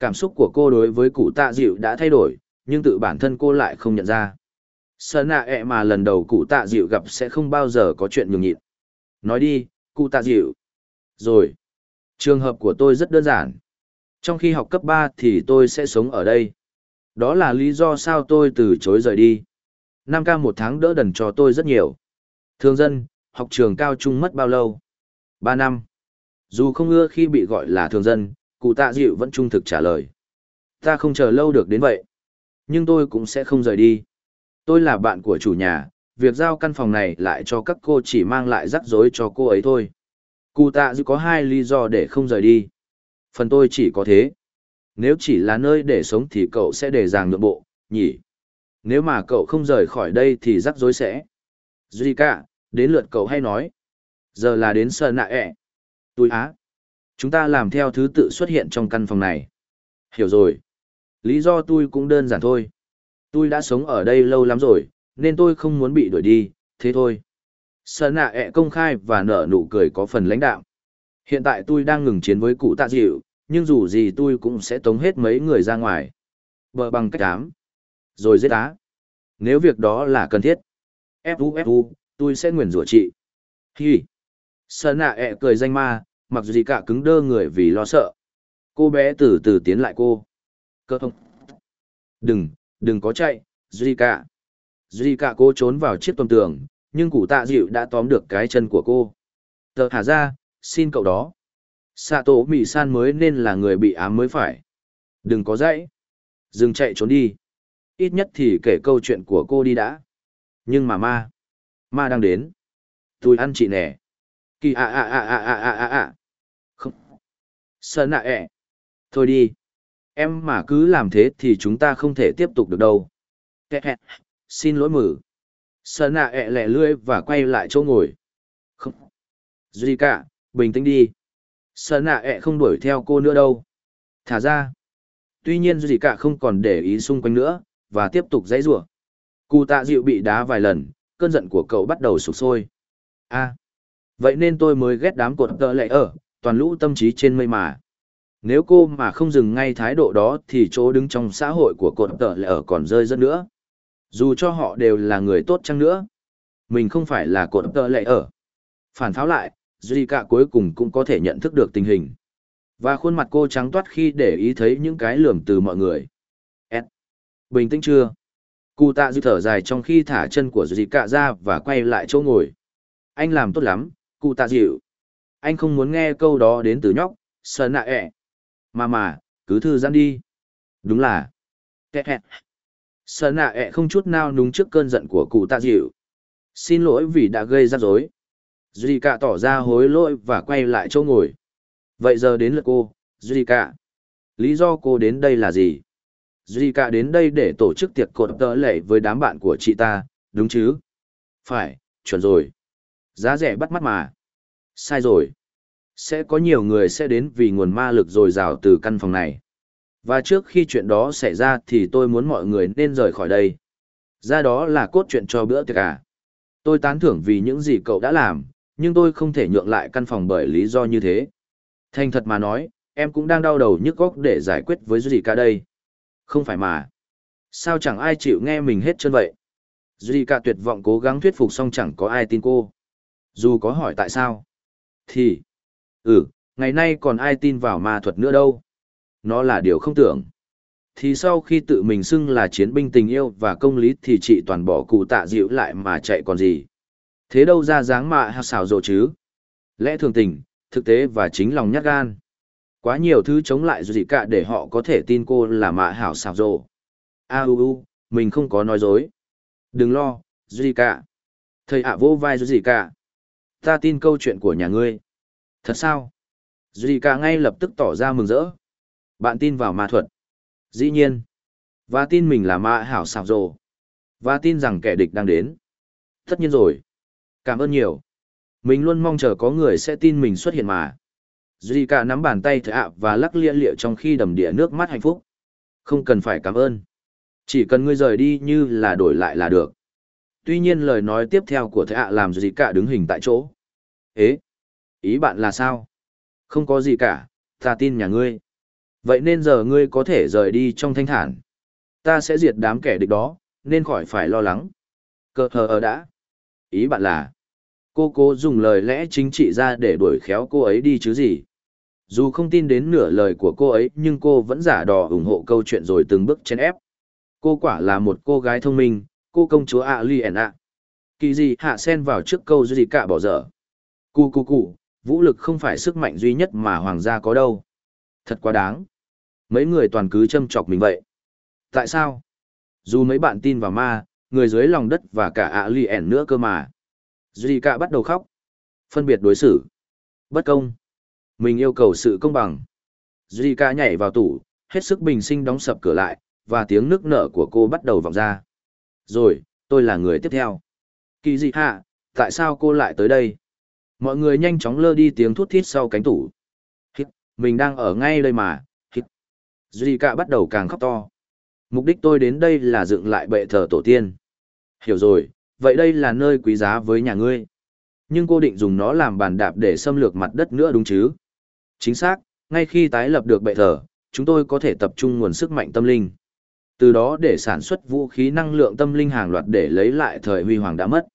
Cảm xúc của cô đối với cụ tạ dịu đã thay đổi, nhưng tự bản thân cô lại không nhận ra sợ nạ ẹ e mà lần đầu cụ tạ dịu gặp sẽ không bao giờ có chuyện nhường nhịn. Nói đi, cụ tạ dịu. Rồi. Trường hợp của tôi rất đơn giản. Trong khi học cấp ba thì tôi sẽ sống ở đây. Đó là lý do sao tôi từ chối rời đi. Năm ca một tháng đỡ đần cho tôi rất nhiều. Thường dân, học trường cao trung mất bao lâu? Ba năm. Dù không ưa khi bị gọi là thường dân, cụ tạ dịu vẫn trung thực trả lời. Ta không chờ lâu được đến vậy. Nhưng tôi cũng sẽ không rời đi. Tôi là bạn của chủ nhà, việc giao căn phòng này lại cho các cô chỉ mang lại rắc rối cho cô ấy thôi. Cụ tạ dư có hai lý do để không rời đi. Phần tôi chỉ có thế. Nếu chỉ là nơi để sống thì cậu sẽ để ràng nhượng bộ, nhỉ? Nếu mà cậu không rời khỏi đây thì rắc rối sẽ. Zika, đến lượt cậu hay nói. Giờ là đến sơ nạ ẹ. Tôi á. Chúng ta làm theo thứ tự xuất hiện trong căn phòng này. Hiểu rồi. Lý do tôi cũng đơn giản thôi. Tôi đã sống ở đây lâu lắm rồi, nên tôi không muốn bị đuổi đi, thế thôi. Sơ nạ ẹ công khai và nở nụ cười có phần lãnh đạo. Hiện tại tôi đang ngừng chiến với cụ tạ dịu, nhưng dù gì tôi cũng sẽ tống hết mấy người ra ngoài. Bờ bằng cách ám. Rồi giết á. Nếu việc đó là cần thiết. Fu Fu, tôi sẽ nguyền rủa chị. Hi. Sơn nạ ẹ cười danh ma, mặc dù gì cả cứng đơ người vì lo sợ. Cô bé từ từ tiến lại cô. Cơ thông. Đừng, đừng có chạy, Zika. Zika cô trốn vào chiếc tôm tường, nhưng cụ tạ dịu đã tóm được cái chân của cô. Tờ hả ra, xin cậu đó. Sato Mị San mới nên là người bị ám mới phải. Đừng có dãy. Dừng chạy trốn đi. Ít nhất thì kể câu chuyện của cô đi đã. Nhưng mà ma. Ma đang đến. Tôi ăn chị nè. Kỳ à à à à à à à à. Không. Sợ nạ ẹ. Thôi đi. Em mà cứ làm thế thì chúng ta không thể tiếp tục được đâu. Xin lỗi mử. Sợ nạ ẹ lẹ lưỡi và quay lại chỗ ngồi. Không. Duy cả, bình tĩnh đi. Sợ nạ ẹ không đuổi theo cô nữa đâu. Thả ra. Tuy nhiên Duy cả không còn để ý xung quanh nữa, và tiếp tục dãy rủa. Cụ tạ dịu bị đá vài lần, cơn giận của cậu bắt đầu sụp sôi. a vậy nên tôi mới ghét đám cột tợ lệ ở, toàn lũ tâm trí trên mây mà. Nếu cô mà không dừng ngay thái độ đó thì chỗ đứng trong xã hội của cột tợ lệ ở còn rơi rất nữa. Dù cho họ đều là người tốt chăng nữa. Mình không phải là cột tợ lệ ở. Phản pháo lại, Zika cuối cùng cũng có thể nhận thức được tình hình. Và khuôn mặt cô trắng toát khi để ý thấy những cái lườm từ mọi người. Ed. Bình tĩnh chưa? Cụ tạ dư thở dài trong khi thả chân của Zika ra và quay lại chỗ ngồi. Anh làm tốt lắm, cụ tạ dịu. Anh không muốn nghe câu đó đến từ nhóc, sờ nạ ẹ. Mà mà, cứ thư giãn đi. Đúng là. Kẹt hẹn. Sờ nạ ẹ không chút nào núng trước cơn giận của cụ tạ dịu. Xin lỗi vì đã gây rắc rối. cạ tỏ ra hối lỗi và quay lại chỗ ngồi. Vậy giờ đến lượt cô, duy cạ. Lý do cô đến đây là gì? Duy cạ đến đây để tổ chức tiệc cột tớ lệ với đám bạn của chị ta, đúng chứ? Phải, chuẩn rồi. Giá rẻ bắt mắt mà. Sai rồi. Sẽ có nhiều người sẽ đến vì nguồn ma lực dồi dào từ căn phòng này. Và trước khi chuyện đó xảy ra thì tôi muốn mọi người nên rời khỏi đây. Ra đó là cốt chuyện cho bữa tiệc à. Tôi tán thưởng vì những gì cậu đã làm, nhưng tôi không thể nhượng lại căn phòng bởi lý do như thế. Thành thật mà nói, em cũng đang đau đầu nhức góc để giải quyết với Zika đây. Không phải mà. Sao chẳng ai chịu nghe mình hết chân vậy? Duy tuyệt vọng cố gắng thuyết phục xong chẳng có ai tin cô. Dù có hỏi tại sao. Thì. Ừ, ngày nay còn ai tin vào ma thuật nữa đâu. Nó là điều không tưởng. Thì sau khi tự mình xưng là chiến binh tình yêu và công lý thì chị toàn bỏ cụ tạ dịu lại mà chạy còn gì. Thế đâu ra dáng mạ hào xào rộ chứ? Lẽ thường tình, thực tế và chính lòng nhát gan. Quá nhiều thứ chống lại gì cả để họ có thể tin cô là mạ hảo xào rộ. A u u, mình không có nói dối. Đừng lo, gì cả. Thầy ạ vô vai gì cả. Ta tin câu chuyện của nhà ngươi. Thật sao? Duy cả ngay lập tức tỏ ra mừng rỡ. Bạn tin vào ma thuật. Dĩ nhiên. Và tin mình là ma hảo xảo rồ. Và tin rằng kẻ địch đang đến. Tất nhiên rồi. Cảm ơn nhiều. Mình luôn mong chờ có người sẽ tin mình xuất hiện mà. Duy cả nắm bàn tay thợ ạ và lắc lia lịa trong khi đầm đìa nước mắt hạnh phúc. Không cần phải cảm ơn. Chỉ cần ngươi rời đi như là đổi lại là được. Tuy nhiên lời nói tiếp theo của thợ ạ làm Duy cả đứng hình tại chỗ. Ế! Ý bạn là sao? Không có gì cả, ta tin nhà ngươi. Vậy nên giờ ngươi có thể rời đi trong thanh thản. Ta sẽ diệt đám kẻ địch đó, nên khỏi phải lo lắng. Cơ hờ ở đã. Ý bạn là, cô cố dùng lời lẽ chính trị ra để đuổi khéo cô ấy đi chứ gì. Dù không tin đến nửa lời của cô ấy nhưng cô vẫn giả đò ủng hộ câu chuyện rồi từng bước chen ép. Cô quả là một cô gái thông minh, cô công chúa ạ li ẻn ạ. Kỳ gì hạ sen vào trước câu gì cả bỏ dở. Cú cú cú vũ lực không phải sức mạnh duy nhất mà hoàng gia có đâu. Thật quá đáng. Mấy người toàn cứ châm chọc mình vậy. Tại sao? Dù mấy bạn tin vào ma, người dưới lòng đất và cả ạ lì ẻn nữa cơ mà. Duy cả bắt đầu khóc. Phân biệt đối xử. Bất công. Mình yêu cầu sự công bằng. Duy cả nhảy vào tủ, hết sức bình sinh đóng sập cửa lại, và tiếng nước nở của cô bắt đầu vọng ra. Rồi, tôi là người tiếp theo. Kỳ dị hạ, tại sao cô lại tới đây? Mọi người nhanh chóng lơ đi tiếng thút thít sau cánh tủ. Hít, mình đang ở ngay đây mà, hít. Duy cả bắt đầu càng khóc to. Mục đích tôi đến đây là dựng lại bệ thờ tổ tiên. Hiểu rồi, vậy đây là nơi quý giá với nhà ngươi. Nhưng cô định dùng nó làm bàn đạp để xâm lược mặt đất nữa đúng chứ? Chính xác, ngay khi tái lập được bệ thờ, chúng tôi có thể tập trung nguồn sức mạnh tâm linh. Từ đó để sản xuất vũ khí năng lượng tâm linh hàng loạt để lấy lại thời huy hoàng đã mất.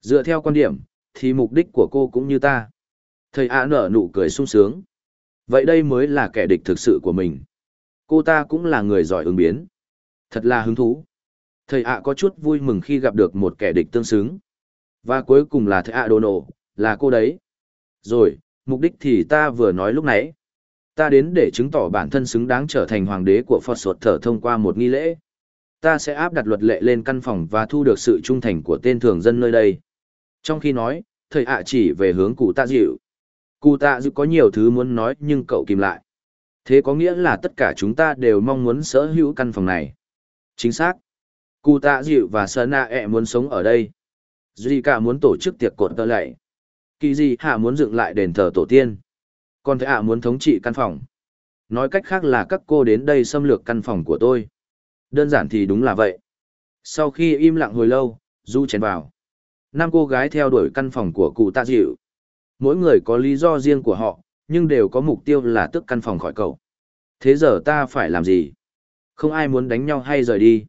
Dựa theo quan điểm, thì mục đích của cô cũng như ta. Thầy ạ nở nụ cười sung sướng. Vậy đây mới là kẻ địch thực sự của mình. Cô ta cũng là người giỏi ứng biến. Thật là hứng thú. Thầy ạ có chút vui mừng khi gặp được một kẻ địch tương xứng. Và cuối cùng là thầy ạ đồ nổ, là cô đấy. Rồi, mục đích thì ta vừa nói lúc nãy. Ta đến để chứng tỏ bản thân xứng đáng trở thành hoàng đế của Phật Sột Thở thông qua một nghi lễ. Ta sẽ áp đặt luật lệ lên căn phòng và thu được sự trung thành của tên thường dân nơi đây. Trong khi nói, thầy ạ chỉ về hướng cụ tạ dịu. Cụ tạ dịu có nhiều thứ muốn nói nhưng cậu kìm lại. Thế có nghĩa là tất cả chúng ta đều mong muốn sở hữu căn phòng này. Chính xác. Cụ tạ dịu và sơn nạ ẹ muốn sống ở đây. Duy cả muốn tổ chức tiệc cột tơ lạy. Kỳ gì hạ muốn dựng lại đền thờ tổ tiên. Còn thầy ạ muốn thống trị căn phòng. Nói cách khác là các cô đến đây xâm lược căn phòng của tôi. Đơn giản thì đúng là vậy. Sau khi im lặng hồi lâu, Du chèn vào. Năm cô gái theo đuổi căn phòng của cụ tạ dịu. Mỗi người có lý do riêng của họ, nhưng đều có mục tiêu là tức căn phòng khỏi cậu. Thế giờ ta phải làm gì? Không ai muốn đánh nhau hay rời đi.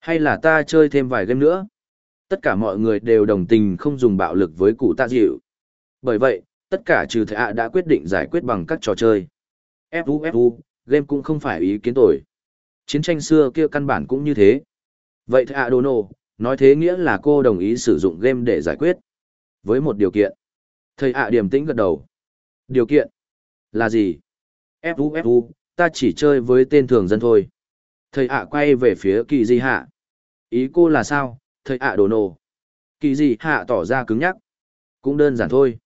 Hay là ta chơi thêm vài game nữa? Tất cả mọi người đều đồng tình không dùng bạo lực với cụ tạ dịu. Bởi vậy, tất cả trừ Thệ ạ đã quyết định giải quyết bằng các trò chơi. Fu Fu, game cũng không phải ý kiến tồi. Chiến tranh xưa kia căn bản cũng như thế. Vậy thầy ạ nộ nói thế nghĩa là cô đồng ý sử dụng game để giải quyết. Với một điều kiện. Thầy ạ điềm tĩnh gật đầu. Điều kiện? Là gì? Fu Fu, ta chỉ chơi với tên thường dân thôi. Thầy ạ quay về phía kỳ di hạ. Ý cô là sao, thầy ạ đồ nổ. Kỳ di hạ tỏ ra cứng nhắc. Cũng đơn giản thôi.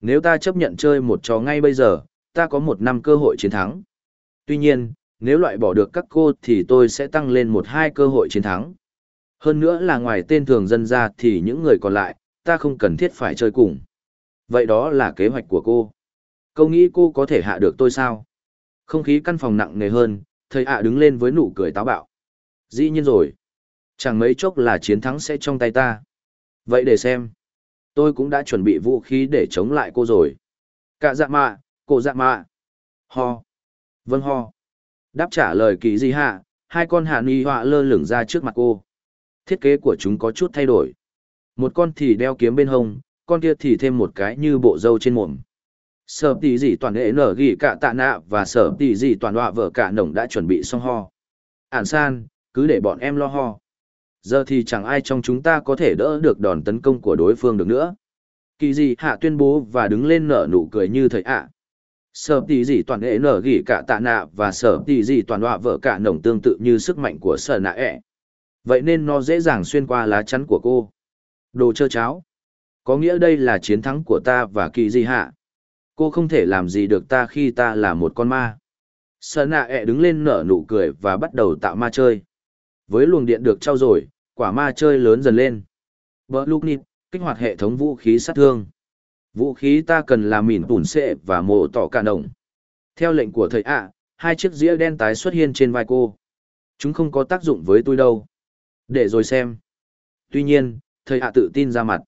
Nếu ta chấp nhận chơi một trò ngay bây giờ, ta có một năm cơ hội chiến thắng. Tuy nhiên, nếu loại bỏ được các cô thì tôi sẽ tăng lên một hai cơ hội chiến thắng. Hơn nữa là ngoài tên thường dân ra thì những người còn lại, ta không cần thiết phải chơi cùng. Vậy đó là kế hoạch của cô. Câu nghĩ cô có thể hạ được tôi sao? Không khí căn phòng nặng nề hơn, thầy ạ đứng lên với nụ cười táo bạo. Dĩ nhiên rồi. Chẳng mấy chốc là chiến thắng sẽ trong tay ta. Vậy để xem. Tôi cũng đã chuẩn bị vũ khí để chống lại cô rồi. Cả dạ mạ, cổ dạ mạ. Ho. Vâng ho. Đáp trả lời kỳ di hạ, hai con hạ ni họa lơ lửng ra trước mặt cô. Thiết kế của chúng có chút thay đổi. Một con thì đeo kiếm bên hông, con kia thì thêm một cái như bộ dâu trên mồm. Sở tỷ dị toàn hệ nở ghi cả tạ nạ và sở tỷ dị toàn họa vợ cả nồng đã chuẩn bị xong ho. Ản san, cứ để bọn em lo ho. Giờ thì chẳng ai trong chúng ta có thể đỡ được đòn tấn công của đối phương được nữa. Kỳ dị hạ tuyên bố và đứng lên nở nụ cười như thầy ạ. Sở tỷ dị toàn hệ nở ghi cả tạ nạ và sở tỷ dị toàn họa vợ cả nồng tương tự như sức mạnh của sở nạ ẹ. Vậy nên nó dễ dàng xuyên qua lá chắn của cô. Đồ chơ cháo. Có nghĩa đây là chiến thắng của ta và kỳ di hạ. Cô không thể làm gì được ta khi ta là một con ma. Sở nạ ẹ đứng lên nở nụ cười và bắt đầu tạo ma chơi. Với luồng điện được trao rồi, quả ma chơi lớn dần lên. Bờ lúc nịp, kích hoạt hệ thống vũ khí sát thương. Vũ khí ta cần là mìn tủn xệ và mộ tỏ cả đồng. Theo lệnh của thầy ạ, hai chiếc dĩa đen tái xuất hiện trên vai cô. Chúng không có tác dụng với tôi đâu. Để rồi xem. Tuy nhiên, thầy hạ tự tin ra mặt.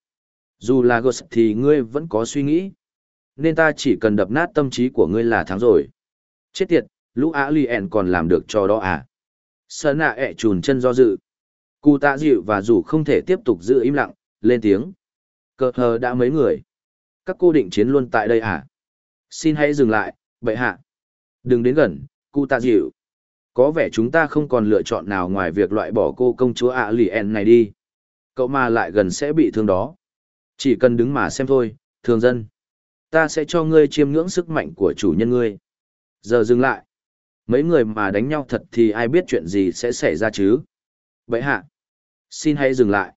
Dù là Ghost thì ngươi vẫn có suy nghĩ nên ta chỉ cần đập nát tâm trí của ngươi là thắng rồi. Chết tiệt, lũ á lì ẻn còn làm được cho đó à. Sơn nạ ẹ chùn chân do dự. Cụ tạ dịu và dù không thể tiếp tục giữ im lặng, lên tiếng. Cờ hờ đã mấy người. Các cô định chiến luôn tại đây à? Xin hãy dừng lại, bệ hạ. Đừng đến gần, cụ tạ dịu. Có vẻ chúng ta không còn lựa chọn nào ngoài việc loại bỏ cô công chúa ạ lì ẻn này đi. Cậu mà lại gần sẽ bị thương đó. Chỉ cần đứng mà xem thôi, thường dân ta sẽ cho ngươi chiêm ngưỡng sức mạnh của chủ nhân ngươi. Giờ dừng lại. Mấy người mà đánh nhau thật thì ai biết chuyện gì sẽ xảy ra chứ? Vậy hạ. Xin hãy dừng lại.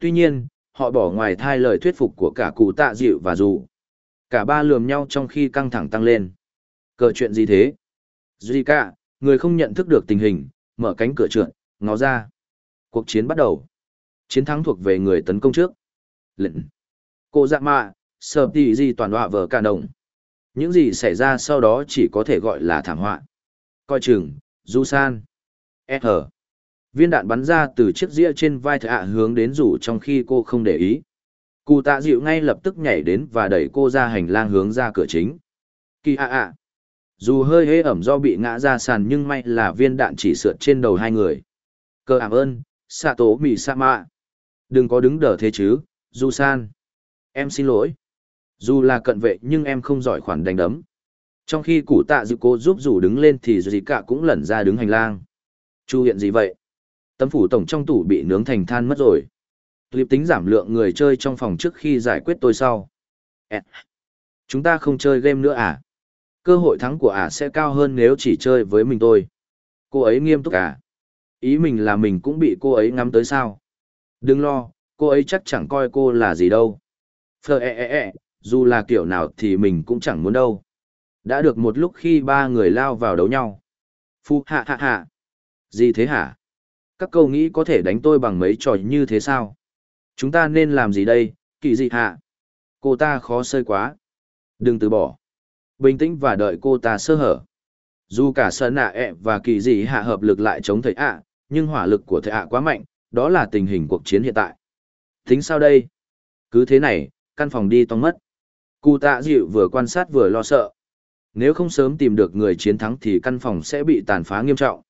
Tuy nhiên, họ bỏ ngoài thai lời thuyết phục của cả cụ tạ dịu và dù. Cả ba lườm nhau trong khi căng thẳng tăng lên. Cờ chuyện gì thế? Zika, người không nhận thức được tình hình, mở cánh cửa trượt, ngó ra. Cuộc chiến bắt đầu. Chiến thắng thuộc về người tấn công trước. Lệnh. Cô dạ mạ, sờ tì gì toàn họa vở cả đồng. Những gì xảy ra sau đó chỉ có thể gọi là thảm họa. Coi chừng, du san. S. Viên đạn bắn ra từ chiếc dĩa trên vai thạ hướng đến rủ trong khi cô không để ý. Cụ tạ dịu ngay lập tức nhảy đến và đẩy cô ra hành lang hướng ra cửa chính. Kỳ ạ ạ. Dù hơi hế ẩm do bị ngã ra sàn nhưng may là viên đạn chỉ sượt trên đầu hai người. Cơ ảm ơn, xạ tố mì sa mạ. Đừng có đứng đờ thế chứ, du san. Em xin lỗi. Dù là cận vệ nhưng em không giỏi khoản đánh đấm. Trong khi củ tạ dự cô giúp dù đứng lên thì dù gì cả cũng lẩn ra đứng hành lang. Chu hiện gì vậy? Tấm phủ tổng trong tủ bị nướng thành than mất rồi. Clip tính giảm lượng người chơi trong phòng trước khi giải quyết tôi sau. Chúng ta không chơi game nữa à? Cơ hội thắng của ả sẽ cao hơn nếu chỉ chơi với mình tôi. Cô ấy nghiêm túc à? Ý mình là mình cũng bị cô ấy ngắm tới sao? Đừng lo, cô ấy chắc chẳng coi cô là gì đâu. Phờ e e e, dù là kiểu nào thì mình cũng chẳng muốn đâu. Đã được một lúc khi ba người lao vào đấu nhau. Phu hạ hạ hạ. Gì thế hả? Các câu nghĩ có thể đánh tôi bằng mấy trò như thế sao? Chúng ta nên làm gì đây, kỳ dị hạ? Cô ta khó sơi quá. Đừng từ bỏ. Bình tĩnh và đợi cô ta sơ hở. Dù cả sơn nạ ẹ và kỳ dị hạ hợp lực lại chống thầy ạ, nhưng hỏa lực của thầy ạ quá mạnh, đó là tình hình cuộc chiến hiện tại. Tính sao đây? Cứ thế này, căn phòng đi tong mất. Cụ tạ dịu vừa quan sát vừa lo sợ. Nếu không sớm tìm được người chiến thắng thì căn phòng sẽ bị tàn phá nghiêm trọng.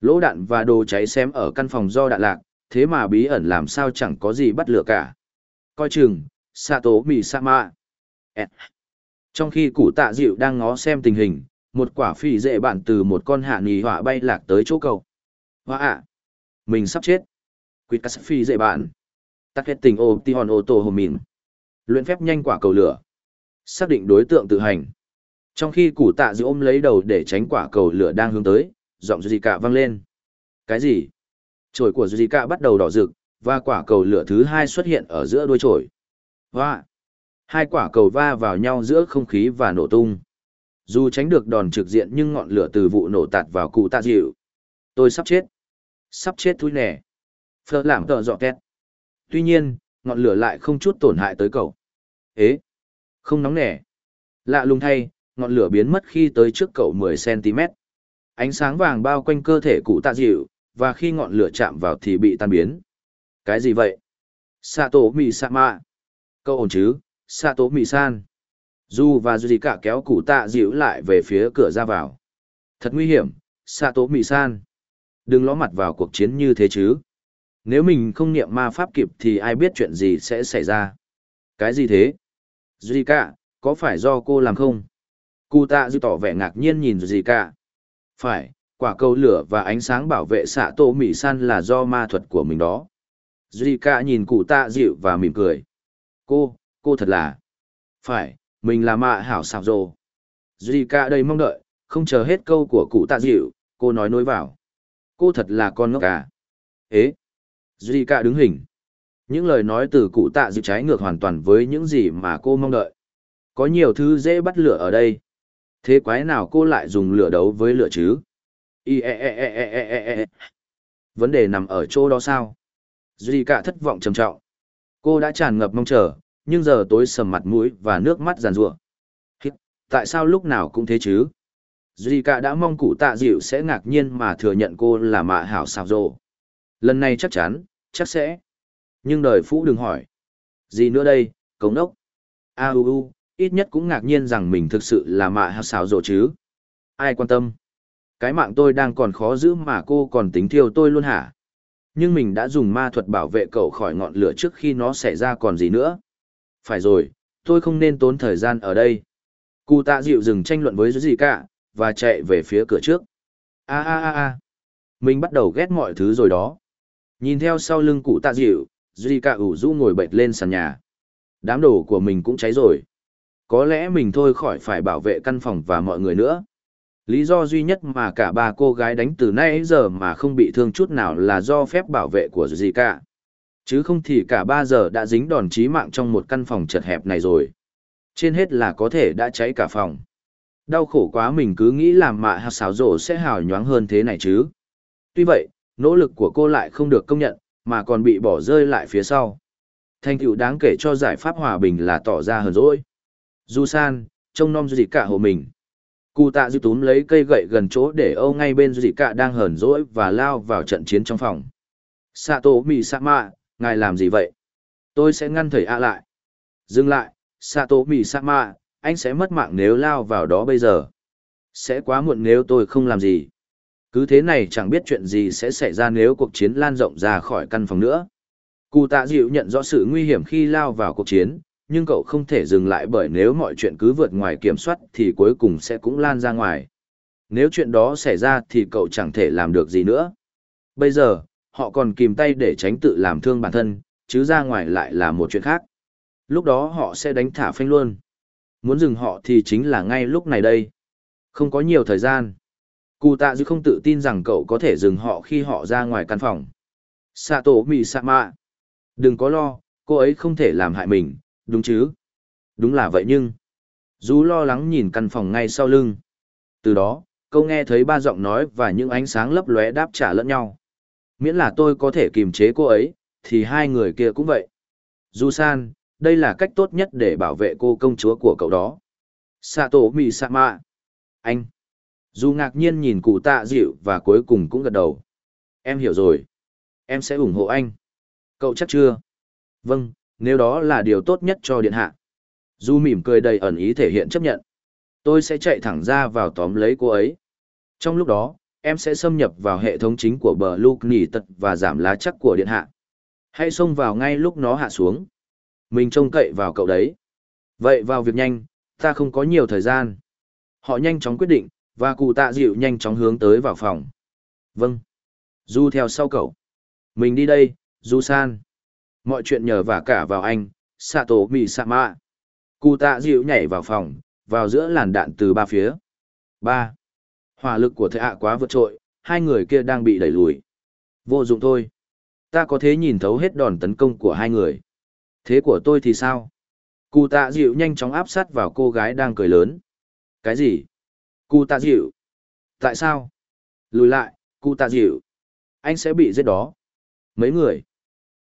Lỗ đạn và đồ cháy xém ở căn phòng do đạn lạc, thế mà bí ẩn làm sao chẳng có gì bắt lửa cả. Coi chừng, Sato Misama. Trong khi cụ tạ dịu đang ngó xem tình hình, một quả phi dễ bạn từ một con hạ nì họa bay lạc tới chỗ cầu. Hoa ạ! Mình sắp chết. Quýt cắt phi dễ bạn. Tắc hết tình ô ti hòn ô tô hồ mìn. Luyện phép nhanh quả cầu lửa. Xác định đối tượng tự hành. Trong khi củ tạ dịu ôm lấy đầu để tránh quả cầu lửa đang hướng tới, giọng Zika vang lên. Cái gì? Chổi của Zika bắt đầu đỏ rực, và quả cầu lửa thứ hai xuất hiện ở giữa đuôi chổi. Hoa! Hai quả cầu va vào nhau giữa không khí và nổ tung. Dù tránh được đòn trực diện nhưng ngọn lửa từ vụ nổ tạt vào cụ tạ dịu. Tôi sắp chết. Sắp chết thui nè. Phở làm tờ dọ két. Tuy nhiên, ngọn lửa lại không chút tổn hại tới cậu. Ế! Không nóng nẻ. Lạ lùng thay, ngọn lửa biến mất khi tới trước cậu 10cm. Ánh sáng vàng bao quanh cơ thể cụ tạ dịu, và khi ngọn lửa chạm vào thì bị tan biến. Cái gì vậy? Sato Misama. Cậu ổn chứ, Sato Misan. Du và cả kéo cụ tạ dịu lại về phía cửa ra vào. Thật nguy hiểm, Sato Misan. Đừng ló mặt vào cuộc chiến như thế chứ. Nếu mình không niệm ma pháp kịp thì ai biết chuyện gì sẽ xảy ra. Cái gì thế? Zika, có phải do cô làm không? Cụ tạ dịu tỏ vẻ ngạc nhiên nhìn Zika. Phải, quả cầu lửa và ánh sáng bảo vệ xạ tổ mị san là do ma thuật của mình đó. Zika nhìn cụ tạ dịu và mỉm cười. Cô, cô thật là... Phải, mình là mạ hảo xảo rồ. duy ca đầy mong đợi, không chờ hết câu của cụ tạ dịu, cô nói nối vào. Cô thật là con ngốc à. Ế! duy ca đứng hình. Những lời nói từ cụ tạ dịu trái ngược hoàn toàn với những gì mà cô mong đợi. Có nhiều thứ dễ bắt lửa ở đây. Thế quái nào cô lại dùng lửa đấu với lửa chứ? e e e e e e e e. Vấn đề nằm ở chỗ đó sao? Duy cả thất vọng trầm trọng. Cô đã tràn ngập mong chờ, nhưng giờ tối sầm mặt mũi và nước mắt giàn rủa. Tại sao lúc nào cũng thế chứ? Duy cả đã mong cụ tạ dịu sẽ ngạc nhiên mà thừa nhận cô là mạ hảo xào rộ. Lần này chắc chắn, chắc sẽ. Nhưng đời phũ đừng hỏi. Gì nữa đây, cống đốc. A u u, ít nhất cũng ngạc nhiên rằng mình thực sự là mạ hảo xào rộ chứ. Ai quan tâm? Cái mạng tôi đang còn khó giữ mà cô còn tính thiêu tôi luôn hả? Nhưng mình đã dùng ma thuật bảo vệ cậu khỏi ngọn lửa trước khi nó xảy ra còn gì nữa. Phải rồi, tôi không nên tốn thời gian ở đây. Cụ tạ dịu dừng tranh luận với gì cả, và chạy về phía cửa trước. A a a a. Mình bắt đầu ghét mọi thứ rồi đó. Nhìn theo sau lưng cụ tạ dịu, Cả ủ rũ ngồi bệt lên sàn nhà. Đám đồ của mình cũng cháy rồi. Có lẽ mình thôi khỏi phải bảo vệ căn phòng và mọi người nữa. Lý do duy nhất mà cả ba cô gái đánh từ nay đến giờ mà không bị thương chút nào là do phép bảo vệ của Zika. Chứ không thì cả ba giờ đã dính đòn chí mạng trong một căn phòng chật hẹp này rồi. Trên hết là có thể đã cháy cả phòng. Đau khổ quá mình cứ nghĩ làm mạ hạt xáo rổ sẽ hào nhoáng hơn thế này chứ. Tuy vậy, nỗ lực của cô lại không được công nhận, mà còn bị bỏ rơi lại phía sau. Thành tựu đáng kể cho giải pháp hòa bình là tỏ ra hờn dỗi. Du san, trông nom dị cả hộ mình. Cụ tạ dư túm lấy cây gậy gần chỗ để âu ngay bên dị cả đang hờn dỗi và lao vào trận chiến trong phòng. Sato Misama, ngài làm gì vậy? Tôi sẽ ngăn thầy A lại. Dừng lại, Sato ma, anh sẽ mất mạng nếu lao vào đó bây giờ. Sẽ quá muộn nếu tôi không làm gì. Cứ thế này chẳng biết chuyện gì sẽ xảy ra nếu cuộc chiến lan rộng ra khỏi căn phòng nữa. Cụ tạ dịu nhận rõ sự nguy hiểm khi lao vào cuộc chiến, nhưng cậu không thể dừng lại bởi nếu mọi chuyện cứ vượt ngoài kiểm soát thì cuối cùng sẽ cũng lan ra ngoài. Nếu chuyện đó xảy ra thì cậu chẳng thể làm được gì nữa. Bây giờ, họ còn kìm tay để tránh tự làm thương bản thân, chứ ra ngoài lại là một chuyện khác. Lúc đó họ sẽ đánh thả phanh luôn. Muốn dừng họ thì chính là ngay lúc này đây. Không có nhiều thời gian. Cụ tạ dư không tự tin rằng cậu có thể dừng họ khi họ ra ngoài căn phòng. Sato mì sạ mạ. Đừng có lo, cô ấy không thể làm hại mình, đúng chứ? Đúng là vậy nhưng... Dù lo lắng nhìn căn phòng ngay sau lưng. Từ đó, câu nghe thấy ba giọng nói và những ánh sáng lấp lóe đáp trả lẫn nhau. Miễn là tôi có thể kiềm chế cô ấy, thì hai người kia cũng vậy. Du San, đây là cách tốt nhất để bảo vệ cô công chúa của cậu đó. Sato Mì mạ. Anh. Du ngạc nhiên nhìn cụ tạ dịu và cuối cùng cũng gật đầu. Em hiểu rồi. Em sẽ ủng hộ anh. Cậu chắc chưa? Vâng, nếu đó là điều tốt nhất cho điện hạ. Du mỉm cười đầy ẩn ý thể hiện chấp nhận. Tôi sẽ chạy thẳng ra vào tóm lấy cô ấy. Trong lúc đó, em sẽ xâm nhập vào hệ thống chính của bờ lục nỉ tật và giảm lá chắc của điện hạ. Hãy xông vào ngay lúc nó hạ xuống. Mình trông cậy vào cậu đấy. Vậy vào việc nhanh, ta không có nhiều thời gian. Họ nhanh chóng quyết định, và cụ tạ dịu nhanh chóng hướng tới vào phòng. Vâng. Du theo sau cậu. Mình đi đây, Du San. Mọi chuyện nhờ vả cả vào anh, Sato Misama. Cụ tạ dịu nhảy vào phòng, vào giữa làn đạn từ ba phía. Ba. Hỏa lực của thệ ạ quá vượt trội, hai người kia đang bị đẩy lùi. Vô dụng thôi. Ta có thể nhìn thấu hết đòn tấn công của hai người. Thế của tôi thì sao? Cụ tạ dịu nhanh chóng áp sát vào cô gái đang cười lớn. Cái gì? Cụ tạ dịu. Tại sao? Lùi lại, cụ tạ dịu. Anh sẽ bị giết đó. Mấy người.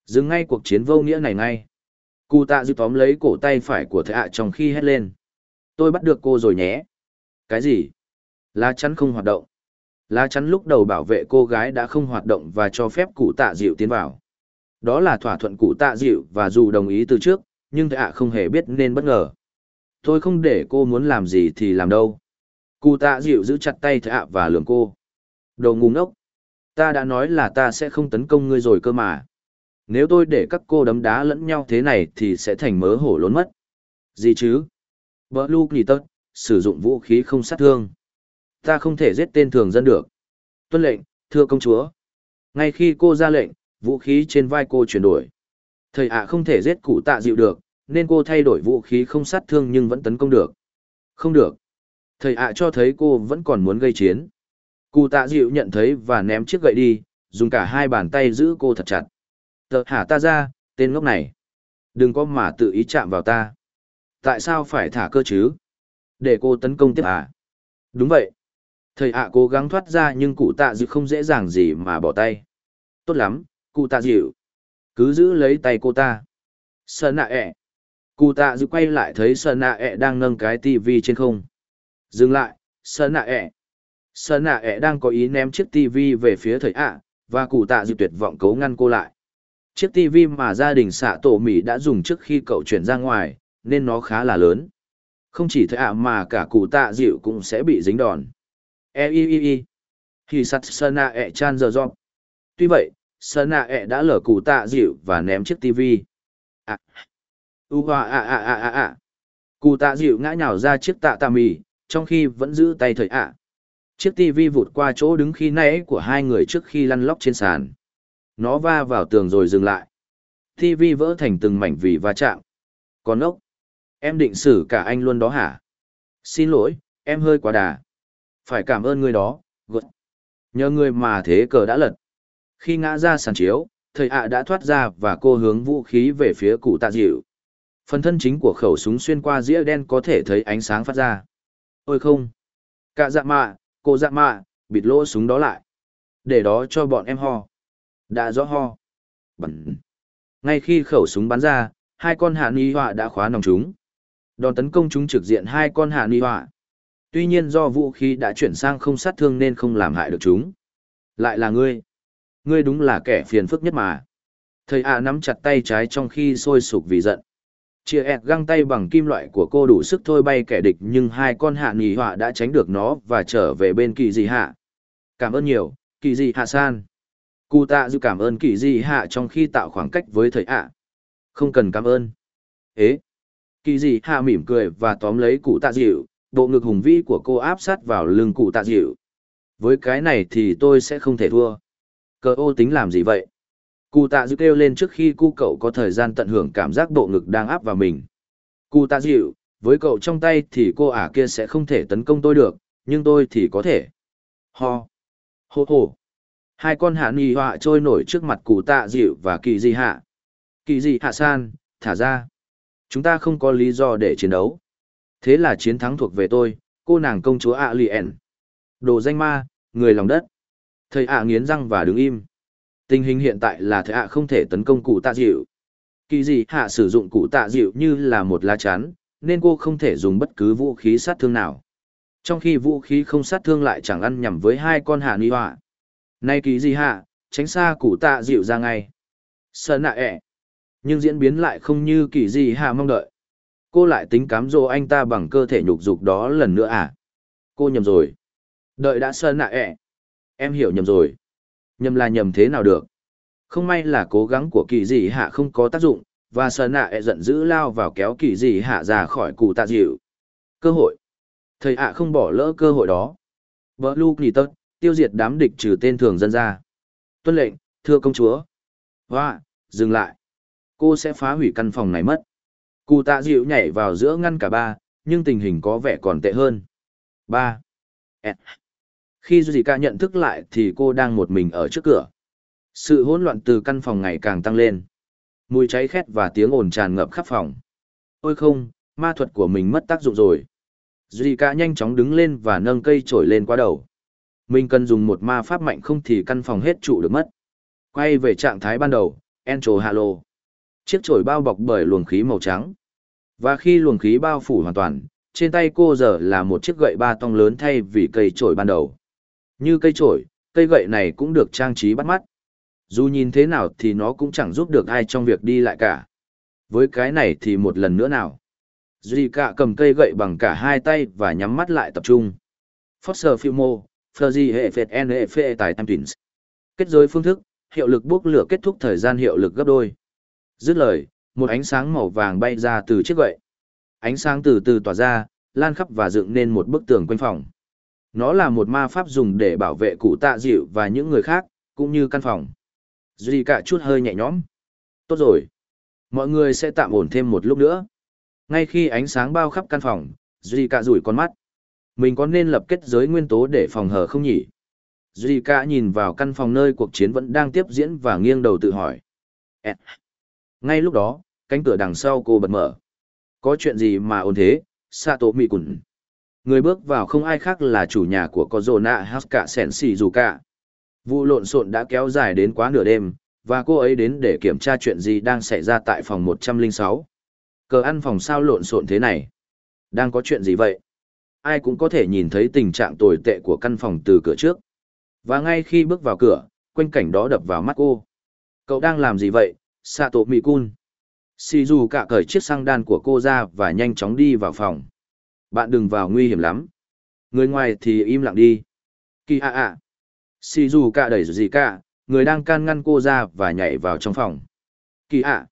Dừng ngay cuộc chiến vô nghĩa này ngay. Cụ tạ dịu tóm lấy cổ tay phải của thệ ạ trong khi hét lên. Tôi bắt được cô rồi nhé. Cái gì? Lá chắn không hoạt động. Lá chắn lúc đầu bảo vệ cô gái đã không hoạt động và cho phép cụ tạ dịu tiến vào. Đó là thỏa thuận cụ tạ dịu và dù đồng ý từ trước, nhưng thệ ạ không hề biết nên bất ngờ. Tôi không để cô muốn làm gì thì làm đâu. Cụ tạ dịu giữ chặt tay thệ ạ và lường cô. Đồ ngu ngốc. Ta đã nói là ta sẽ không tấn công ngươi rồi cơ mà. Nếu tôi để các cô đấm đá lẫn nhau thế này thì sẽ thành mớ hổ lốn mất. Gì chứ? vợ lu Nì Tật, sử dụng vũ khí không sát thương. Ta không thể giết tên thường dân được. Tuân lệnh, thưa công chúa. Ngay khi cô ra lệnh, vũ khí trên vai cô chuyển đổi. Thầy ạ không thể giết cụ tạ dịu được, nên cô thay đổi vũ khí không sát thương nhưng vẫn tấn công được. Không được. Thầy ạ cho thấy cô vẫn còn muốn gây chiến. Cụ tạ dịu nhận thấy và ném chiếc gậy đi, dùng cả hai bàn tay giữ cô thật chặt. Tờ hả ta ra, tên ngốc này. Đừng có mà tự ý chạm vào ta. Tại sao phải thả cơ chứ? Để cô tấn công tiếp à? Đúng vậy. Thầy ạ cố gắng thoát ra nhưng cụ tạ dịu không dễ dàng gì mà bỏ tay. Tốt lắm, cụ tạ dịu. Cứ giữ lấy tay cô ta. Sơn nạ ẹ. Cụ tạ dịu quay lại thấy sơn nạ ẹ đang nâng cái tivi trên không. Dừng lại, sơn nạ ẹ. Sơn nạ ẹ đang có ý ném chiếc tivi về phía thầy ạ, và cụ tạ dịu tuyệt vọng cấu ngăn cô lại. Chiếc tivi mà gia đình xạ tổ Mỹ đã dùng trước khi cậu chuyển ra ngoài, nên nó khá là lớn. Không chỉ thầy ạ mà cả cụ tạ dịu cũng sẽ bị dính đòn. E i i i. Khi sắt sơn nạ ẹ chan giờ dọc. Tuy vậy, sơn nạ ẹ đã lở cụ tạ dịu và ném chiếc TV. À. U hoa à à à à à. Cụ tạ dịu ngã nhào ra chiếc tạ tạ mì, trong khi vẫn giữ tay thời ạ. Chiếc TV vụt qua chỗ đứng khi nãy của hai người trước khi lăn lóc trên sàn. Nó va vào tường rồi dừng lại. TV vỡ thành từng mảnh vì va chạm. Còn ốc, em định xử cả anh luôn đó hả? Xin lỗi, em hơi quá đà. Phải cảm ơn người đó, gật. Nhờ người mà thế cờ đã lật. Khi ngã ra sàn chiếu, thầy ạ đã thoát ra và cô hướng vũ khí về phía cụ tạ dịu. Phần thân chính của khẩu súng xuyên qua dĩa đen có thể thấy ánh sáng phát ra. Ôi không! Cả dạ mạ, cô dạ mạ, bịt lỗ súng đó lại. Để đó cho bọn em ho. Đã rõ ho. Bẩn. Ngay khi khẩu súng bắn ra, hai con hạ ni họa đã khóa nòng chúng. Đòn tấn công chúng trực diện hai con hạ ni họa. Tuy nhiên do vũ khí đã chuyển sang không sát thương nên không làm hại được chúng. Lại là ngươi. Ngươi đúng là kẻ phiền phức nhất mà. Thầy ạ nắm chặt tay trái trong khi sôi sục vì giận. Chia ẹt găng tay bằng kim loại của cô đủ sức thôi bay kẻ địch nhưng hai con hạ nghỉ họa đã tránh được nó và trở về bên kỳ dị hạ. Cảm ơn nhiều, kỳ dị hạ san. Cụ tạ dư cảm ơn kỳ dị hạ trong khi tạo khoảng cách với thầy ạ. Không cần cảm ơn. Ế! Kỳ dị hạ mỉm cười và tóm lấy cụ tạ dịu, bộ ngực hùng vĩ của cô áp sát vào lưng cụ tạ dịu. Với cái này thì tôi sẽ không thể thua. Cờ ô tính làm gì vậy? Cụ tạ dịu kêu lên trước khi cu cậu có thời gian tận hưởng cảm giác bộ ngực đang áp vào mình. Cụ tạ dịu, với cậu trong tay thì cô ả kia sẽ không thể tấn công tôi được, nhưng tôi thì có thể. Ho. Hô hô. Hai con hạ nì họa trôi nổi trước mặt cụ tạ dịu và kỳ dị hạ. Kỳ dị hạ san, thả ra. Chúng ta không có lý do để chiến đấu. Thế là chiến thắng thuộc về tôi, cô nàng công chúa ạ lien. Đồ danh ma, người lòng đất. Thầy ạ nghiến răng và đứng im. Tình hình hiện tại là thầy ạ không thể tấn công cụ tạ dịu. Kỳ dị hạ sử dụng cụ tạ dịu như là một lá chắn, nên cô không thể dùng bất cứ vũ khí sát thương nào. Trong khi vũ khí không sát thương lại chẳng ăn nhầm với hai con hạ ni họa. Nay kỳ dị hạ, tránh xa cụ tạ dịu ra ngay. Sợ nạ ẹ. Nhưng diễn biến lại không như kỳ dị hạ mong đợi. Cô lại tính cám dỗ anh ta bằng cơ thể nhục dục đó lần nữa à? Cô nhầm rồi. Đợi đã sơn nạ ẹ. Em hiểu nhầm rồi. Nhầm là nhầm thế nào được. Không may là cố gắng của kỳ dị hạ không có tác dụng, và sơn nạ ẹ giận dữ lao vào kéo kỳ dị hạ ra khỏi cụ tạ dịu. Cơ hội. Thầy ạ không bỏ lỡ cơ hội đó. Vợ Lu Kỳ Tật, tiêu diệt đám địch trừ tên thường dân ra. Tuân lệnh, thưa công chúa. Hoa, dừng lại. Cô sẽ phá hủy căn phòng này mất. Cụ tạ dịu nhảy vào giữa ngăn cả ba, nhưng tình hình có vẻ còn tệ hơn. Ba. Khi Zika nhận thức lại thì cô đang một mình ở trước cửa. Sự hỗn loạn từ căn phòng ngày càng tăng lên. Mùi cháy khét và tiếng ồn tràn ngập khắp phòng. Ôi không, ma thuật của mình mất tác dụng rồi. Zika nhanh chóng đứng lên và nâng cây trổi lên qua đầu. Mình cần dùng một ma pháp mạnh không thì căn phòng hết trụ được mất. Quay về trạng thái ban đầu, Encho Halo. Chiếc chổi bao bọc bởi luồng khí màu trắng. Và khi luồng khí bao phủ hoàn toàn, trên tay cô giờ là một chiếc gậy ba tong lớn thay vì cây chổi ban đầu. Như cây chổi, cây gậy này cũng được trang trí bắt mắt. Dù nhìn thế nào thì nó cũng chẳng giúp được ai trong việc đi lại cả. Với cái này thì một lần nữa nào. Zika cầm cây gậy bằng cả hai tay và nhắm mắt lại tập trung. Foster Filmo, Fergie hệ phệt NFE tại Tampins. Kết giới phương thức, hiệu lực bốc lửa kết thúc thời gian hiệu lực gấp đôi. Dứt lời, một ánh sáng màu vàng bay ra từ chiếc gậy. Ánh sáng từ từ tỏa ra, lan khắp và dựng nên một bức tường quanh phòng. Nó là một ma pháp dùng để bảo vệ cụ tạ dịu và những người khác, cũng như căn phòng. Duy cả chút hơi nhẹ nhõm. Tốt rồi. Mọi người sẽ tạm ổn thêm một lúc nữa. Ngay khi ánh sáng bao khắp căn phòng, Duy cả rủi con mắt. Mình có nên lập kết giới nguyên tố để phòng hờ không nhỉ? Duy cả nhìn vào căn phòng nơi cuộc chiến vẫn đang tiếp diễn và nghiêng đầu tự hỏi. Ngay lúc đó, cánh cửa đằng sau cô bật mở. Có chuyện gì mà ồn thế, Sato cùn? Người bước vào không ai khác là chủ nhà của Kozona dù Senshi Vụ lộn xộn đã kéo dài đến quá nửa đêm, và cô ấy đến để kiểm tra chuyện gì đang xảy ra tại phòng 106. Cờ ăn phòng sao lộn xộn thế này? Đang có chuyện gì vậy? Ai cũng có thể nhìn thấy tình trạng tồi tệ của căn phòng từ cửa trước. Và ngay khi bước vào cửa, quanh cảnh đó đập vào mắt cô. Cậu đang làm gì vậy, Sato Mikun? Sì dù cả cởi chiếc xăng đan của cô ra và nhanh chóng đi vào phòng. Bạn đừng vào nguy hiểm lắm. Người ngoài thì im lặng đi. Kỳ ạ ạ. Sì dù cả đẩy gì cả, người đang can ngăn cô ra và nhảy vào trong phòng. Kỳ ạ.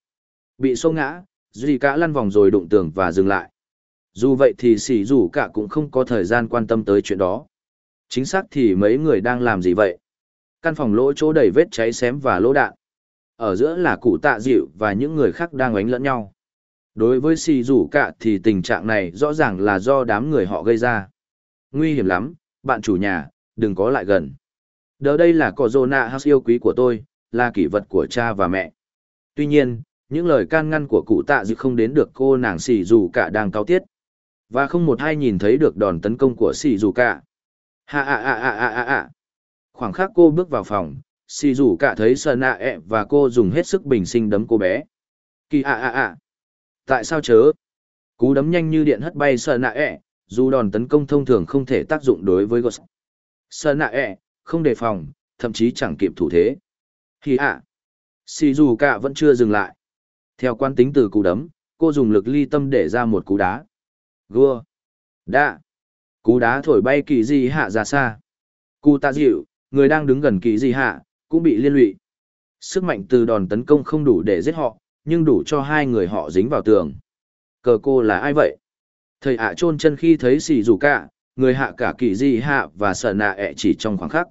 Bị xô ngã, Dì cả lăn vòng rồi đụng tường và dừng lại. Dù vậy thì Sì dù cả cũng không có thời gian quan tâm tới chuyện đó. Chính xác thì mấy người đang làm gì vậy? Căn phòng lỗ chỗ đầy vết cháy xém và lỗ đạn. Ở giữa là cụ tạ dịu và những người khác đang oánh lẫn nhau. Đối với xì rủ cả thì tình trạng này rõ ràng là do đám người họ gây ra. Nguy hiểm lắm, bạn chủ nhà, đừng có lại gần. Đờ đây là cỏ rồ nạ house yêu quý của tôi, là kỷ vật của cha và mẹ. Tuy nhiên, những lời can ngăn của cụ tạ dịu không đến được cô nàng xì rủ cả đang cao tiết. Và không một ai nhìn thấy được đòn tấn công của xì rủ cả. Ha ha ha ha ha ha. Khoảng khắc cô bước vào phòng, xì rủ cả thấy sợ nạ ẹ và cô dùng hết sức bình sinh đấm cô bé. Kỳ ạ ạ ạ. Tại sao chớ? Cú đấm nhanh như điện hất bay sợ nạ ẹ, dù đòn tấn công thông thường không thể tác dụng đối với gos sợ nạ ẹ, không đề phòng, thậm chí chẳng kịp thủ thế. Hì ạ. Xì rủ cả vẫn chưa dừng lại. Theo quan tính từ cú đấm, cô dùng lực ly tâm để ra một cú đá. Gua. Đa. Cú đá thổi bay kỳ di hạ ra xa. Cụ ta dịu, người đang đứng gần kỳ di hạ, cũng bị liên lụy. Sức mạnh từ đòn tấn công không đủ để giết họ, nhưng đủ cho hai người họ dính vào tường. Cờ cô là ai vậy? Thầy ạ chôn chân khi thấy xì dù cả, người hạ cả kỳ di hạ và sợ nạ ẹ chỉ trong khoảng khắc.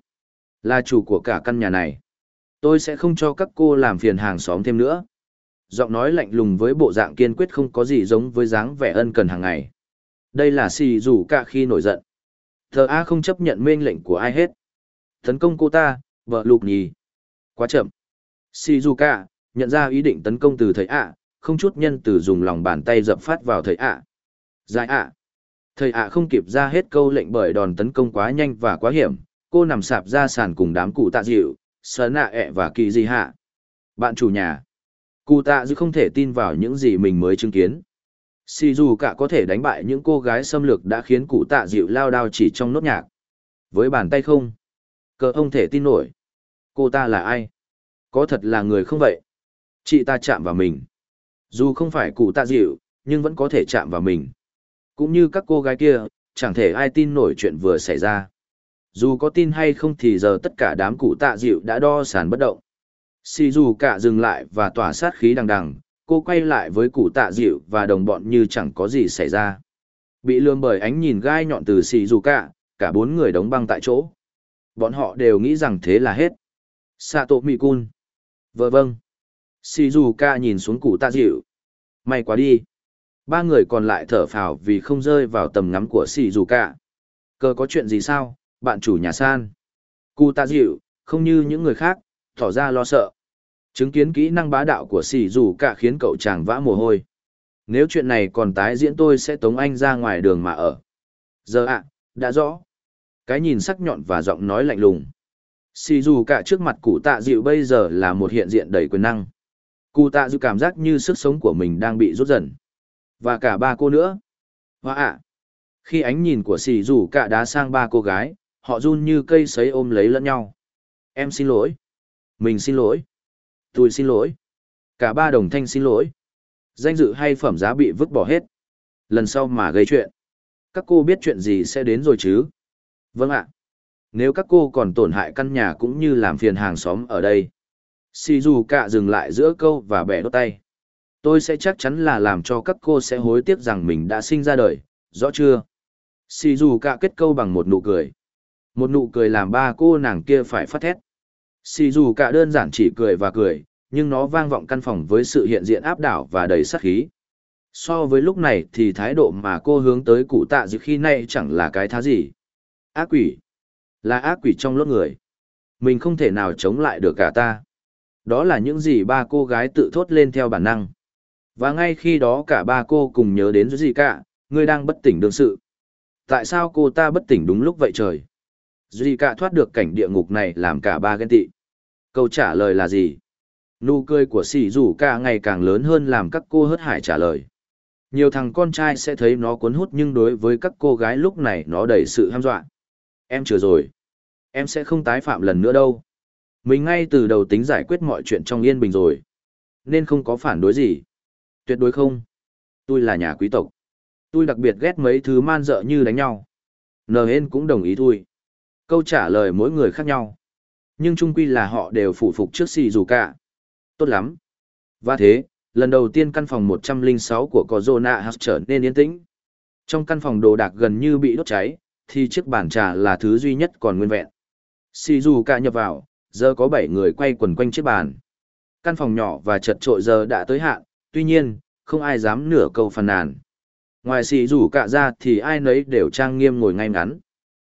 Là chủ của cả căn nhà này. Tôi sẽ không cho các cô làm phiền hàng xóm thêm nữa. Giọng nói lạnh lùng với bộ dạng kiên quyết không có gì giống với dáng vẻ ân cần hàng ngày. Đây là xì dù cả khi nổi giận. Thờ A không chấp nhận mệnh lệnh của ai hết. Tấn công cô ta, vợ lục nhì. Quá chậm. Shizuka, nhận ra ý định tấn công từ thầy ạ, không chút nhân từ dùng lòng bàn tay dập phát vào thầy ạ. Giải ạ. Thầy ạ không kịp ra hết câu lệnh bởi đòn tấn công quá nhanh và quá hiểm, cô nằm sạp ra sàn cùng đám cụ tạ dịu, sờ nạ ẹ và kỳ di hạ. Bạn chủ nhà. Cụ tạ dịu không thể tin vào những gì mình mới chứng kiến. Xì dù cả có thể đánh bại những cô gái xâm lược đã khiến cụ tạ dịu lao đao chỉ trong nốt nhạc. Với bàn tay không. Cờ ông thể tin nổi. Cô ta là ai? Có thật là người không vậy? Chị ta chạm vào mình. Dù không phải cụ tạ dịu, nhưng vẫn có thể chạm vào mình. Cũng như các cô gái kia, chẳng thể ai tin nổi chuyện vừa xảy ra. Dù có tin hay không thì giờ tất cả đám cụ tạ dịu đã đo sàn bất động. Xì dù cả dừng lại và tỏa sát khí đằng đằng, cô quay lại với cụ tạ dịu và đồng bọn như chẳng có gì xảy ra. Bị lương bởi ánh nhìn gai nhọn từ xì dù cả, cả bốn người đóng băng tại chỗ. Bọn họ đều nghĩ rằng thế là hết. Sato Mikun. Vợ vâng. Shizuka nhìn xuống cụ tạ dịu. May quá đi. Ba người còn lại thở phào vì không rơi vào tầm ngắm của Shizuka. Cơ có chuyện gì sao, bạn chủ nhà san? Cụ tạ dịu, không như những người khác, tỏ ra lo sợ. Chứng kiến kỹ năng bá đạo của Shizuka khiến cậu chàng vã mồ hôi. Nếu chuyện này còn tái diễn tôi sẽ tống anh ra ngoài đường mà ở. Giờ ạ, đã rõ. Cái nhìn sắc nhọn và giọng nói lạnh lùng. Xì dù cả trước mặt cụ tạ dịu bây giờ là một hiện diện đầy quyền năng. Cụ tạ dịu cảm giác như sức sống của mình đang bị rút dần. Và cả ba cô nữa. Hoa ạ. Khi ánh nhìn của xì dù cả đá sang ba cô gái, họ run như cây sấy ôm lấy lẫn nhau. Em xin lỗi. Mình xin lỗi. Tôi xin lỗi. Cả ba đồng thanh xin lỗi. Danh dự hay phẩm giá bị vứt bỏ hết. Lần sau mà gây chuyện. Các cô biết chuyện gì sẽ đến rồi chứ? Vâng ạ. Nếu các cô còn tổn hại căn nhà cũng như làm phiền hàng xóm ở đây. Shizuka dừng lại giữa câu và bẻ đốt tay. Tôi sẽ chắc chắn là làm cho các cô sẽ hối tiếc rằng mình đã sinh ra đời, rõ chưa? Shizuka kết câu bằng một nụ cười. Một nụ cười làm ba cô nàng kia phải phát thét. Shizuka đơn giản chỉ cười và cười, nhưng nó vang vọng căn phòng với sự hiện diện áp đảo và đầy sát khí. So với lúc này thì thái độ mà cô hướng tới cụ tạ dự khi nay chẳng là cái thá gì. Ác quỷ. Là ác quỷ trong lốt người. Mình không thể nào chống lại được cả ta. Đó là những gì ba cô gái tự thốt lên theo bản năng. Và ngay khi đó cả ba cô cùng nhớ đến gì cả, người đang bất tỉnh đương sự. Tại sao cô ta bất tỉnh đúng lúc vậy trời? Duy cả thoát được cảnh địa ngục này làm cả ba ghen tị. Câu trả lời là gì? Nụ cười của sỉ rủ cả ngày càng lớn hơn làm các cô hớt hải trả lời. Nhiều thằng con trai sẽ thấy nó cuốn hút nhưng đối với các cô gái lúc này nó đầy sự ham dọa. Em chưa rồi. Em sẽ không tái phạm lần nữa đâu. Mình ngay từ đầu tính giải quyết mọi chuyện trong yên bình rồi. Nên không có phản đối gì. Tuyệt đối không. Tôi là nhà quý tộc. Tôi đặc biệt ghét mấy thứ man dợ như đánh nhau. Nờ hên cũng đồng ý thôi. Câu trả lời mỗi người khác nhau. Nhưng chung quy là họ đều phủ phục trước xì dù cả. Tốt lắm. Và thế, lần đầu tiên căn phòng 106 của Corona House trở nên yên tĩnh. Trong căn phòng đồ đạc gần như bị đốt cháy, thì chiếc bàn trà là thứ duy nhất còn nguyên vẹn. Sì dù cả nhập vào, giờ có 7 người quay quần quanh chiếc bàn. Căn phòng nhỏ và chật trội giờ đã tới hạn, tuy nhiên, không ai dám nửa câu phàn nàn. Ngoài sì dù cả ra thì ai nấy đều trang nghiêm ngồi ngay ngắn.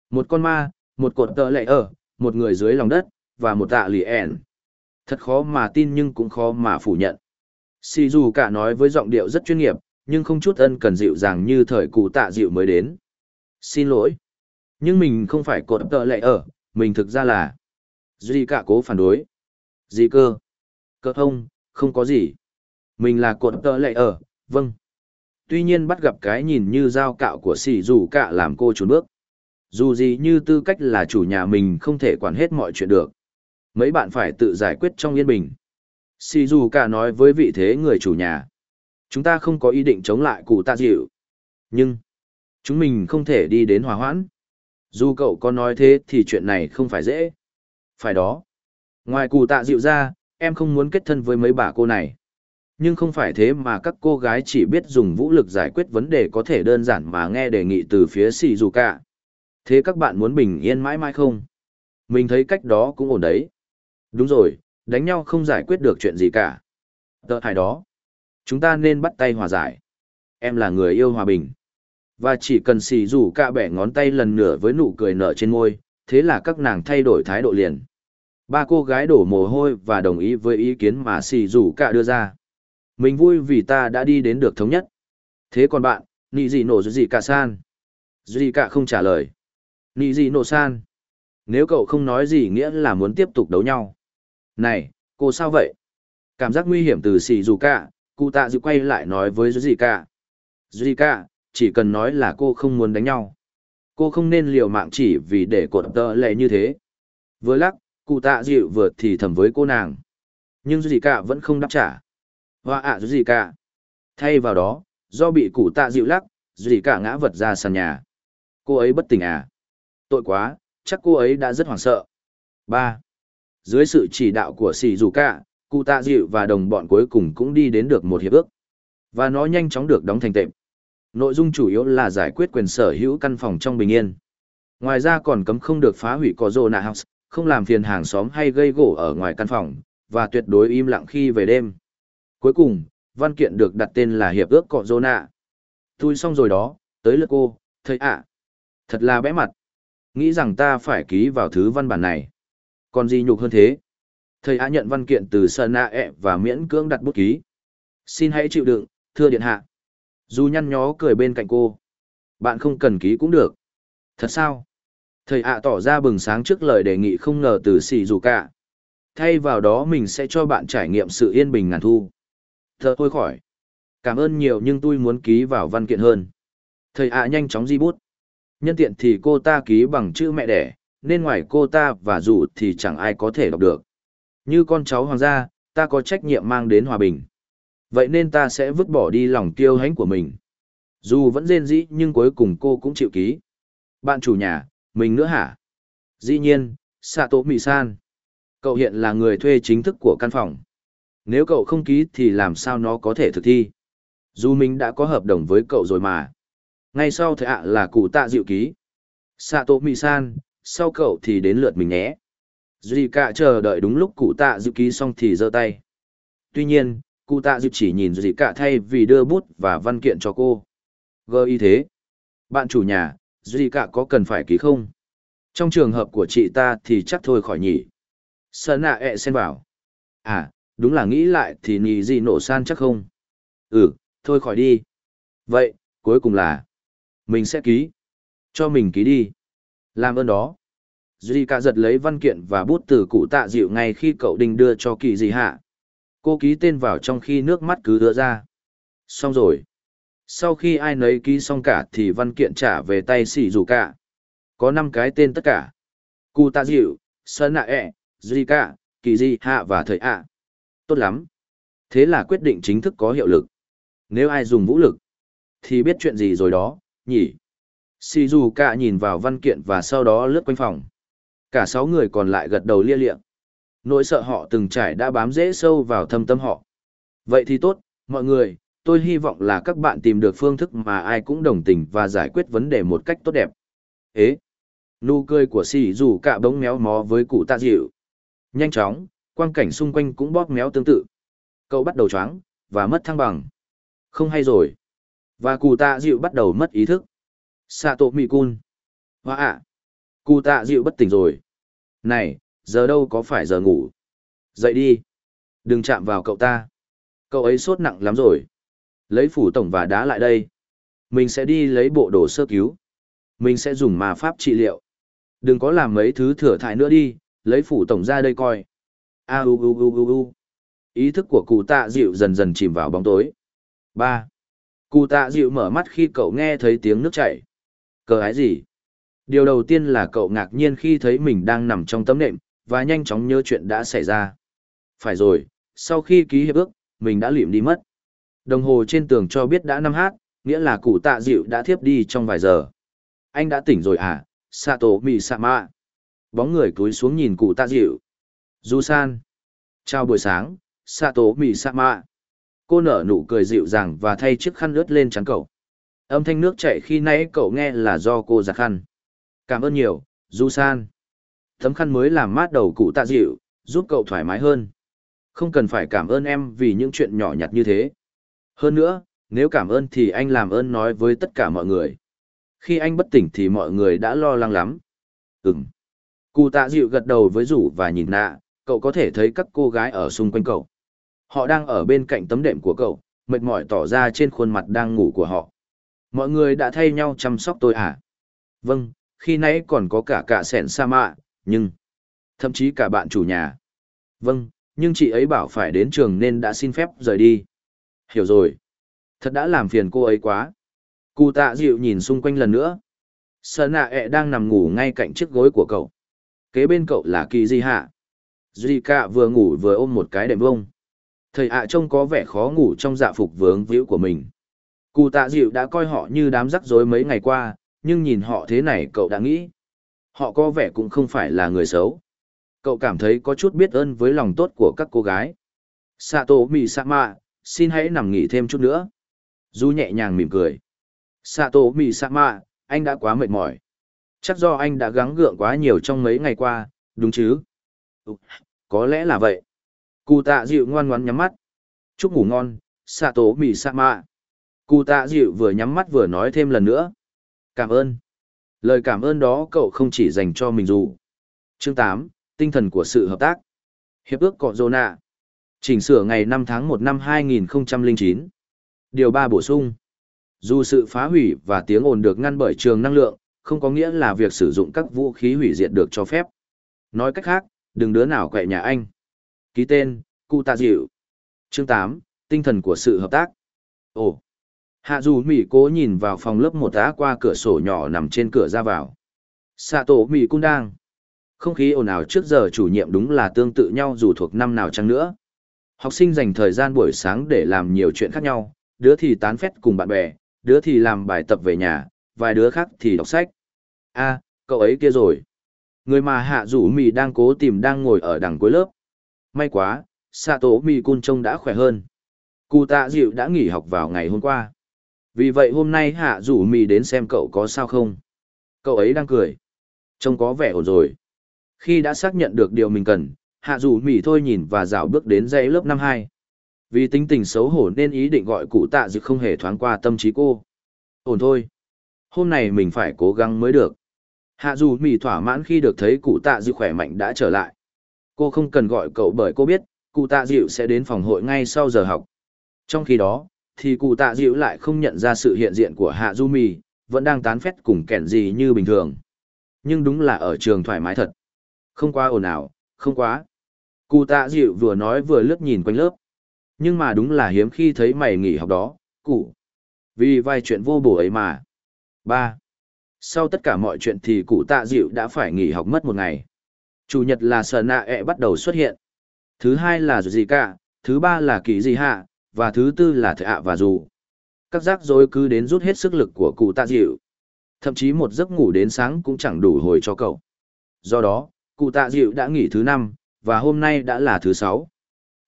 Một con ma, một cột tờ lệ ở, một người dưới lòng đất, và một tạ lì ẻn. Thật khó mà tin nhưng cũng khó mà phủ nhận. sì dù cả nói với giọng điệu rất chuyên nghiệp, nhưng không chút ân cần dịu dàng như thời cụ tạ dịu mới đến. Xin lỗi. Nhưng mình không phải cột tợ lệ ở, mình thực ra là... Duy cả cố phản đối. Gì cơ? Cơ thông, không có gì. Mình là cột tợ lệ ở, vâng. Tuy nhiên bắt gặp cái nhìn như dao cạo của xì dù cả làm cô trốn bước. Dù gì như tư cách là chủ nhà mình không thể quản hết mọi chuyện được. Mấy bạn phải tự giải quyết trong yên bình. xì dù cả nói với vị thế người chủ nhà. Chúng ta không có ý định chống lại cụ tạ dịu. Nhưng, chúng mình không thể đi đến hòa hoãn. Dù cậu có nói thế thì chuyện này không phải dễ. Phải đó. Ngoài cụ tạ dịu ra, em không muốn kết thân với mấy bà cô này. Nhưng không phải thế mà các cô gái chỉ biết dùng vũ lực giải quyết vấn đề có thể đơn giản mà nghe đề nghị từ phía xì dù cả. Thế các bạn muốn bình yên mãi mãi không? Mình thấy cách đó cũng ổn đấy. Đúng rồi, đánh nhau không giải quyết được chuyện gì cả. Tợ hải đó. Chúng ta nên bắt tay hòa giải. Em là người yêu hòa bình. Và chỉ cần xì rủ cả bẻ ngón tay lần nữa với nụ cười nở trên môi, thế là các nàng thay đổi thái độ liền. Ba cô gái đổ mồ hôi và đồng ý với ý kiến mà xì rủ cả đưa ra. Mình vui vì ta đã đi đến được thống nhất. Thế còn bạn, nị gì nổ gì cả san? Gì cả không trả lời. Nị gì nổ san? Nếu cậu không nói gì nghĩa là muốn tiếp tục đấu nhau. Này, cô sao vậy? Cảm giác nguy hiểm từ xì rủ cả, cụ tạ dự quay lại nói với gì cả. Gì cả, chỉ cần nói là cô không muốn đánh nhau. Cô không nên liều mạng chỉ vì để cột tơ lệ như thế. Vừa lắc, cụ tạ dịu vừa thì thầm với cô nàng. Nhưng gì cả vẫn không đáp trả. Hoa ạ gì cả. Thay vào đó, do bị cụ tạ dịu lắc, gì cả ngã vật ra sàn nhà. Cô ấy bất tỉnh à? Tội quá, chắc cô ấy đã rất hoảng sợ. Ba. Dưới sự chỉ đạo của sỉ dù cả, cụ tạ dịu và đồng bọn cuối cùng cũng đi đến được một hiệp ước. Và nó nhanh chóng được đóng thành tệm. Nội dung chủ yếu là giải quyết quyền sở hữu căn phòng trong bình yên. Ngoài ra còn cấm không được phá hủy có Corona House, không làm phiền hàng xóm hay gây gỗ ở ngoài căn phòng, và tuyệt đối im lặng khi về đêm. Cuối cùng, văn kiện được đặt tên là Hiệp ước Cọ Zona. Tôi xong rồi đó, tới lượt cô, thầy ạ. Thật là bẽ mặt. Nghĩ rằng ta phải ký vào thứ văn bản này. Còn gì nhục hơn thế? Thầy ạ nhận văn kiện từ Sơn Nạ e ẹ và miễn cưỡng đặt bút ký. Xin hãy chịu đựng, thưa điện hạ. Dù nhăn nhó cười bên cạnh cô. Bạn không cần ký cũng được. Thật sao? Thầy ạ tỏ ra bừng sáng trước lời đề nghị không ngờ từ xì dù cả. Thay vào đó mình sẽ cho bạn trải nghiệm sự yên bình ngàn thu. Thật thôi khỏi. Cảm ơn nhiều nhưng tôi muốn ký vào văn kiện hơn. Thầy ạ nhanh chóng di bút. Nhân tiện thì cô ta ký bằng chữ mẹ đẻ, nên ngoài cô ta và dù thì chẳng ai có thể đọc được. Như con cháu hoàng gia, ta có trách nhiệm mang đến hòa bình. Vậy nên ta sẽ vứt bỏ đi lòng kiêu hãnh của mình. Dù vẫn rên dĩ nhưng cuối cùng cô cũng chịu ký. Bạn chủ nhà, mình nữa hả? Dĩ nhiên, Sato Mì-san. Cậu hiện là người thuê chính thức của căn phòng. Nếu cậu không ký thì làm sao nó có thể thực thi? Dù mình đã có hợp đồng với cậu rồi mà. Ngay sau thời ạ là cụ tạ dịu ký. Sato Mì-san, sau cậu thì đến lượt mình nhé. Duy cả chờ đợi đúng lúc cụ tạ dịu ký xong thì giơ tay. Tuy nhiên, cụ tạ dịp chỉ nhìn Dị cả thay vì đưa bút và văn kiện cho cô. Gơ y thế. Bạn chủ nhà, Dị cả có cần phải ký không? Trong trường hợp của chị ta thì chắc thôi khỏi nhỉ. Sơn ạ ẹ xen bảo. À, đúng là nghĩ lại thì nhì gì nổ san chắc không? Ừ, thôi khỏi đi. Vậy, cuối cùng là, mình sẽ ký. Cho mình ký đi. Làm ơn đó. Duy cả giật lấy văn kiện và bút từ cụ tạ dịu ngay khi cậu đinh đưa cho kỳ gì hạ. Cô ký tên vào trong khi nước mắt cứ đưa ra. Xong rồi. Sau khi ai nấy ký xong cả thì văn kiện trả về tay xỉ dù cả. Có năm cái tên tất cả. Cụ tạ dịu, sơn nạ ẹ, duy cả, kỳ di hạ và thời ạ. Tốt lắm. Thế là quyết định chính thức có hiệu lực. Nếu ai dùng vũ lực, thì biết chuyện gì rồi đó, nhỉ? Xì dù cả nhìn vào văn kiện và sau đó lướt quanh phòng. Cả sáu người còn lại gật đầu lia lịa. Nỗi sợ họ từng trải đã bám rễ sâu vào thâm tâm họ. Vậy thì tốt, mọi người, tôi hy vọng là các bạn tìm được phương thức mà ai cũng đồng tình và giải quyết vấn đề một cách tốt đẹp. Ế! Nụ cười của xì dù cả bóng méo mó với cụ tạ dịu. Nhanh chóng, quang cảnh xung quanh cũng bóp méo tương tự. Cậu bắt đầu choáng và mất thăng bằng. Không hay rồi. Và cụ tạ dịu bắt đầu mất ý thức. Sato Mikun. Hoa ạ! Cụ tạ dịu bất tỉnh rồi. Này, giờ đâu có phải giờ ngủ. Dậy đi. Đừng chạm vào cậu ta. Cậu ấy sốt nặng lắm rồi. Lấy phủ tổng và đá lại đây. Mình sẽ đi lấy bộ đồ sơ cứu. Mình sẽ dùng mà pháp trị liệu. Đừng có làm mấy thứ thừa thải nữa đi, lấy phủ tổng ra đây coi. A u u u u u. Ý thức của cụ tạ dịu dần dần chìm vào bóng tối. Ba. Cụ tạ dịu mở mắt khi cậu nghe thấy tiếng nước chảy. Cờ ái gì? Điều đầu tiên là cậu ngạc nhiên khi thấy mình đang nằm trong tấm nệm, và nhanh chóng nhớ chuyện đã xảy ra. Phải rồi, sau khi ký hiệp ước, mình đã liệm đi mất. Đồng hồ trên tường cho biết đã 5 h, nghĩa là cụ tạ dịu đã thiếp đi trong vài giờ. Anh đã tỉnh rồi à, Sato Misama. Bóng người cúi xuống nhìn cụ tạ dịu. Du San. Chào buổi sáng, Sato Misama. Cô nở nụ cười dịu dàng và thay chiếc khăn ướt lên chắn cậu. Âm thanh nước chảy khi nãy cậu nghe là do cô giặt khăn. Cảm ơn nhiều, Du San. Thấm khăn mới làm mát đầu cụ tạ dịu, giúp cậu thoải mái hơn. Không cần phải cảm ơn em vì những chuyện nhỏ nhặt như thế. Hơn nữa, nếu cảm ơn thì anh làm ơn nói với tất cả mọi người. Khi anh bất tỉnh thì mọi người đã lo lắng lắm. Ừm. Cụ tạ dịu gật đầu với rủ và nhìn nạ, cậu có thể thấy các cô gái ở xung quanh cậu. Họ đang ở bên cạnh tấm đệm của cậu, mệt mỏi tỏ ra trên khuôn mặt đang ngủ của họ. Mọi người đã thay nhau chăm sóc tôi à? Vâng, khi nãy còn có cả cả sẻn sa mạ, nhưng... Thậm chí cả bạn chủ nhà. Vâng, nhưng chị ấy bảo phải đến trường nên đã xin phép rời đi. Hiểu rồi. Thật đã làm phiền cô ấy quá. Cụ tạ dịu nhìn xung quanh lần nữa. sợ nạ ẹ đang nằm ngủ ngay cạnh chiếc gối của cậu. Kế bên cậu là kỳ di hạ. Duy cả vừa ngủ vừa ôm một cái đệm vông. Thầy ạ trông có vẻ khó ngủ trong dạ phục vướng víu của mình. Cụ tạ dịu đã coi họ như đám rắc rối mấy ngày qua, nhưng nhìn họ thế này cậu đã nghĩ. Họ có vẻ cũng không phải là người xấu. Cậu cảm thấy có chút biết ơn với lòng tốt của các cô gái. Sato Misama, xin hãy nằm nghỉ thêm chút nữa. Du nhẹ nhàng mỉm cười. Sato Misama, anh đã quá mệt mỏi. Chắc do anh đã gắng gượng quá nhiều trong mấy ngày qua, đúng chứ? Ừ, có lẽ là vậy. Cụ tạ dịu ngoan ngoãn nhắm mắt. Chúc ngủ ngon, Sato Misama. Cụ tạ dịu vừa nhắm mắt vừa nói thêm lần nữa. Cảm ơn. Lời cảm ơn đó cậu không chỉ dành cho mình dù. Chương 8, tinh thần của sự hợp tác. Hiệp ước Cọ Dô Nạ. Chỉnh sửa ngày 5 tháng 1 năm 2009. Điều 3 bổ sung. Dù sự phá hủy và tiếng ồn được ngăn bởi trường năng lượng, không có nghĩa là việc sử dụng các vũ khí hủy diệt được cho phép. Nói cách khác, đừng đứa nào quậy nhà anh. Ký tên, Cụ Tạ Dịu. Chương 8, tinh thần của sự hợp tác. Ồ. Hạ dù Mỹ cố nhìn vào phòng lớp một tá qua cửa sổ nhỏ nằm trên cửa ra vào. xạ tổ Mỹ cũng đang. Không khí ồn ào trước giờ chủ nhiệm đúng là tương tự nhau dù thuộc năm nào chăng nữa. Học sinh dành thời gian buổi sáng để làm nhiều chuyện khác nhau, đứa thì tán phét cùng bạn bè, đứa thì làm bài tập về nhà, vài đứa khác thì đọc sách. a cậu ấy kia rồi. Người mà hạ rủ mì đang cố tìm đang ngồi ở đằng cuối lớp. May quá, Sato mì cun trông đã khỏe hơn. Cụ tạ dịu đã nghỉ học vào ngày hôm qua. Vì vậy hôm nay hạ rủ mì đến xem cậu có sao không. Cậu ấy đang cười. Trông có vẻ ổn rồi. Khi đã xác nhận được điều mình cần, hạ rủ mì thôi nhìn và dạo bước đến dãy lớp năm hai. Vì tính tình xấu hổ nên ý định gọi cụ tạ dự không hề thoáng qua tâm trí cô. Ổn thôi. Hôm nay mình phải cố gắng mới được. Hạ dù mì thỏa mãn khi được thấy cụ tạ dịu khỏe mạnh đã trở lại. Cô không cần gọi cậu bởi cô biết, cụ tạ dịu sẽ đến phòng hội ngay sau giờ học. Trong khi đó, thì cụ tạ dịu lại không nhận ra sự hiện diện của hạ du mì, vẫn đang tán phét cùng kẻn gì như bình thường. Nhưng đúng là ở trường thoải mái thật. Không quá ồn ào, không quá. Cụ tạ dịu vừa nói vừa lướt nhìn quanh lớp. Nhưng mà đúng là hiếm khi thấy mày nghỉ học đó, cụ. Vì vài chuyện vô bổ ấy mà. ba Sau tất cả mọi chuyện thì cụ tạ dịu đã phải nghỉ học mất một ngày. Chủ nhật là sờ nạ ẹ e bắt đầu xuất hiện. Thứ hai là gì cả, thứ ba là kỳ gì hạ, và thứ tư là thợ ạ và dù. Các rắc rối cứ đến rút hết sức lực của cụ tạ dịu. Thậm chí một giấc ngủ đến sáng cũng chẳng đủ hồi cho cậu. Do đó, cụ tạ dịu đã nghỉ thứ năm, và hôm nay đã là thứ sáu.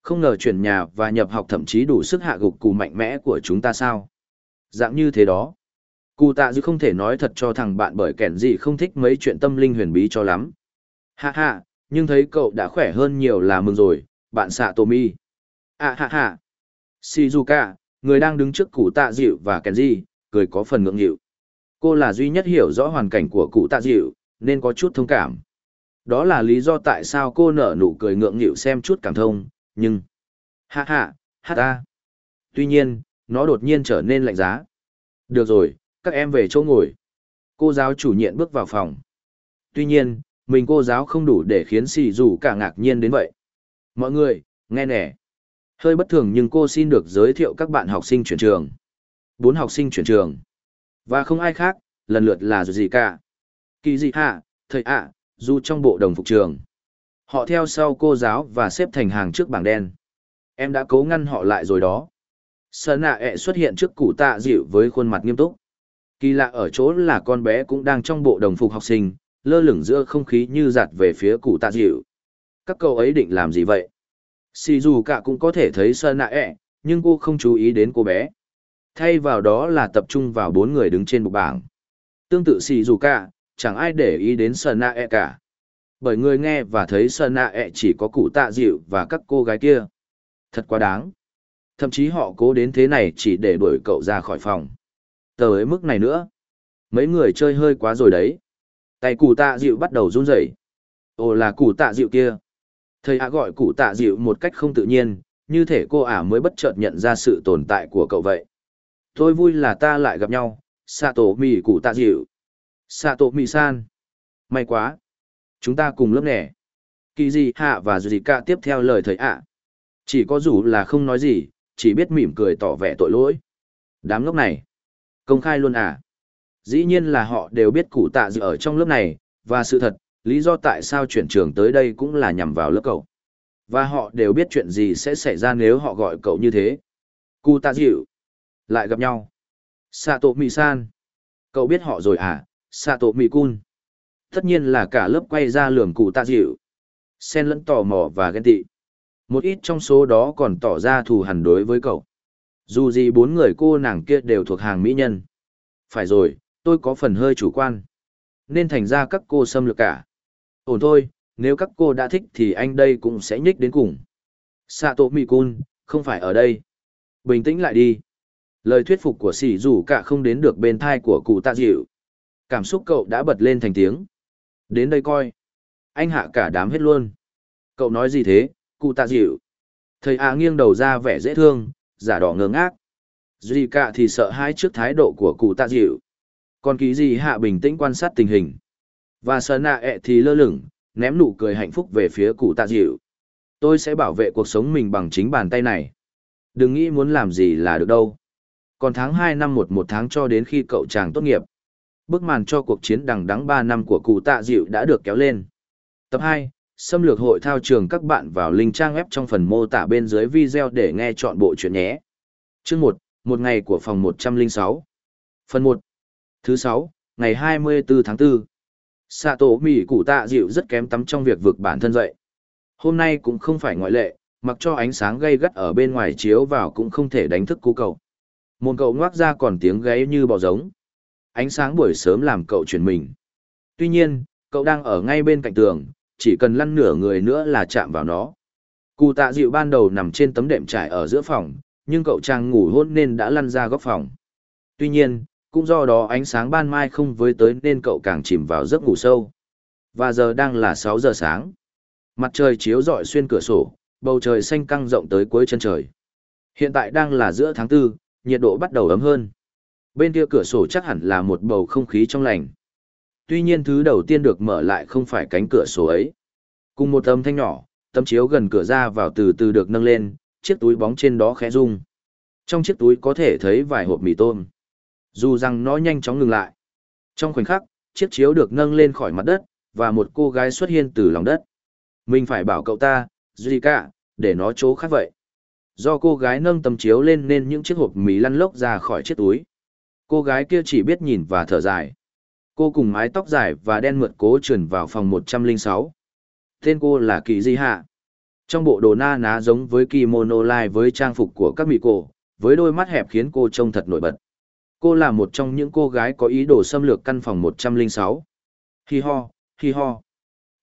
Không ngờ chuyển nhà và nhập học thậm chí đủ sức hạ gục cụ mạnh mẽ của chúng ta sao. Dạng như thế đó. Cụ tạ dịu không thể nói thật cho thằng bạn bởi kẻn gì không thích mấy chuyện tâm linh huyền bí cho lắm. Ha ha, nhưng thấy cậu đã khỏe hơn nhiều là mừng rồi, bạn xạ Tommy. À ha ha. Shizuka, người đang đứng trước cụ tạ dịu và Kenji, cười có phần ngượng nghịu. Cô là duy nhất hiểu rõ hoàn cảnh của cụ tạ dịu, nên có chút thông cảm. Đó là lý do tại sao cô nở nụ cười ngượng nghịu xem chút cảm thông, nhưng... Ha ha, ha ta. Tuy nhiên, nó đột nhiên trở nên lạnh giá. Được rồi, các em về chỗ ngồi. Cô giáo chủ nhiệm bước vào phòng. Tuy nhiên, mình cô giáo không đủ để khiến xì dù cả ngạc nhiên đến vậy. Mọi người, nghe nè. Hơi bất thường nhưng cô xin được giới thiệu các bạn học sinh chuyển trường. Bốn học sinh chuyển trường. Và không ai khác, lần lượt là gì cả. Kỳ dị hạ, thầy ạ, dù trong bộ đồng phục trường. Họ theo sau cô giáo và xếp thành hàng trước bảng đen. Em đã cố ngăn họ lại rồi đó. Sơn nạ ẹ xuất hiện trước cụ tạ dịu với khuôn mặt nghiêm túc. Kỳ lạ ở chỗ là con bé cũng đang trong bộ đồng phục học sinh, lơ lửng giữa không khí như giặt về phía cụ tạ dịu. Các cậu ấy định làm gì vậy? Xì dù cả cũng có thể thấy sơ nạ ẹ, nhưng cô không chú ý đến cô bé. Thay vào đó là tập trung vào bốn người đứng trên bục bảng. Tương tự xì dù cả, chẳng ai để ý đến sơ Nạ E cả. Bởi người nghe và thấy sơ Nạ E chỉ có cụ tạ dịu và các cô gái kia. Thật quá đáng. Thậm chí họ cố đến thế này chỉ để đuổi cậu ra khỏi phòng. Tới mức này nữa. Mấy người chơi hơi quá rồi đấy. Tay cụ tạ dịu bắt đầu run rẩy. Ồ là cụ tạ dịu kia. Thầy ạ gọi cụ tạ dịu một cách không tự nhiên, như thể cô ả mới bất chợt nhận ra sự tồn tại của cậu vậy. Tôi vui là ta lại gặp nhau, Sato mì cụ tạ dịu. Sato mì san. May quá. Chúng ta cùng lớp nè. Kỳ gì hạ và gì cả tiếp theo lời thầy ạ. Chỉ có dù là không nói gì, chỉ biết mỉm cười tỏ vẻ tội lỗi. Đám ngốc này. Công khai luôn à. Dĩ nhiên là họ đều biết cụ tạ dịu ở trong lớp này, và sự thật, lý do tại sao chuyển trường tới đây cũng là nhằm vào lớp cậu. Và họ đều biết chuyện gì sẽ xảy ra nếu họ gọi cậu như thế. Cụ tạ dịu. Lại gặp nhau. Sato Mi-san. Cậu biết họ rồi à, Sato Mi-kun. Tất nhiên là cả lớp quay ra lường cụ tạ dịu. Xen lẫn tò mò và ghen tị. Một ít trong số đó còn tỏ ra thù hằn đối với cậu. Dù gì bốn người cô nàng kia đều thuộc hàng mỹ nhân. Phải rồi, tôi có phần hơi chủ quan. Nên thành ra các cô xâm lược cả. Ổn thôi, nếu các cô đã thích thì anh đây cũng sẽ nhích đến cùng. Sato cun, không phải ở đây. Bình tĩnh lại đi. Lời thuyết phục của sỉ dù cả không đến được bên thai của cụ tạ dịu. Cảm xúc cậu đã bật lên thành tiếng. Đến đây coi. Anh hạ cả đám hết luôn. Cậu nói gì thế, cụ tạ dịu? Thầy A nghiêng đầu ra vẻ dễ thương, giả đỏ ngơ ngác. dì cả thì sợ hãi trước thái độ của cụ tạ dịu. Còn ký gì hạ bình tĩnh quan sát tình hình. Và sờ nạ ẹ thì lơ lửng, ném nụ cười hạnh phúc về phía cụ tạ dịu. Tôi sẽ bảo vệ cuộc sống mình bằng chính bàn tay này. Đừng nghĩ muốn làm gì là được đâu. Còn tháng hai năm một một tháng cho đến khi cậu chàng tốt nghiệp. Bức màn cho cuộc chiến đằng đắng ba năm của cụ tạ dịu đã được kéo lên. Tập hai xâm lược hội thao trường các bạn vào link trang web trong phần mô tả bên dưới video để nghe chọn bộ chuyện nhé. Chương một một ngày của phòng một trăm linh sáu Phần một Thứ sáu ngày hai mươi 24 tháng 4. Sato Mỉ cụ tạ dịu rất kém tắm trong việc vực bản thân dậy. Hôm nay cũng không phải ngoại lệ, mặc cho ánh sáng gây gắt ở bên ngoài chiếu vào cũng không thể đánh thức cú cậu. Môn cậu ngoác ra còn tiếng gáy như bò giống. Ánh sáng buổi sớm làm cậu chuyển mình. Tuy nhiên, cậu đang ở ngay bên cạnh tường, chỉ cần lăn nửa người nữa là chạm vào nó. Cụ tạ dịu ban đầu nằm trên tấm đệm trải ở giữa phòng, nhưng cậu chàng ngủ hôn nên đã lăn ra góc phòng. Tuy nhiên, cũng do đó ánh sáng ban mai không với tới nên cậu càng chìm vào giấc ngủ sâu. Và giờ đang là 6 giờ sáng. Mặt trời chiếu rọi xuyên cửa sổ, bầu trời xanh căng rộng tới cuối chân trời. Hiện tại đang là giữa tháng 4, nhiệt độ bắt đầu ấm hơn. Bên kia cửa sổ chắc hẳn là một bầu không khí trong lành. Tuy nhiên thứ đầu tiên được mở lại không phải cánh cửa sổ ấy. Cùng một âm thanh nhỏ, tấm chiếu gần cửa ra vào từ từ được nâng lên, chiếc túi bóng trên đó khẽ rung. Trong chiếc túi có thể thấy vài hộp mì tôm. Dù rằng nó nhanh chóng ngừng lại. Trong khoảnh khắc, chiếc chiếu được nâng lên khỏi mặt đất, và một cô gái xuất hiện từ lòng đất. Mình phải bảo cậu ta, Zika, để nó chỗ khác vậy. Do cô gái nâng tấm chiếu lên nên những chiếc hộp mì lăn lốc ra khỏi chiếc túi. Cô gái kia chỉ biết nhìn và thở dài. Cô cùng mái tóc dài và đen mượt cố trườn vào phòng 106. Tên cô là Kỳ Di Hạ. Trong bộ đồ na ná giống với kimono lai với trang phục của các mỹ cổ, với đôi mắt hẹp khiến cô trông thật nổi bật. Cô là một trong những cô gái có ý đồ xâm lược căn phòng 106. Hi ho, hi ho.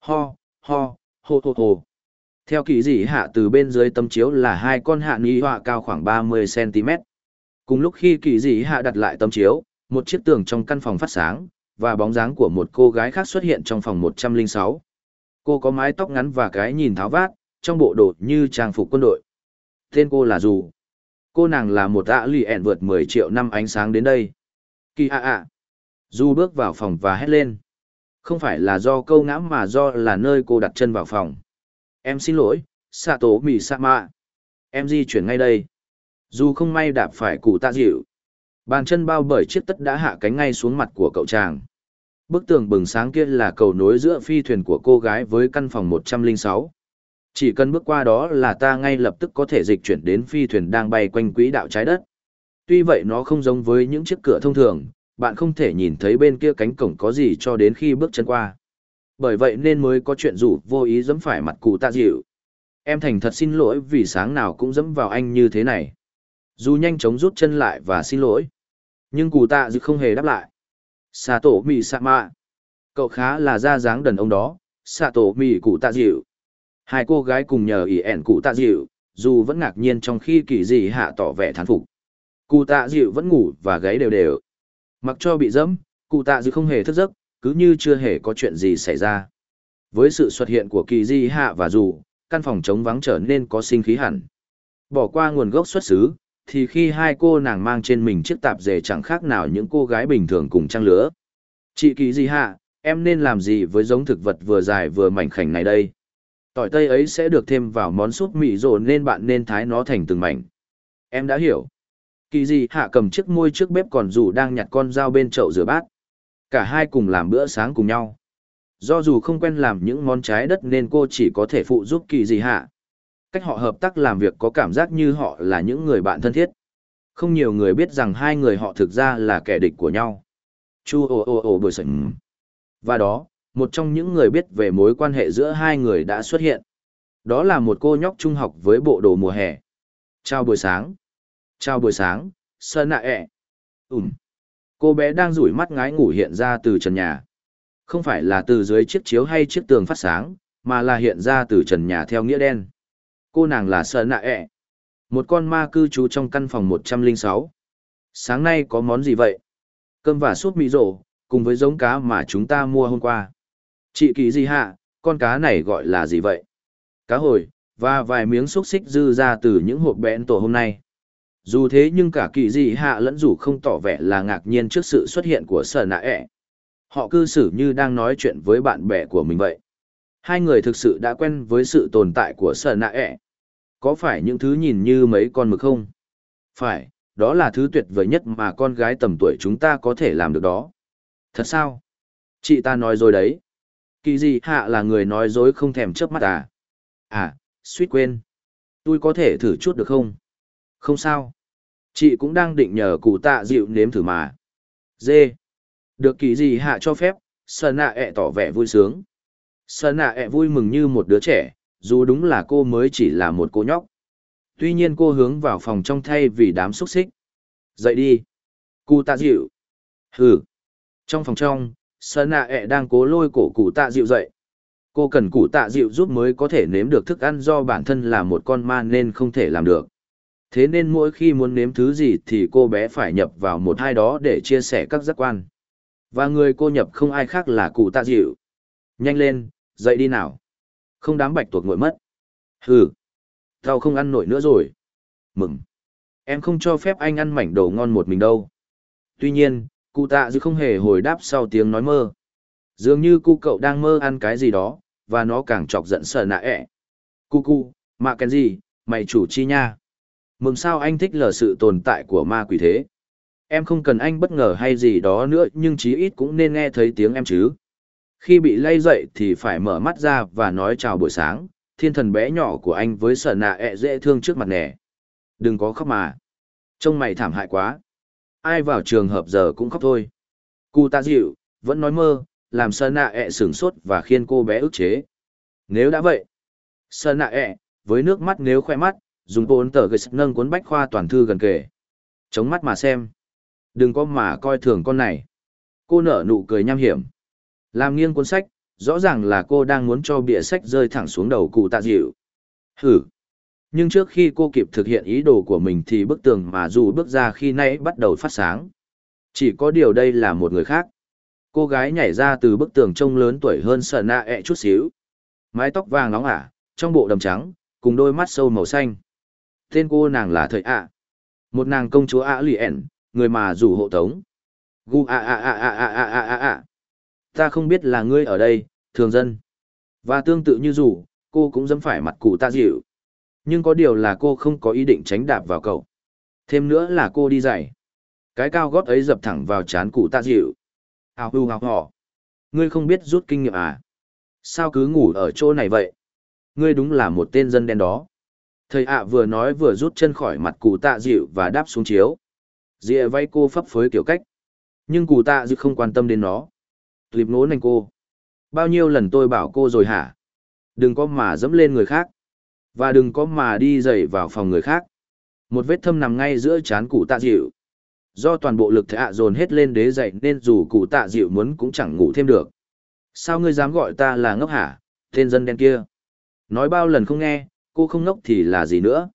Ho, ho, hô ho ho. Theo kỳ dị hạ từ bên dưới tấm chiếu là hai con hạ ni họa cao khoảng 30cm. Cùng lúc khi kỳ dị hạ đặt lại tấm chiếu, một chiếc tường trong căn phòng phát sáng, và bóng dáng của một cô gái khác xuất hiện trong phòng 106. Cô có mái tóc ngắn và cái nhìn tháo vát, trong bộ đồ như trang phục quân đội. Tên cô là Dù. Cô nàng là một ạ lì ẻn vượt 10 triệu năm ánh sáng đến đây. Kỳ ạ ạ. Du bước vào phòng và hét lên. Không phải là do câu ngã mà do là nơi cô đặt chân vào phòng. Em xin lỗi, Sato Mì Sama. Em di chuyển ngay đây. Dù không may đạp phải cụ tạ dịu. Bàn chân bao bởi chiếc tất đã hạ cánh ngay xuống mặt của cậu chàng. Bức tường bừng sáng kia là cầu nối giữa phi thuyền của cô gái với căn phòng 106. Chỉ cần bước qua đó là ta ngay lập tức có thể dịch chuyển đến phi thuyền đang bay quanh quỹ đạo trái đất. Tuy vậy nó không giống với những chiếc cửa thông thường, bạn không thể nhìn thấy bên kia cánh cổng có gì cho đến khi bước chân qua. Bởi vậy nên mới có chuyện rủ vô ý dẫm phải mặt cụ tạ dịu. Em thành thật xin lỗi vì sáng nào cũng dẫm vào anh như thế này. Dù nhanh chóng rút chân lại và xin lỗi. Nhưng cụ tạ dịu không hề đáp lại. Sato mì sạ mạ. Cậu khá là ra dáng đần ông đó, Sato mì cụ tạ dịu. Hai cô gái cùng nhờ ỉ ẻn cụ tạ dịu, dù vẫn ngạc nhiên trong khi kỳ dị hạ tỏ vẻ thán phục. Cụ tạ dịu vẫn ngủ và gáy đều đều. Mặc cho bị dẫm, cụ tạ dịu không hề thức giấc, cứ như chưa hề có chuyện gì xảy ra. Với sự xuất hiện của kỳ Dị hạ và dù, căn phòng trống vắng trở nên có sinh khí hẳn. Bỏ qua nguồn gốc xuất xứ, thì khi hai cô nàng mang trên mình chiếc tạp dề chẳng khác nào những cô gái bình thường cùng trang lứa. Chị kỳ Dị hạ, em nên làm gì với giống thực vật vừa dài vừa mảnh khảnh này đây? Tỏi tây ấy sẽ được thêm vào món súp mì rồ nên bạn nên thái nó thành từng mảnh. Em đã hiểu. Kỳ di hạ cầm chiếc môi trước bếp còn dù đang nhặt con dao bên chậu rửa bát. Cả hai cùng làm bữa sáng cùng nhau. Do dù không quen làm những món trái đất nên cô chỉ có thể phụ giúp kỳ di hạ. Cách họ hợp tác làm việc có cảm giác như họ là những người bạn thân thiết. Không nhiều người biết rằng hai người họ thực ra là kẻ địch của nhau. Chu ồ ồ ồ bồi sảnh. Và đó, một trong những người biết về mối quan hệ giữa hai người đã xuất hiện. Đó là một cô nhóc trung học với bộ đồ mùa hè. Chào buổi sáng. Chào buổi sáng, sơn nạ ẹ. Ừm. Cô bé đang rủi mắt ngái ngủ hiện ra từ trần nhà. Không phải là từ dưới chiếc chiếu hay chiếc tường phát sáng, mà là hiện ra từ trần nhà theo nghĩa đen. Cô nàng là sơn nạ ẹ. Một con ma cư trú trong căn phòng 106. Sáng nay có món gì vậy? Cơm và súp mì rổ, cùng với giống cá mà chúng ta mua hôm qua. Chị kỳ gì hạ, con cá này gọi là gì vậy? Cá hồi, và vài miếng xúc xích dư ra từ những hộp bẽn tổ hôm nay. Dù thế nhưng cả kỳ dị hạ lẫn rủ không tỏ vẻ là ngạc nhiên trước sự xuất hiện của sở nạ ẹ. Họ cư xử như đang nói chuyện với bạn bè của mình vậy. Hai người thực sự đã quen với sự tồn tại của sở nạ ẹ. Có phải những thứ nhìn như mấy con mực không? Phải, đó là thứ tuyệt vời nhất mà con gái tầm tuổi chúng ta có thể làm được đó. Thật sao? Chị ta nói rồi đấy. Kỳ gì hạ là người nói dối không thèm chớp mắt à? À, suýt quên. Tôi có thể thử chút được không? Không sao. Chị cũng đang định nhờ cụ tạ dịu nếm thử mà. Dê. Được kỳ gì hạ cho phép, sơn nạ ẹ tỏ vẻ vui sướng. Sơn nạ ẹ vui mừng như một đứa trẻ, dù đúng là cô mới chỉ là một cô nhóc. Tuy nhiên cô hướng vào phòng trong thay vì đám xúc xích. Dậy đi. Cụ tạ dịu. Hừ. Trong phòng trong, sơn nạ ẹ e đang cố lôi cổ cụ tạ dịu dậy. Cô cần cụ tạ dịu giúp mới có thể nếm được thức ăn do bản thân là một con ma nên không thể làm được. Thế nên mỗi khi muốn nếm thứ gì thì cô bé phải nhập vào một hai đó để chia sẻ các giác quan. Và người cô nhập không ai khác là cụ tạ dịu. Nhanh lên, dậy đi nào. Không đám bạch tuộc nguội mất. Hừ. Tao không ăn nổi nữa rồi. Mừng. Em không cho phép anh ăn mảnh đồ ngon một mình đâu. Tuy nhiên, cụ tạ dư không hề hồi đáp sau tiếng nói mơ. Dường như cu cậu đang mơ ăn cái gì đó, và nó càng chọc giận sợ nạ ẹ. Cu cu, mạ cái gì, mày chủ chi nha. Mừng sao anh thích lờ sự tồn tại của ma quỷ thế. Em không cần anh bất ngờ hay gì đó nữa nhưng chí ít cũng nên nghe thấy tiếng em chứ. Khi bị lay dậy thì phải mở mắt ra và nói chào buổi sáng, thiên thần bé nhỏ của anh với sở nạ ẹ dễ thương trước mặt nè. Đừng có khóc mà. Trông mày thảm hại quá. Ai vào trường hợp giờ cũng khóc thôi. Cụ Tạ dịu, vẫn nói mơ, làm Sơ nạ ẹ sửng sốt và khiên cô bé ức chế. Nếu đã vậy, Sơ nạ ẹ, với nước mắt nếu khoe mắt, dùng bốn tờ gây nâng cuốn bách khoa toàn thư gần kề. Chống mắt mà xem. Đừng có mà coi thường con này. Cô nở nụ cười nham hiểm. Làm nghiêng cuốn sách, rõ ràng là cô đang muốn cho bìa sách rơi thẳng xuống đầu cụ tạ dịu. Hử. Nhưng trước khi cô kịp thực hiện ý đồ của mình thì bức tường mà dù bước ra khi nãy bắt đầu phát sáng. Chỉ có điều đây là một người khác. Cô gái nhảy ra từ bức tường trông lớn tuổi hơn sợ nạ ẹ chút xíu. Mái tóc vàng nóng ả, trong bộ đầm trắng, cùng đôi mắt sâu màu xanh. Tên cô nàng là Thầy ạ. Một nàng công chúa ạ lì ẻn, người mà rủ hộ tống. Gu a a a a a a a a a. Ta không biết là ngươi ở đây, thường dân. Và tương tự như rủ, cô cũng dám phải mặt cụ ta dịu. Nhưng có điều là cô không có ý định tránh đạp vào cậu. Thêm nữa là cô đi dạy. Cái cao gót ấy dập thẳng vào chán cụ Tạ dịu. Hào hưu hào hò. Ngươi không biết rút kinh nghiệm à? Sao cứ ngủ ở chỗ này vậy? Ngươi đúng là một tên dân đen đó. Thầy ạ vừa nói vừa rút chân khỏi mặt cụ tạ dịu và đáp xuống chiếu. Dịa vay cô phấp phới kiểu cách. Nhưng cụ tạ dịu không quan tâm đến nó. Tuyệp nố nành cô. Bao nhiêu lần tôi bảo cô rồi hả? Đừng có mà dẫm lên người khác. Và đừng có mà đi dậy vào phòng người khác. Một vết thâm nằm ngay giữa chán cụ tạ dịu. Do toàn bộ lực thệ ạ dồn hết lên đế dậy nên dù cụ tạ dịu muốn cũng chẳng ngủ thêm được. Sao ngươi dám gọi ta là ngốc hả, tên dân đen kia? Nói bao lần không nghe, cô không ngốc thì là gì nữa?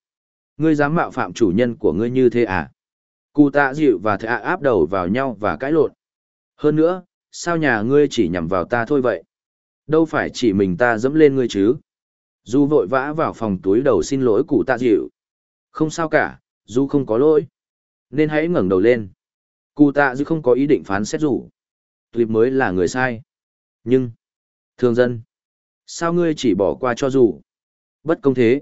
Ngươi dám mạo phạm chủ nhân của ngươi như thế à? Cụ tạ dịu và thệ ạ áp đầu vào nhau và cãi lộn. Hơn nữa, sao nhà ngươi chỉ nhằm vào ta thôi vậy? Đâu phải chỉ mình ta dẫm lên ngươi chứ? Du vội vã vào phòng túi đầu xin lỗi cụ tạ dịu. Không sao cả, Du không có lỗi. Nên hãy ngẩng đầu lên. Cụ tạ dịu không có ý định phán xét rủ. Clip mới là người sai. Nhưng, thường dân, sao ngươi chỉ bỏ qua cho dù? Bất công thế.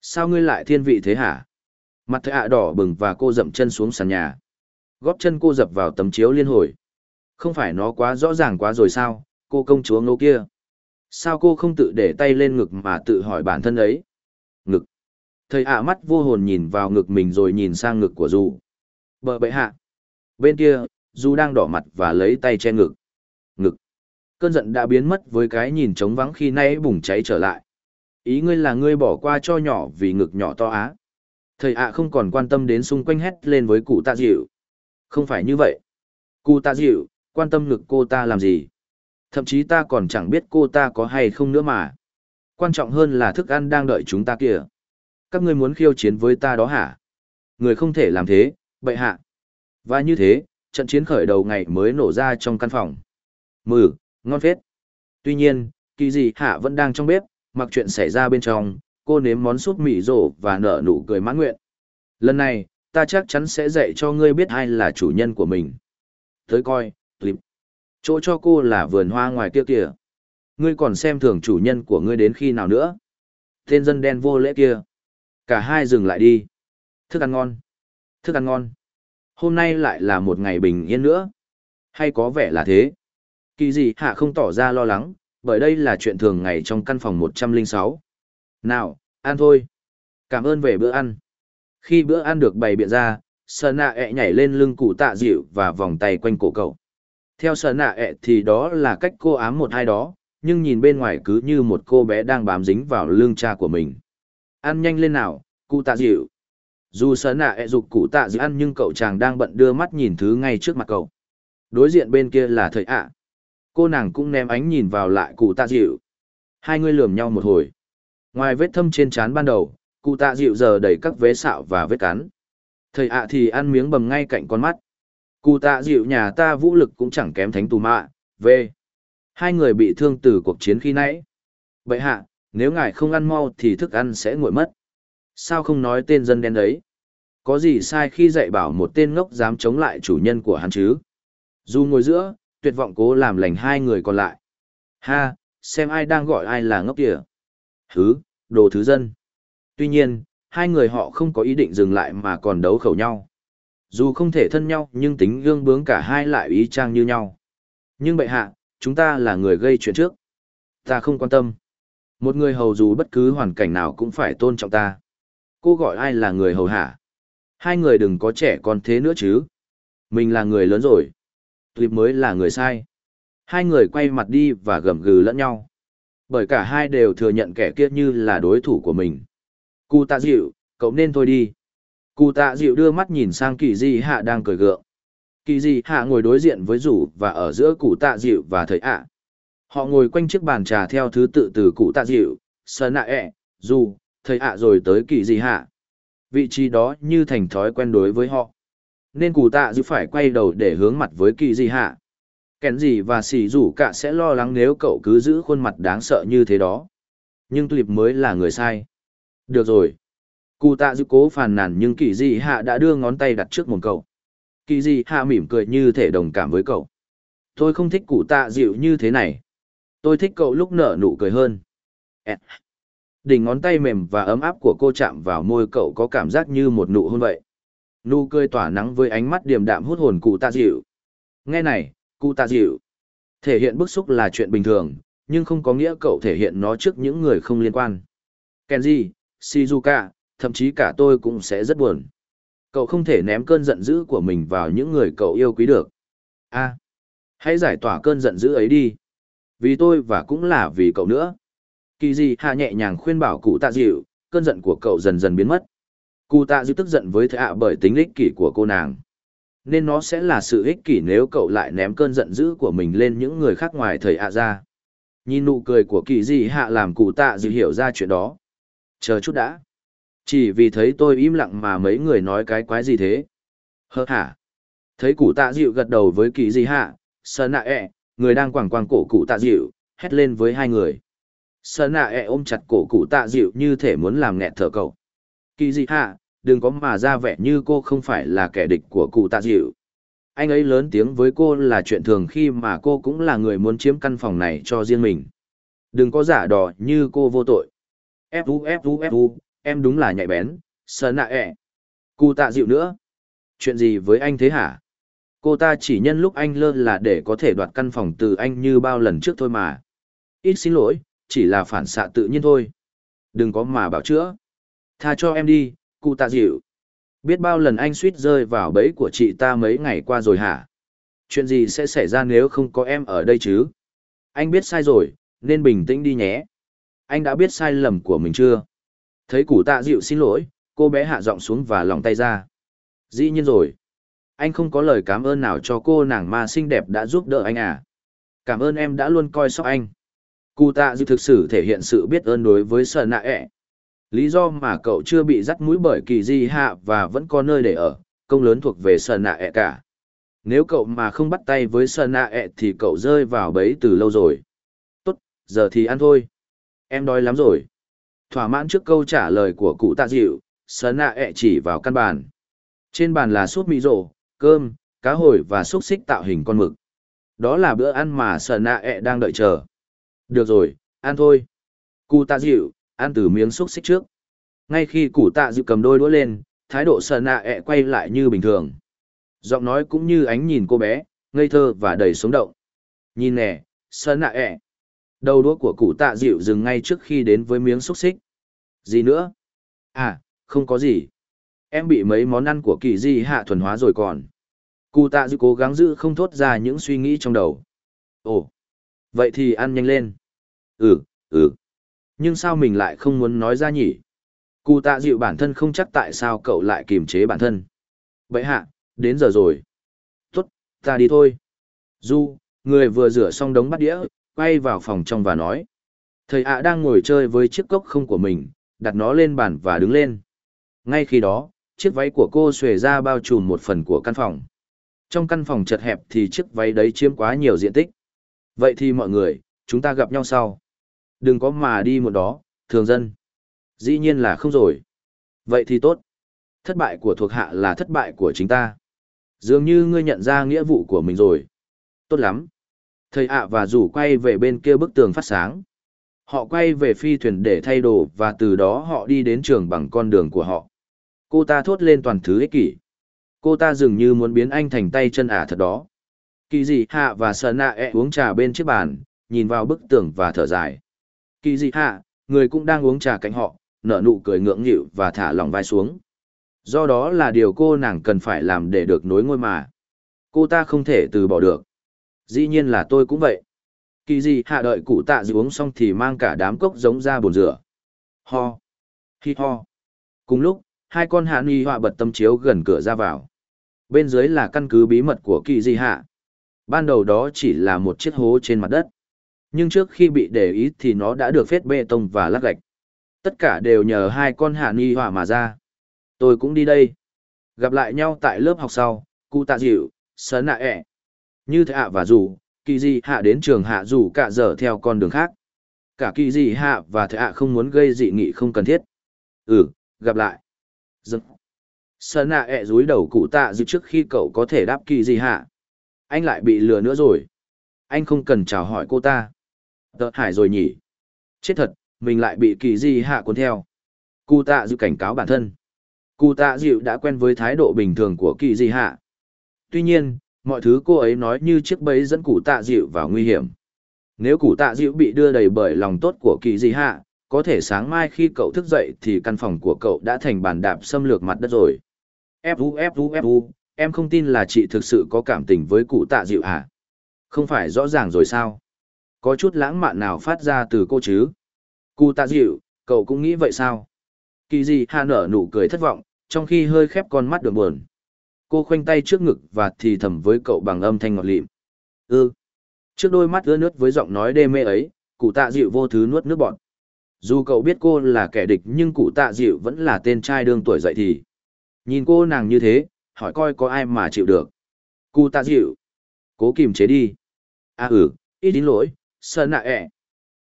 Sao ngươi lại thiên vị thế hả? Mặt thệ ạ đỏ bừng và cô dậm chân xuống sàn nhà. Góp chân cô dập vào tấm chiếu liên hồi. Không phải nó quá rõ ràng quá rồi sao, cô công chúa ngô kia. Sao cô không tự để tay lên ngực mà tự hỏi bản thân ấy? Ngực. Thầy ạ mắt vô hồn nhìn vào ngực mình rồi nhìn sang ngực của dù. Bờ bệ hạ. Bên kia, dù đang đỏ mặt và lấy tay che ngực. Ngực. Cơn giận đã biến mất với cái nhìn trống vắng khi nay bùng cháy trở lại. Ý ngươi là ngươi bỏ qua cho nhỏ vì ngực nhỏ to á. Thầy ạ không còn quan tâm đến xung quanh hét lên với cụ tạ dịu. Không phải như vậy. Cụ tạ dịu, quan tâm ngực cô ta làm gì? Thậm chí ta còn chẳng biết cô ta có hay không nữa mà. Quan trọng hơn là thức ăn đang đợi chúng ta kìa. Các ngươi muốn khiêu chiến với ta đó hả? Người không thể làm thế, bệ hạ. Và như thế, trận chiến khởi đầu ngày mới nổ ra trong căn phòng. Mừ, ngon phết. Tuy nhiên, kỳ gì hạ vẫn đang trong bếp, mặc chuyện xảy ra bên trong, cô nếm món súp mì rổ và nở nụ cười mãn nguyện. Lần này, ta chắc chắn sẽ dạy cho ngươi biết ai là chủ nhân của mình. Tới coi. Chỗ cho cô là vườn hoa ngoài kia kìa. Ngươi còn xem thường chủ nhân của ngươi đến khi nào nữa. Tên dân đen vô lễ kia. Cả hai dừng lại đi. Thức ăn ngon. Thức ăn ngon. Hôm nay lại là một ngày bình yên nữa. Hay có vẻ là thế. Kỳ gì hạ không tỏ ra lo lắng, bởi đây là chuyện thường ngày trong căn phòng 106. Nào, ăn thôi. Cảm ơn về bữa ăn. Khi bữa ăn được bày biện ra, sơn nạ ẹ nhảy lên lưng cụ tạ dịu và vòng tay quanh cổ cậu. Theo sợ nạ ẹ thì đó là cách cô ám một hai đó, nhưng nhìn bên ngoài cứ như một cô bé đang bám dính vào lưng cha của mình. Ăn nhanh lên nào, cụ tạ dịu. Dù sợ nạ ẹ dục cụ tạ dịu ăn nhưng cậu chàng đang bận đưa mắt nhìn thứ ngay trước mặt cậu. Đối diện bên kia là thầy ạ. Cô nàng cũng ném ánh nhìn vào lại cụ tạ dịu. Hai người lườm nhau một hồi. Ngoài vết thâm trên trán ban đầu, cụ tạ dịu giờ đầy các vế sạo và vết cắn. Thầy ạ thì ăn miếng bầm ngay cạnh con mắt. Cụ tạ dịu nhà ta vũ lực cũng chẳng kém thánh tù mạ, về. Hai người bị thương từ cuộc chiến khi nãy. Vậy hạ, nếu ngài không ăn mau thì thức ăn sẽ nguội mất. Sao không nói tên dân đen đấy? Có gì sai khi dạy bảo một tên ngốc dám chống lại chủ nhân của hắn chứ? Dù ngồi giữa, tuyệt vọng cố làm lành hai người còn lại. Ha, xem ai đang gọi ai là ngốc kìa. Hứ, đồ thứ dân. Tuy nhiên, hai người họ không có ý định dừng lại mà còn đấu khẩu nhau. Dù không thể thân nhau nhưng tính gương bướng cả hai lại ý trang như nhau. Nhưng bệ hạ, chúng ta là người gây chuyện trước. Ta không quan tâm. Một người hầu dù bất cứ hoàn cảnh nào cũng phải tôn trọng ta. Cô gọi ai là người hầu hả? Hai người đừng có trẻ con thế nữa chứ. Mình là người lớn rồi. Tuyệt mới là người sai. Hai người quay mặt đi và gầm gừ lẫn nhau. Bởi cả hai đều thừa nhận kẻ kia như là đối thủ của mình. Cụ tạ dịu, cậu nên thôi đi. Cụ tạ dịu đưa mắt nhìn sang kỳ di hạ đang cười gượng. Kỳ di hạ ngồi đối diện với rủ và ở giữa cụ tạ dịu và thầy ạ. Họ ngồi quanh chiếc bàn trà theo thứ tự từ cụ tạ dịu, sơn nạ ẹ, dù, thầy ạ rồi tới kỳ di hạ. Vị trí đó như thành thói quen đối với họ. Nên cụ tạ dịu phải quay đầu để hướng mặt với kỳ di hạ. Kèn gì và xì rủ cả sẽ lo lắng nếu cậu cứ giữ khuôn mặt đáng sợ như thế đó. Nhưng Tulip mới là người sai. Được rồi. Cụ tạ dịu cố phàn nàn nhưng kỳ dị hạ đã đưa ngón tay đặt trước mồm cậu. Kỳ dị hạ mỉm cười như thể đồng cảm với cậu. Tôi không thích cụ tạ dịu như thế này. Tôi thích cậu lúc nở nụ cười hơn. Đỉnh ngón tay mềm và ấm áp của cô chạm vào môi cậu có cảm giác như một nụ hôn vậy. Nụ cười tỏa nắng với ánh mắt điềm đạm hút hồn cụ tạ dịu. Nghe này, cụ tạ dịu. Thể hiện bức xúc là chuyện bình thường, nhưng không có nghĩa cậu thể hiện nó trước những người không liên quan. Kenji, Shizuka, thậm chí cả tôi cũng sẽ rất buồn. Cậu không thể ném cơn giận dữ của mình vào những người cậu yêu quý được. a hãy giải tỏa cơn giận dữ ấy đi. Vì tôi và cũng là vì cậu nữa. Kỳ gì hạ nhẹ nhàng khuyên bảo cụ tạ dịu, cơn giận của cậu dần dần biến mất. Cụ tạ dịu tức giận với thầy ạ bởi tính ích kỷ của cô nàng. Nên nó sẽ là sự ích kỷ nếu cậu lại ném cơn giận dữ của mình lên những người khác ngoài thầy ạ ra. Nhìn nụ cười của kỳ dị hạ làm cụ tạ dịu hiểu ra chuyện đó. Chờ chút đã. Chỉ vì thấy tôi im lặng mà mấy người nói cái quái gì thế. Hơ hả. Thấy cụ tạ dịu gật đầu với kỳ dị hạ, sơ nạ ẹ, người đang quẳng quàng cổ cụ tạ dịu, hét lên với hai người. Sơ nạ ẹ ôm chặt cổ cụ tạ dịu như thể muốn làm nghẹt thở cậu. Kỳ dị hạ, đừng có mà ra vẻ như cô không phải là kẻ địch của cụ tạ dịu. Anh ấy lớn tiếng với cô là chuyện thường khi mà cô cũng là người muốn chiếm căn phòng này cho riêng mình. Đừng có giả đò như cô vô tội. Fu Fu Fu, em đúng là nhạy bén, sơ nạ ẹ. Cụ tạ dịu nữa. Chuyện gì với anh thế hả? Cô ta chỉ nhân lúc anh lơ là để có thể đoạt căn phòng từ anh như bao lần trước thôi mà. Ít xin lỗi, chỉ là phản xạ tự nhiên thôi. Đừng có mà bảo chữa. Tha cho em đi, cụ tạ dịu. Biết bao lần anh suýt rơi vào bẫy của chị ta mấy ngày qua rồi hả? Chuyện gì sẽ xảy ra nếu không có em ở đây chứ? Anh biết sai rồi, nên bình tĩnh đi nhé. Anh đã biết sai lầm của mình chưa? Thấy củ tạ dịu xin lỗi, cô bé hạ giọng xuống và lòng tay ra. Dĩ nhiên rồi. Anh không có lời cảm ơn nào cho cô nàng ma xinh đẹp đã giúp đỡ anh à. Cảm ơn em đã luôn coi sóc anh. Cụ tạ dịu thực sự thể hiện sự biết ơn đối với sợ nạ ẹ. Lý do mà cậu chưa bị dắt mũi bởi kỳ di hạ và vẫn có nơi để ở, công lớn thuộc về sợ nạ ẹ cả. Nếu cậu mà không bắt tay với sợ nạ ẹ thì cậu rơi vào bẫy từ lâu rồi. Tốt, giờ thì ăn thôi. Em đói lắm rồi. Thỏa mãn trước câu trả lời của cụ tạ dịu, Sơn nạ ẹ chỉ vào căn bàn. Trên bàn là súp mì rổ, cơm, cá hồi và xúc xích tạo hình con mực. Đó là bữa ăn mà Sơn nạ ẹ đang đợi chờ. Được rồi, ăn thôi. Cụ tạ dịu, ăn từ miếng xúc xích trước. Ngay khi cụ tạ dịu cầm đôi đũa lên, thái độ Sơn nạ ẹ quay lại như bình thường. Giọng nói cũng như ánh nhìn cô bé, ngây thơ và đầy sống động. Nhìn nè, Sơn nạ ẹ. Đầu đũa của cụ tạ dịu dừng ngay trước khi đến với miếng xúc xích. Gì nữa? À, không có gì. Em bị mấy món ăn của kỳ di hạ thuần hóa rồi còn. Cụ tạ dịu cố gắng giữ không thốt ra những suy nghĩ trong đầu. Ồ, vậy thì ăn nhanh lên. Ừ, ừ. Nhưng sao mình lại không muốn nói ra nhỉ? Cụ tạ dịu bản thân không chắc tại sao cậu lại kiềm chế bản thân. Vậy hạ, đến giờ rồi. Tốt, ta đi thôi. Du, người vừa rửa xong đống bát đĩa, quay vào phòng trong và nói. Thầy ạ đang ngồi chơi với chiếc cốc không của mình, đặt nó lên bàn và đứng lên. Ngay khi đó, chiếc váy của cô xuề ra bao trùm một phần của căn phòng. Trong căn phòng chật hẹp thì chiếc váy đấy chiếm quá nhiều diện tích. Vậy thì mọi người, chúng ta gặp nhau sau. Đừng có mà đi một đó, thường dân. Dĩ nhiên là không rồi. Vậy thì tốt. Thất bại của thuộc hạ là thất bại của chính ta. Dường như ngươi nhận ra nghĩa vụ của mình rồi. Tốt lắm. Thầy ạ và rủ quay về bên kia bức tường phát sáng. Họ quay về phi thuyền để thay đồ và từ đó họ đi đến trường bằng con đường của họ. Cô ta thốt lên toàn thứ ích kỷ. Cô ta dường như muốn biến anh thành tay chân ả thật đó. Kỳ dị hạ và sợ nạ e uống trà bên chiếc bàn, nhìn vào bức tường và thở dài. Kỳ dị hạ, người cũng đang uống trà cạnh họ, nở nụ cười ngưỡng nghịu và thả lòng vai xuống. Do đó là điều cô nàng cần phải làm để được nối ngôi mà. Cô ta không thể từ bỏ được. Dĩ nhiên là tôi cũng vậy. Kỳ gì hạ đợi cụ tạ Dịu uống xong thì mang cả đám cốc giống ra bồn rửa. Ho. Hi ho. Cùng lúc, hai con hạ nghi họa bật tâm chiếu gần cửa ra vào. Bên dưới là căn cứ bí mật của kỳ Di hạ. Ban đầu đó chỉ là một chiếc hố trên mặt đất. Nhưng trước khi bị để ý thì nó đã được phết bê tông và lát gạch. Tất cả đều nhờ hai con hạ nghi họa mà ra. Tôi cũng đi đây. Gặp lại nhau tại lớp học sau, cụ tạ dịu, sớn nạ ẹ. Như thế ạ và dù, kỳ dị hạ đến trường hạ dù cả giờ theo con đường khác. Cả kỳ dị hạ và thế ạ không muốn gây dị nghị không cần thiết. Ừ, gặp lại. Dừng. Sơn ạ ẹ rúi đầu cụ tạ dịu trước khi cậu có thể đáp kỳ dị hạ. Anh lại bị lừa nữa rồi. Anh không cần chào hỏi cô ta. Tớ hải rồi nhỉ. Chết thật, mình lại bị kỳ dị hạ cuốn theo. Cụ tạ dịu cảnh cáo bản thân. Cụ tạ dịu đã quen với thái độ bình thường của kỳ dị hạ. Tuy nhiên, mọi thứ cô ấy nói như chiếc bẫy dẫn cụ tạ dịu vào nguy hiểm. Nếu cụ tạ dịu bị đưa đầy bởi lòng tốt của kỳ Di hạ, có thể sáng mai khi cậu thức dậy thì căn phòng của cậu đã thành bàn đạp xâm lược mặt đất rồi. Fu Fu Fu, em không tin là chị thực sự có cảm tình với cụ tạ dịu hả? Không phải rõ ràng rồi sao? Có chút lãng mạn nào phát ra từ cô chứ? Cụ tạ dịu, cậu cũng nghĩ vậy sao? Kỳ gì hạ nở nụ cười thất vọng, trong khi hơi khép con mắt đường buồn. Cô khoanh tay trước ngực và thì thầm với cậu bằng âm thanh ngọt lịm. Ư. Trước đôi mắt ướt nước với giọng nói đê mê ấy, cụ tạ dịu vô thứ nuốt nước bọt. Dù cậu biết cô là kẻ địch nhưng cụ tạ dịu vẫn là tên trai đương tuổi dậy thì. Nhìn cô nàng như thế, hỏi coi có ai mà chịu được. Cụ tạ dịu. Cố kìm chế đi. À ừ, ít đến lỗi, sợ nạ ẹ.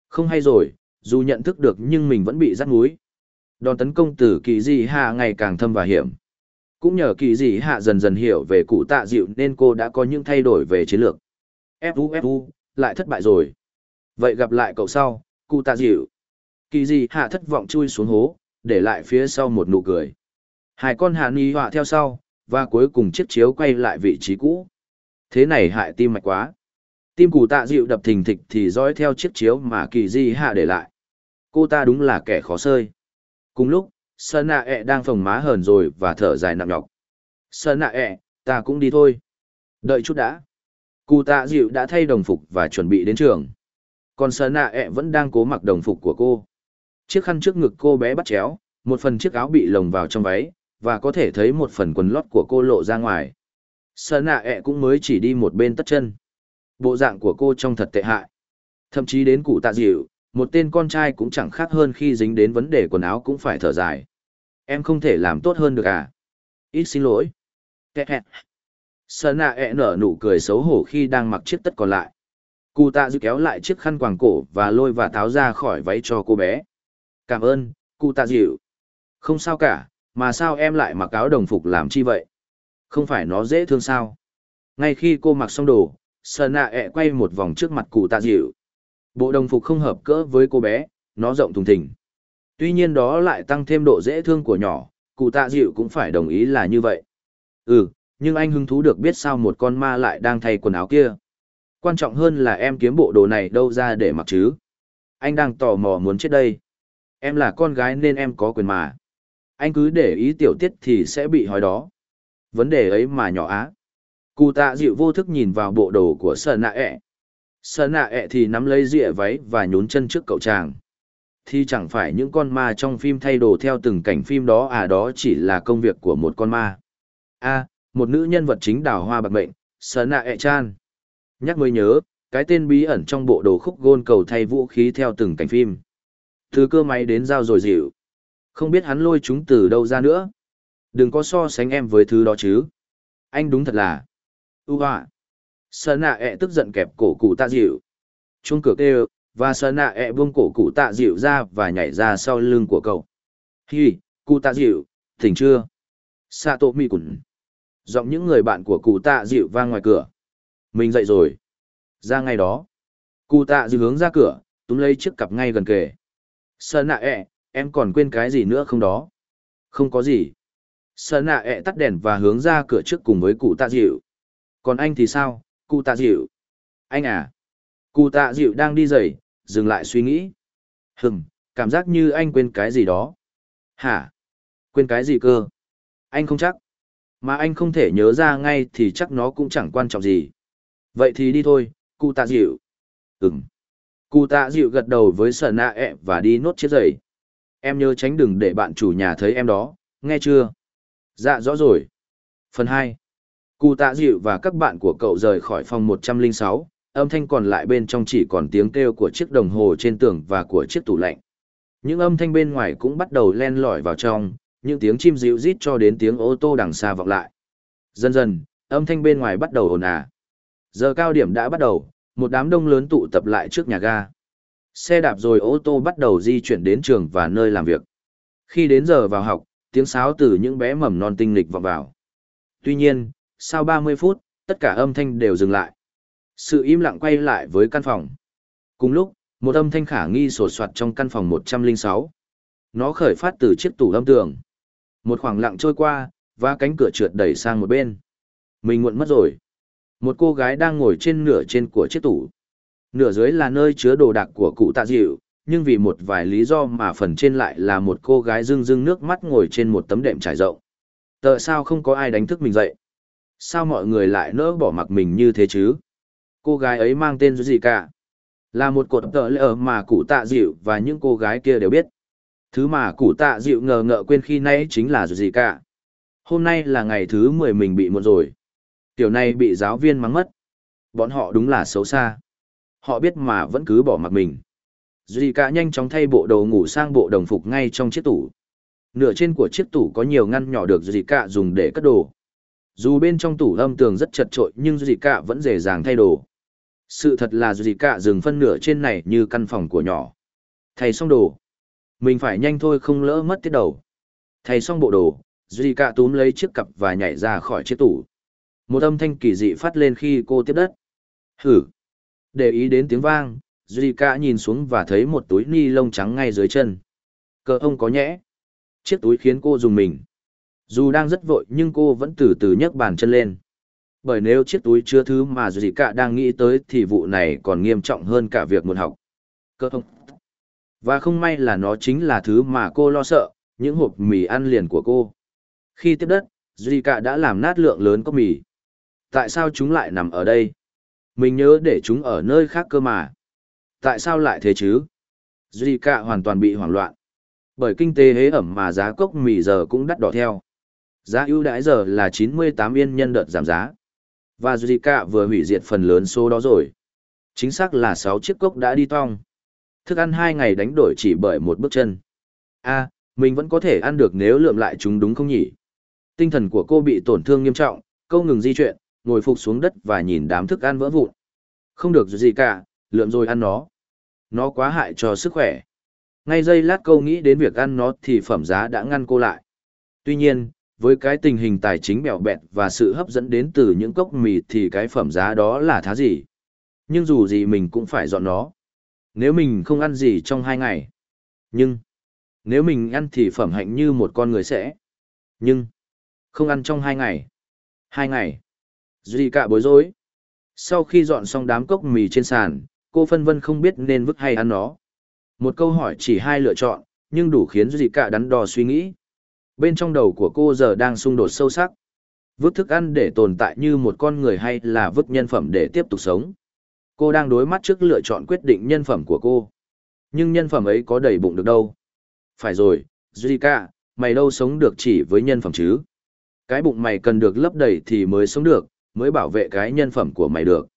Không hay rồi, dù nhận thức được nhưng mình vẫn bị rắt múi. Đòn tấn công từ kỳ dị hạ ngày càng thâm và hiểm. Cũng nhờ kỳ dị hạ dần dần hiểu về cụ tạ dịu nên cô đã có những thay đổi về chiến lược. Fu Fu, lại thất bại rồi. Vậy gặp lại cậu sau, cụ tạ dịu. Kỳ dị hạ thất vọng chui xuống hố, để lại phía sau một nụ cười. Hai con hạ ni họa theo sau, và cuối cùng chiếc chiếu quay lại vị trí cũ. Thế này hại tim mạch quá. Tim cụ tạ dịu đập thình thịch thì dõi theo chiếc chiếu mà kỳ dị hạ để lại. Cô ta đúng là kẻ khó sơi. Cùng lúc, Sơn nạ ẹ e đang phồng má hờn rồi và thở dài nặng nhọc. Sơn nạ ẹ, e, ta cũng đi thôi. Đợi chút đã. Cụ tạ dịu đã thay đồng phục và chuẩn bị đến trường. Còn Sơn nạ ẹ e vẫn đang cố mặc đồng phục của cô. Chiếc khăn trước ngực cô bé bắt chéo, một phần chiếc áo bị lồng vào trong váy, và có thể thấy một phần quần lót của cô lộ ra ngoài. Sơn nạ ẹ cũng mới chỉ đi một bên tất chân. Bộ dạng của cô trông thật tệ hại. Thậm chí đến cụ tạ dịu, một tên con trai cũng chẳng khác hơn khi dính đến vấn đề quần áo cũng phải thở dài. Em không thể làm tốt hơn được à? Ít xin lỗi. Sơn nạ ẹ nở nụ cười xấu hổ khi đang mặc chiếc tất còn lại. Cụ tạ dư kéo lại chiếc khăn quàng cổ và lôi và tháo ra khỏi váy cho cô bé. Cảm ơn, cụ tạ dịu. Không sao cả, mà sao em lại mặc áo đồng phục làm chi vậy? Không phải nó dễ thương sao? Ngay khi cô mặc xong đồ, Sơn nạ ẹ quay một vòng trước mặt cụ tạ dịu. Bộ đồng phục không hợp cỡ với cô bé, nó rộng thùng thình. Tuy nhiên đó lại tăng thêm độ dễ thương của nhỏ, cụ tạ dịu cũng phải đồng ý là như vậy. Ừ, nhưng anh hứng thú được biết sao một con ma lại đang thay quần áo kia. Quan trọng hơn là em kiếm bộ đồ này đâu ra để mặc chứ. Anh đang tò mò muốn chết đây. Em là con gái nên em có quyền mà. Anh cứ để ý tiểu tiết thì sẽ bị hỏi đó. Vấn đề ấy mà nhỏ á. Cụ tạ dịu vô thức nhìn vào bộ đồ của sợ nạ ẹ. Sợ nạ ẹ thì nắm lấy rịa váy và nhún chân trước cậu chàng. Thì chẳng phải những con ma trong phim thay đồ theo từng cảnh phim đó à đó chỉ là công việc của một con ma. a một nữ nhân vật chính đào hoa bạc mệnh, sợ nạ ẹ chan. Nhắc mới nhớ, cái tên bí ẩn trong bộ đồ khúc gôn cầu thay vũ khí theo từng cảnh phim. Từ cơ máy đến dao rồi dịu. Không biết hắn lôi chúng từ đâu ra nữa. Đừng có so sánh em với thứ đó chứ. Anh đúng thật là ưu họa Sơn nạ ẹ e tức giận kẹp cổ cụ tạ dịu. Chuông cửa kêu và Sơn nạ ẹ e buông cổ cụ tạ dịu ra và nhảy ra sau lưng của cậu. Hi cụ tạ dịu thỉnh chưa? Xạ tổ mi cùn. Giọng những người bạn của cụ tạ dịu vang ngoài cửa. Mình dậy rồi. Ra ngay đó. Cụ tạ dịu hướng ra cửa túm lấy chiếc cặp ngay gần kề. Sơn nạ ẹ e, em còn quên cái gì nữa không đó? Không có gì. Sơn nạ ẹ tắt đèn và hướng ra cửa trước cùng với cụ tạ dịu. Còn anh thì sao, cụ tạ dịu? Anh à? Cụ tạ dịu đang đi dậy, dừng lại suy nghĩ. Hừm, cảm giác như anh quên cái gì đó. Hả? Quên cái gì cơ? Anh không chắc. Mà anh không thể nhớ ra ngay thì chắc nó cũng chẳng quan trọng gì. Vậy thì đi thôi, cụ tạ dịu. Ừm. Cụ tạ dịu gật đầu với sở nạ ẹ e và đi nốt chiếc giày. Em nhớ tránh đừng để bạn chủ nhà thấy em đó, nghe chưa? Dạ rõ rồi. Phần hai. Cụ tạ dịu và các bạn của cậu rời khỏi phòng 106, âm thanh còn lại bên trong chỉ còn tiếng kêu của chiếc đồng hồ trên tường và của chiếc tủ lạnh. Những âm thanh bên ngoài cũng bắt đầu len lỏi vào trong, những tiếng chim dịu rít cho đến tiếng ô tô đằng xa vọng lại. Dần dần, âm thanh bên ngoài bắt đầu ồn ào. Giờ cao điểm đã bắt đầu, một đám đông lớn tụ tập lại trước nhà ga. Xe đạp rồi ô tô bắt đầu di chuyển đến trường và nơi làm việc. Khi đến giờ vào học, tiếng sáo từ những bé mầm non tinh lịch vọng vào. Tuy nhiên, sau 30 phút, tất cả âm thanh đều dừng lại. Sự im lặng quay lại với căn phòng. Cùng lúc, một âm thanh khả nghi sột soạt trong căn phòng 106. Nó khởi phát từ chiếc tủ âm tường. Một khoảng lặng trôi qua, và cánh cửa trượt đẩy sang một bên. Mình muộn mất rồi. Một cô gái đang ngồi trên nửa trên của chiếc tủ. Nửa dưới là nơi chứa đồ đạc của cụ tạ dịu, nhưng vì một vài lý do mà phần trên lại là một cô gái rưng rưng nước mắt ngồi trên một tấm đệm trải rộng. Tờ sao không có ai đánh thức mình dậy? Sao mọi người lại nỡ bỏ mặc mình như thế chứ? Cô gái ấy mang tên gì cả? Là một cột tợ lỡ mà cụ tạ dịu và những cô gái kia đều biết. Thứ mà cụ tạ dịu ngờ ngợ quên khi nay chính là gì cả. Hôm nay là ngày thứ 10 mình bị muộn rồi. Tiểu này bị giáo viên mắng mất. Bọn họ đúng là xấu xa. Họ biết mà vẫn cứ bỏ mặc mình. Duy cả nhanh chóng thay bộ đồ ngủ sang bộ đồng phục ngay trong chiếc tủ. Nửa trên của chiếc tủ có nhiều ngăn nhỏ được Duy cả dùng để cất đồ. Dù bên trong tủ âm tường rất chật trội nhưng Duy cả vẫn dễ dàng thay đồ. Sự thật là Duy cả dừng phân nửa trên này như căn phòng của nhỏ. Thay xong đồ. Mình phải nhanh thôi không lỡ mất tiết đầu. Thay xong bộ đồ, Duy cả túm lấy chiếc cặp và nhảy ra khỏi chiếc tủ. Một âm thanh kỳ dị phát lên khi cô tiếp đất. Hử! Để ý đến tiếng vang, Duy cả nhìn xuống và thấy một túi ni lông trắng ngay dưới chân. Cờ ông có nhẽ. Chiếc túi khiến cô dùng mình. Dù đang rất vội nhưng cô vẫn từ từ nhấc bàn chân lên. Bởi nếu chiếc túi chứa thứ mà Duy cả đang nghĩ tới thì vụ này còn nghiêm trọng hơn cả việc muốn học. Cơ thông. Và không may là nó chính là thứ mà cô lo sợ, những hộp mì ăn liền của cô. Khi tiếp đất, Duy cả đã làm nát lượng lớn cốc mì. Tại sao chúng lại nằm ở đây? Mình nhớ để chúng ở nơi khác cơ mà. Tại sao lại thế chứ? Duy cả hoàn toàn bị hoảng loạn. Bởi kinh tế hế ẩm mà giá cốc mì giờ cũng đắt đỏ theo. Giá ưu đãi giờ là 98 yên nhân đợt giảm giá. Và Zika vừa hủy diệt phần lớn số đó rồi. Chính xác là 6 chiếc cốc đã đi tong. Thức ăn 2 ngày đánh đổi chỉ bởi một bước chân. a mình vẫn có thể ăn được nếu lượm lại chúng đúng không nhỉ? Tinh thần của cô bị tổn thương nghiêm trọng, câu ngừng di chuyển, ngồi phục xuống đất và nhìn đám thức ăn vỡ vụn. Không được gì cả, lượm rồi ăn nó. Nó quá hại cho sức khỏe. Ngay giây lát câu nghĩ đến việc ăn nó thì phẩm giá đã ngăn cô lại. Tuy nhiên, với cái tình hình tài chính bèo bẹt và sự hấp dẫn đến từ những cốc mì thì cái phẩm giá đó là thá gì. Nhưng dù gì mình cũng phải dọn nó. Nếu mình không ăn gì trong hai ngày. Nhưng, nếu mình ăn thì phẩm hạnh như một con người sẽ. Nhưng, không ăn trong hai ngày. Hai ngày. Duy cả bối rối. Sau khi dọn xong đám cốc mì trên sàn, cô phân vân không biết nên vứt hay ăn nó. Một câu hỏi chỉ hai lựa chọn, nhưng đủ khiến Duy cả đắn đo suy nghĩ. Bên trong đầu của cô giờ đang xung đột sâu sắc. Vứt thức ăn để tồn tại như một con người hay là vứt nhân phẩm để tiếp tục sống. Cô đang đối mắt trước lựa chọn quyết định nhân phẩm của cô. Nhưng nhân phẩm ấy có đầy bụng được đâu. Phải rồi, Zika, mày đâu sống được chỉ với nhân phẩm chứ. Cái bụng mày cần được lấp đầy thì mới sống được, mới bảo vệ cái nhân phẩm của mày được.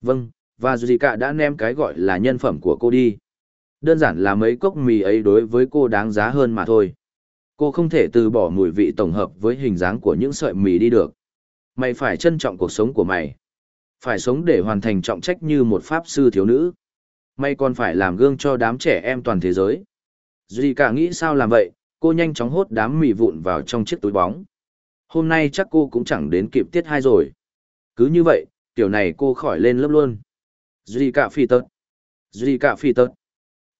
Vâng, và Zika đã ném cái gọi là nhân phẩm của cô đi. Đơn giản là mấy cốc mì ấy đối với cô đáng giá hơn mà thôi. Cô không thể từ bỏ mùi vị tổng hợp với hình dáng của những sợi mì đi được. Mày phải trân trọng cuộc sống của mày. Phải sống để hoàn thành trọng trách như một pháp sư thiếu nữ. Mày còn phải làm gương cho đám trẻ em toàn thế giới. Duy cả nghĩ sao làm vậy, cô nhanh chóng hốt đám mì vụn vào trong chiếc túi bóng. Hôm nay chắc cô cũng chẳng đến kịp tiết hai rồi. Cứ như vậy, tiểu này cô khỏi lên lớp luôn. Duy cả phi tớt. Duy cả phi tớt.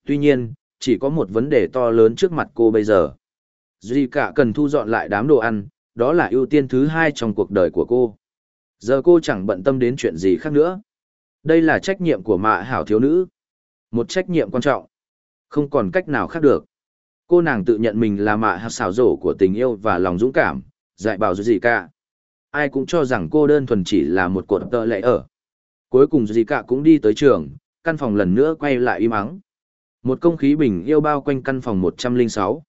Tuy nhiên, chỉ có một vấn đề to lớn trước mặt cô bây giờ. Duy cả cần thu dọn lại đám đồ ăn, đó là ưu tiên thứ hai trong cuộc đời của cô. Giờ cô chẳng bận tâm đến chuyện gì khác nữa. Đây là trách nhiệm của mạ hảo thiếu nữ. Một trách nhiệm quan trọng. Không còn cách nào khác được. Cô nàng tự nhận mình là mạ hảo xảo rổ của tình yêu và lòng dũng cảm, dạy bảo gì cả. Ai cũng cho rằng cô đơn thuần chỉ là một cột tợ lệ ở. Cuối cùng gì cả cũng đi tới trường, căn phòng lần nữa quay lại im ắng. Một không khí bình yêu bao quanh căn phòng 106.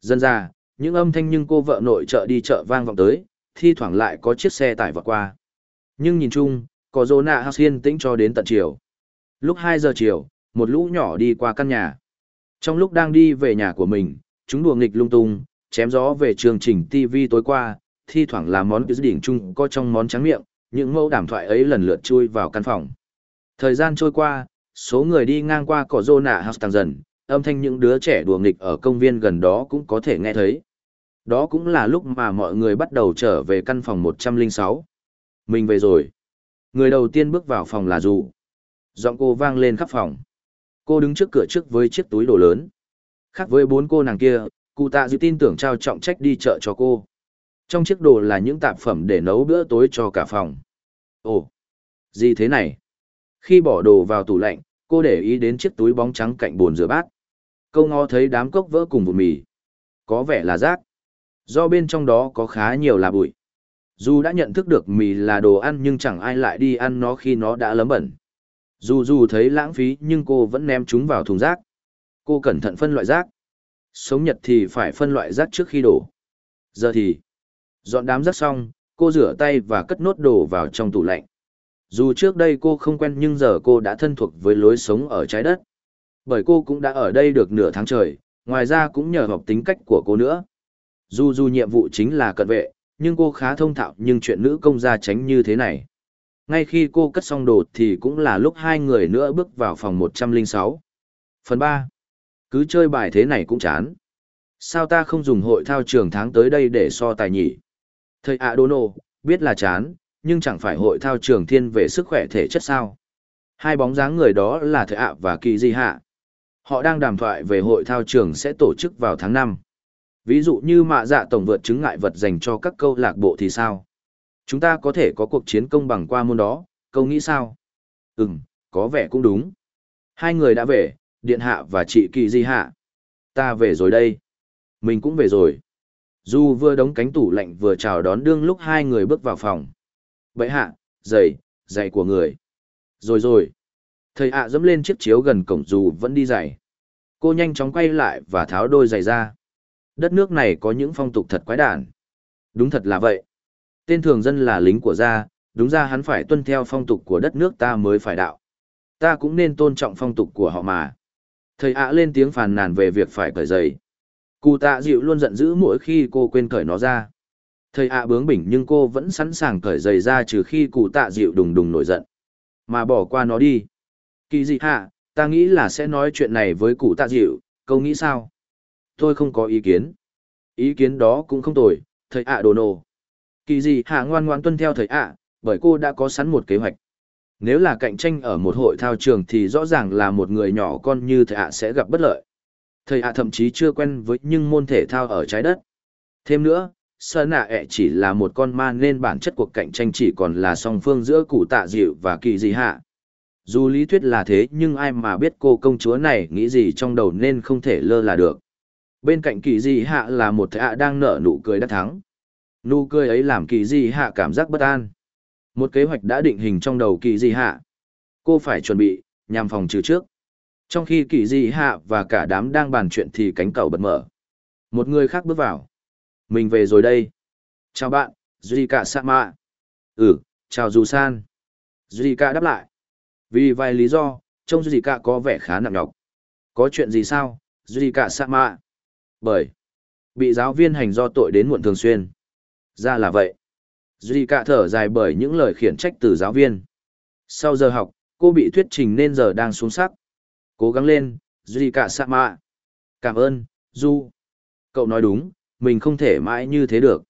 Dân ra, những âm thanh nhưng cô vợ nội trợ đi chợ vang vọng tới, thi thoảng lại có chiếc xe tải vọt qua. Nhưng nhìn chung, có dô nạ house yên tĩnh cho đến tận chiều. Lúc 2 giờ chiều, một lũ nhỏ đi qua căn nhà. Trong lúc đang đi về nhà của mình, chúng đùa nghịch lung tung, chém gió về chương trình TV tối qua, thi thoảng là món đỉnh chung có trong món trắng miệng, những mẫu đàm thoại ấy lần lượt chui vào căn phòng. Thời gian trôi qua, số người đi ngang qua cỏ rô nạ house tăng dần, âm thanh những đứa trẻ đùa nghịch ở công viên gần đó cũng có thể nghe thấy. Đó cũng là lúc mà mọi người bắt đầu trở về căn phòng 106. Mình về rồi. Người đầu tiên bước vào phòng là dù. Giọng cô vang lên khắp phòng. Cô đứng trước cửa trước với chiếc túi đồ lớn. Khác với bốn cô nàng kia, cụ tạ dự tin tưởng trao trọng trách đi chợ cho cô. Trong chiếc đồ là những tạp phẩm để nấu bữa tối cho cả phòng. Ồ, gì thế này? Khi bỏ đồ vào tủ lạnh, cô để ý đến chiếc túi bóng trắng cạnh bồn rửa bát. Câu ngó thấy đám cốc vỡ cùng bột mì. Có vẻ là rác. Do bên trong đó có khá nhiều là bụi. Dù đã nhận thức được mì là đồ ăn nhưng chẳng ai lại đi ăn nó khi nó đã lấm bẩn. Dù dù thấy lãng phí nhưng cô vẫn ném chúng vào thùng rác. Cô cẩn thận phân loại rác. Sống nhật thì phải phân loại rác trước khi đổ. Giờ thì, Dọn đám rác xong, cô rửa tay và cất nốt đồ vào trong tủ lạnh. Dù trước đây cô không quen nhưng giờ cô đã thân thuộc với lối sống ở trái đất. Bởi cô cũng đã ở đây được nửa tháng trời, ngoài ra cũng nhờ học tính cách của cô nữa. Dù dù nhiệm vụ chính là cận vệ, nhưng cô khá thông thạo nhưng chuyện nữ công gia tránh như thế này. Ngay khi cô cất xong đồ thì cũng là lúc hai người nữa bước vào phòng 106. Phần 3. Cứ chơi bài thế này cũng chán. Sao ta không dùng hội thao trường tháng tới đây để so tài nhỉ? Thầy ạ Nô, biết là chán, nhưng chẳng phải hội thao trường thiên về sức khỏe thể chất sao. Hai bóng dáng người đó là thầy ạ và kỳ di hạ. Họ đang đàm thoại về hội thao trường sẽ tổ chức vào tháng 5. Ví dụ như mạ dạ tổng vượt chứng ngại vật dành cho các câu lạc bộ thì sao? Chúng ta có thể có cuộc chiến công bằng qua môn đó, câu nghĩ sao? Ừm, có vẻ cũng đúng. Hai người đã về, điện hạ và chị kỳ di hạ. Ta về rồi đây. Mình cũng về rồi. Du vừa đóng cánh tủ lạnh vừa chào đón đương lúc hai người bước vào phòng. Bậy hạ, giày, giày của người. Rồi rồi. Thầy ạ dẫm lên chiếc chiếu gần cổng dù vẫn đi giày. Cô nhanh chóng quay lại và tháo đôi giày ra. Đất nước này có những phong tục thật quái đản. Đúng thật là vậy. Tên thường dân là lính của gia, đúng ra hắn phải tuân theo phong tục của đất nước ta mới phải đạo. Ta cũng nên tôn trọng phong tục của họ mà. Thầy ạ lên tiếng phàn nàn về việc phải cởi giày. Cụ tạ dịu luôn giận dữ mỗi khi cô quên cởi nó ra. Thầy ạ bướng bỉnh nhưng cô vẫn sẵn sàng cởi giày ra trừ khi cụ tạ dịu đùng đùng nổi giận. Mà bỏ qua nó đi. Kỳ dị hạ, ta nghĩ là sẽ nói chuyện này với cụ tạ dịu, câu nghĩ sao? Tôi không có ý kiến. Ý kiến đó cũng không tồi, thầy ạ đồ nồ. Kỳ dị hạ ngoan ngoan tuân theo thầy ạ, bởi cô đã có sẵn một kế hoạch. Nếu là cạnh tranh ở một hội thao trường thì rõ ràng là một người nhỏ con như thầy ạ sẽ gặp bất lợi. Thầy ạ thậm chí chưa quen với những môn thể thao ở trái đất. Thêm nữa, sơn nạ ẹ chỉ là một con ma nên bản chất cuộc cạnh tranh chỉ còn là song phương giữa cụ tạ dịu và kỳ dị hạ dù lý thuyết là thế nhưng ai mà biết cô công chúa này nghĩ gì trong đầu nên không thể lơ là được bên cạnh kỳ dị hạ là một thệ hạ đang nở nụ cười đắc thắng nụ cười ấy làm kỳ dị hạ cảm giác bất an một kế hoạch đã định hình trong đầu kỳ dị hạ cô phải chuẩn bị nhằm phòng trừ trước trong khi kỳ dị hạ và cả đám đang bàn chuyện thì cánh cầu bật mở một người khác bước vào mình về rồi đây. Chào bạn, Zika Sama. Ừ, chào Dù San. Zika đáp lại. Vì vài lý do, trông Zika có vẻ khá nặng nhọc. Có chuyện gì sao, Duy Cả Sa Mạ? Bởi, bị giáo viên hành do tội đến muộn thường xuyên. Ra là vậy. Zika thở dài bởi những lời khiển trách từ giáo viên. Sau giờ học, cô bị thuyết trình nên giờ đang xuống sắc. Cố gắng lên, Duy Cả Sa Mạ. Cảm ơn, Du. Cậu nói đúng, mình không thể mãi như thế được.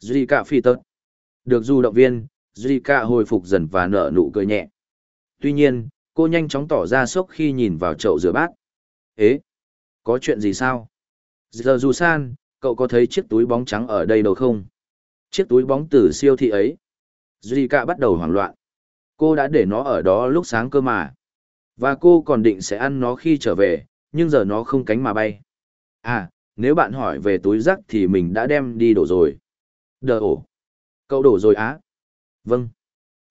Zika phi tật. Được du động viên, Zika hồi phục dần và nở nụ cười nhẹ. Tuy nhiên, cô nhanh chóng tỏ ra sốc khi nhìn vào chậu rửa bát. Ế! Có chuyện gì sao? Giờ dù san, cậu có thấy chiếc túi bóng trắng ở đây đâu không? Chiếc túi bóng từ siêu thị ấy. Zika bắt đầu hoảng loạn. Cô đã để nó ở đó lúc sáng cơ mà. Và cô còn định sẽ ăn nó khi trở về, nhưng giờ nó không cánh mà bay. À, nếu bạn hỏi về túi rác thì mình đã đem đi đổ rồi. Đờ ổ. Cậu đổ rồi á? Vâng.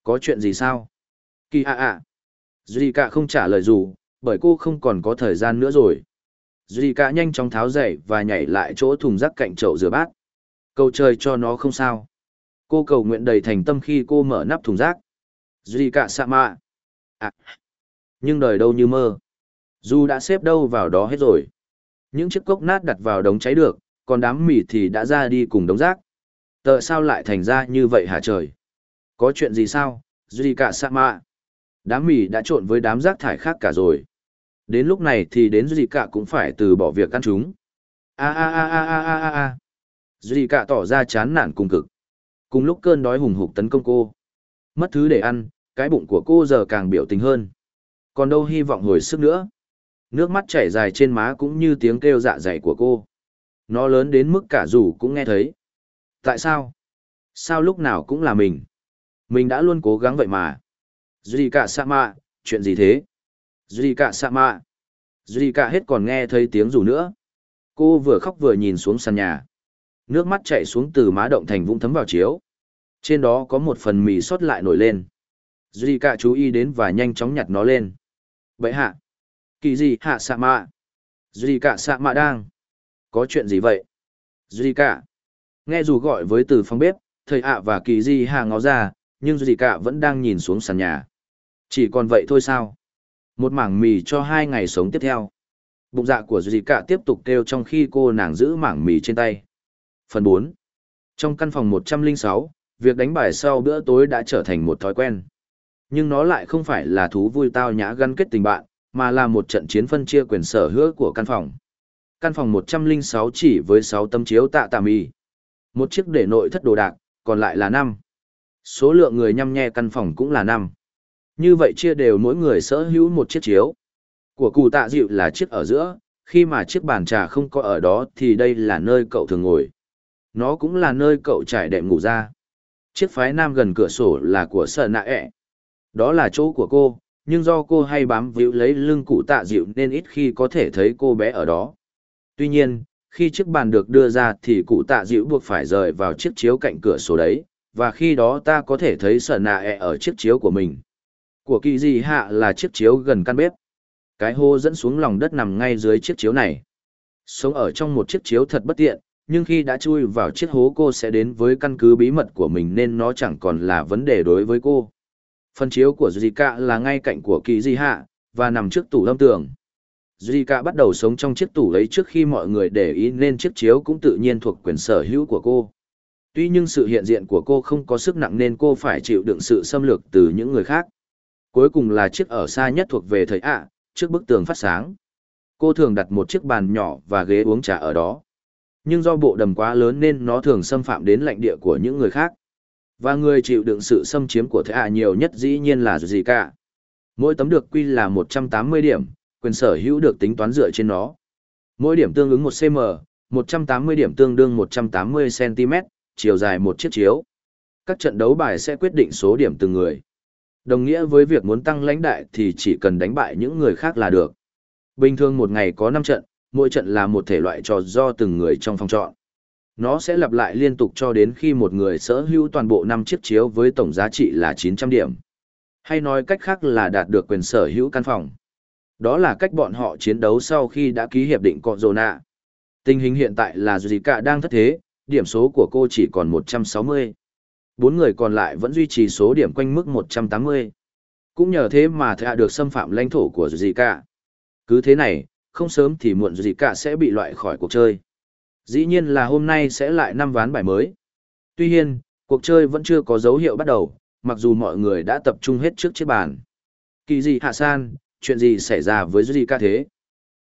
Có chuyện gì sao? Kỳ ạ ạ. cả không trả lời dù, bởi cô không còn có thời gian nữa rồi. Zika nhanh chóng tháo giày và nhảy lại chỗ thùng rác cạnh chậu rửa bát. Cầu trời cho nó không sao. Cô cầu nguyện đầy thành tâm khi cô mở nắp thùng rác. dì cả sa mạ À. Nhưng đời đâu như mơ. Dù đã xếp đâu vào đó hết rồi. Những chiếc cốc nát đặt vào đống cháy được, còn đám mì thì đã ra đi cùng đống rác. Tợ sao lại thành ra như vậy hả trời? Có chuyện gì sao, Duy cả Sama? Đám mì đã trộn với đám rác thải khác cả rồi. Đến lúc này thì đến gì cả cũng phải từ bỏ việc ăn chúng. A a a a a a a a. Dì cả tỏ ra chán nản cùng cực. Cùng lúc cơn đói hùng hục tấn công cô. Mất thứ để ăn, cái bụng của cô giờ càng biểu tình hơn. Còn đâu hy vọng hồi sức nữa. Nước mắt chảy dài trên má cũng như tiếng kêu dạ dày của cô. Nó lớn đến mức cả dù cũng nghe thấy. Tại sao? Sao lúc nào cũng là mình? Mình đã luôn cố gắng vậy mà. Duy cả Sama, chuyện gì thế? Duy cả Sama. Duy cả hết còn nghe thấy tiếng rủ nữa. Cô vừa khóc vừa nhìn xuống sàn nhà. Nước mắt chảy xuống từ má động thành vũng thấm vào chiếu. Trên đó có một phần mì sót lại nổi lên. Duy cả chú ý đến và nhanh chóng nhặt nó lên. Vậy hạ kỳ gì hạ sa mạ duy cả sa mạ đang có chuyện gì vậy duy cả Nghe dù gọi với từ phòng bếp, thầy ạ và kỳ di hạ ngó ra, nhưng dù gì cả vẫn đang nhìn xuống sàn nhà. Chỉ còn vậy thôi sao? Một mảng mì cho hai ngày sống tiếp theo. Bụng dạ của dù gì cả tiếp tục kêu trong khi cô nàng giữ mảng mì trên tay. Phần 4. Trong căn phòng 106, việc đánh bài sau bữa tối đã trở thành một thói quen. Nhưng nó lại không phải là thú vui tao nhã gắn kết tình bạn, mà là một trận chiến phân chia quyền sở hữu của căn phòng. Căn phòng 106 chỉ với 6 tấm chiếu tạ tà mì. Một chiếc để nội thất đồ đạc, còn lại là 5. Số lượng người nhăm nhe căn phòng cũng là năm. Như vậy chia đều mỗi người sở hữu một chiếc chiếu. Của cụ tạ dịu là chiếc ở giữa, khi mà chiếc bàn trà không có ở đó thì đây là nơi cậu thường ngồi. Nó cũng là nơi cậu trải đệm ngủ ra. Chiếc phái nam gần cửa sổ là của sợ nạ ẹ. Đó là chỗ của cô, nhưng do cô hay bám víu lấy lưng cụ tạ dịu nên ít khi có thể thấy cô bé ở đó. Tuy nhiên, khi chiếc bàn được đưa ra thì cụ tạ dịu buộc phải rời vào chiếc chiếu cạnh cửa sổ đấy, và khi đó ta có thể thấy sợ nạ ẹ ở chiếc chiếu của mình. Của kỳ gì hạ là chiếc chiếu gần căn bếp. Cái hô dẫn xuống lòng đất nằm ngay dưới chiếc chiếu này. Sống ở trong một chiếc chiếu thật bất tiện, nhưng khi đã chui vào chiếc hố cô sẽ đến với căn cứ bí mật của mình nên nó chẳng còn là vấn đề đối với cô. Phần chiếu của Zika là ngay cạnh của kỳ di hạ, và nằm trước tủ lâm tường. Zika bắt đầu sống trong chiếc tủ ấy trước khi mọi người để ý nên chiếc chiếu cũng tự nhiên thuộc quyền sở hữu của cô. Tuy nhưng sự hiện diện của cô không có sức nặng nên cô phải chịu đựng sự xâm lược từ những người khác. Cuối cùng là chiếc ở xa nhất thuộc về thời ạ, trước bức tường phát sáng. Cô thường đặt một chiếc bàn nhỏ và ghế uống trà ở đó. Nhưng do bộ đầm quá lớn nên nó thường xâm phạm đến lãnh địa của những người khác. Và người chịu đựng sự xâm chiếm của thế ạ nhiều nhất dĩ nhiên là gì cả. Mỗi tấm được quy là 180 điểm, quyền sở hữu được tính toán dựa trên nó. Mỗi điểm tương ứng 1 cm, 180 điểm tương đương 180 cm, chiều dài một chiếc chiếu. Các trận đấu bài sẽ quyết định số điểm từng người. Đồng nghĩa với việc muốn tăng lãnh đại thì chỉ cần đánh bại những người khác là được. Bình thường một ngày có 5 trận, mỗi trận là một thể loại trò do từng người trong phòng chọn. Nó sẽ lặp lại liên tục cho đến khi một người sở hữu toàn bộ 5 chiếc chiếu với tổng giá trị là 900 điểm. Hay nói cách khác là đạt được quyền sở hữu căn phòng. Đó là cách bọn họ chiến đấu sau khi đã ký hiệp định Cọ Tình hình hiện tại là Zika đang thất thế, điểm số của cô chỉ còn 160. Bốn người còn lại vẫn duy trì số điểm quanh mức 180. Cũng nhờ thế mà Thạ được xâm phạm lãnh thổ của Zika. Cứ thế này, không sớm thì muộn Zika sẽ bị loại khỏi cuộc chơi. Dĩ nhiên là hôm nay sẽ lại năm ván bài mới. Tuy nhiên, cuộc chơi vẫn chưa có dấu hiệu bắt đầu, mặc dù mọi người đã tập trung hết trước chiếc bàn. Kỳ gì hạ san, chuyện gì xảy ra với Zika thế?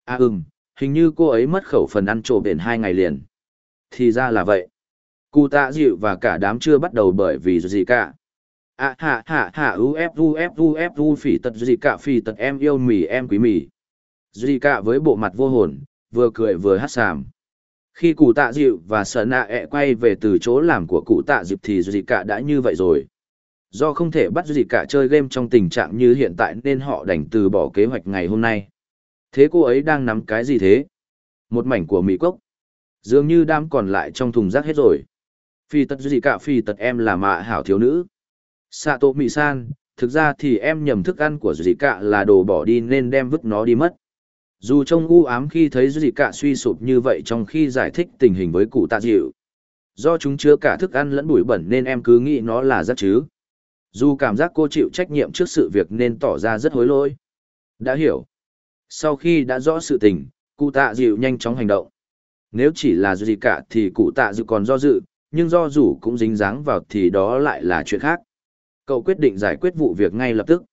À ừm, hình như cô ấy mất khẩu phần ăn trộm đền hai ngày liền. Thì ra là vậy. Cụ tạ dịu và cả đám chưa bắt đầu bởi vì gì cả. À hạ hạ hạ uf uf uf u phỉ tật gì cả phỉ tật em yêu mì em quý mì. Gì cả với bộ mặt vô hồn, vừa cười vừa hát sàm. Khi cụ tạ dịu và sợ nạ ẹ quay về từ chỗ làm của cụ tạ dịu thì gì cả đã như vậy rồi. Do không thể bắt gì cả chơi game trong tình trạng như hiện tại nên họ đành từ bỏ kế hoạch ngày hôm nay. Thế cô ấy đang nắm cái gì thế? Một mảnh của Mỹ Cốc. Dường như đám còn lại trong thùng rác hết rồi. Phi tật gì cả phi tật em là mạ hảo thiếu nữ. Sato Mị San, thực ra thì em nhầm thức ăn của gì cả là đồ bỏ đi nên đem vứt nó đi mất. Dù trông u ám khi thấy gì cả suy sụp như vậy trong khi giải thích tình hình với cụ tạ dịu. Do chúng chứa cả thức ăn lẫn bụi bẩn nên em cứ nghĩ nó là rác chứ. Dù cảm giác cô chịu trách nhiệm trước sự việc nên tỏ ra rất hối lỗi. Đã hiểu. Sau khi đã rõ sự tình, cụ tạ dịu nhanh chóng hành động. Nếu chỉ là gì cả thì cụ tạ dự còn do dự, nhưng do dù cũng dính dáng vào thì đó lại là chuyện khác. Cậu quyết định giải quyết vụ việc ngay lập tức.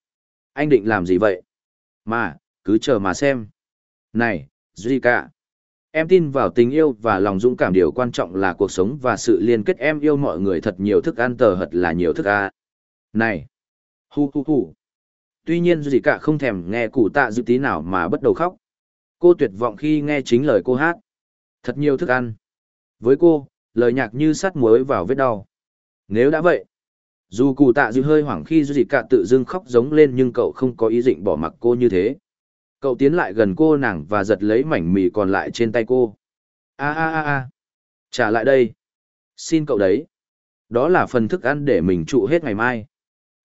Anh định làm gì vậy? Mà, cứ chờ mà xem. Này, Zika. Em tin vào tình yêu và lòng dũng cảm điều quan trọng là cuộc sống và sự liên kết em yêu mọi người thật nhiều thức ăn tờ hật là nhiều thức ăn. Này! Hu hu hu! Tuy nhiên Zika không thèm nghe cụ tạ dự tí nào mà bắt đầu khóc. Cô tuyệt vọng khi nghe chính lời cô hát. Thật nhiều thức ăn. Với cô, lời nhạc như sắt muối vào vết đau. Nếu đã vậy, dù cụ tạ dịu hơi hoảng khi dị cả tự dưng khóc giống lên nhưng cậu không có ý định bỏ mặc cô như thế. Cậu tiến lại gần cô nàng và giật lấy mảnh mì còn lại trên tay cô. a a a a trả lại đây. Xin cậu đấy. Đó là phần thức ăn để mình trụ hết ngày mai.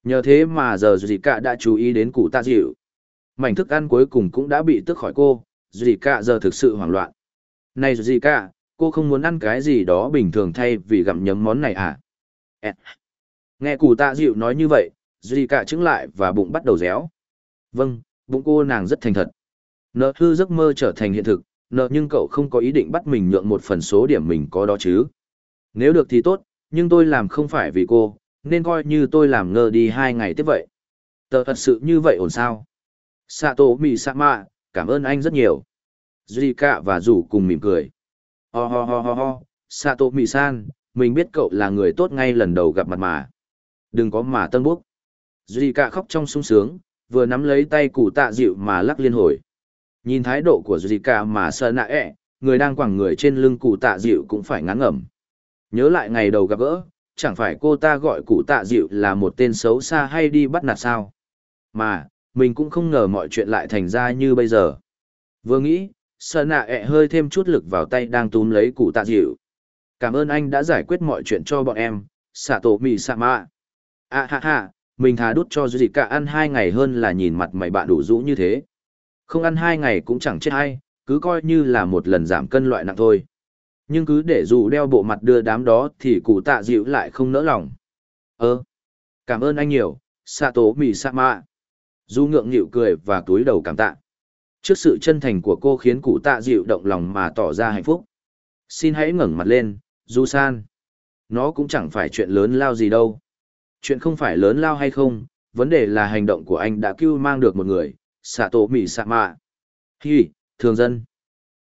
Nhờ thế mà giờ dị cả đã chú ý đến cụ tạ dịu. Mảnh thức ăn cuối cùng cũng đã bị tước khỏi cô, dị cả giờ thực sự hoảng loạn. Này gì cả, cô không muốn ăn cái gì đó bình thường thay vì gặm nhấm món này à? Nghe cụ tạ dịu nói như vậy, gì cả trứng lại và bụng bắt đầu réo. Vâng, bụng cô nàng rất thành thật. Nợ hư giấc mơ trở thành hiện thực, nợ nhưng cậu không có ý định bắt mình nhượng một phần số điểm mình có đó chứ. Nếu được thì tốt, nhưng tôi làm không phải vì cô, nên coi như tôi làm ngơ đi hai ngày tiếp vậy. Tờ thật sự như vậy ổn sao? Sato Misama, cảm ơn anh rất nhiều. Zika và rủ cùng mỉm cười. Ho ho ho ho ho, Sato Misan, mình biết cậu là người tốt ngay lần đầu gặp mặt mà. Đừng có mà tân bốc. Zika khóc trong sung sướng, vừa nắm lấy tay cụ tạ dịu mà lắc liên hồi. Nhìn thái độ của Zika mà sợ nạ ẹ, người đang quẳng người trên lưng cụ tạ dịu cũng phải ngán ngẩm. Nhớ lại ngày đầu gặp gỡ, chẳng phải cô ta gọi cụ tạ dịu là một tên xấu xa hay đi bắt nạt sao. Mà, mình cũng không ngờ mọi chuyện lại thành ra như bây giờ. Vừa nghĩ, sợ nạ ẹ hơi thêm chút lực vào tay đang túm lấy cụ tạ dịu. Cảm ơn anh đã giải quyết mọi chuyện cho bọn em, xạ tổ mì xạ mạ. À ha ha, mình thà đút cho gì cả ăn hai ngày hơn là nhìn mặt mày bạn đủ rũ như thế. Không ăn hai ngày cũng chẳng chết hay, cứ coi như là một lần giảm cân loại nặng thôi. Nhưng cứ để dù đeo bộ mặt đưa đám đó thì cụ tạ dịu lại không nỡ lòng. Ơ, cảm ơn anh nhiều, xạ tổ mì xạ mạ. Du ngượng nghịu cười và túi đầu cảm tạ. Trước sự chân thành của cô khiến cụ tạ dịu động lòng mà tỏ ra hạnh phúc. Xin hãy ngẩng mặt lên, Du San. Nó cũng chẳng phải chuyện lớn lao gì đâu. Chuyện không phải lớn lao hay không, vấn đề là hành động của anh đã cứu mang được một người, xạ tổ mỉ xạ mạ. Hi, thường dân.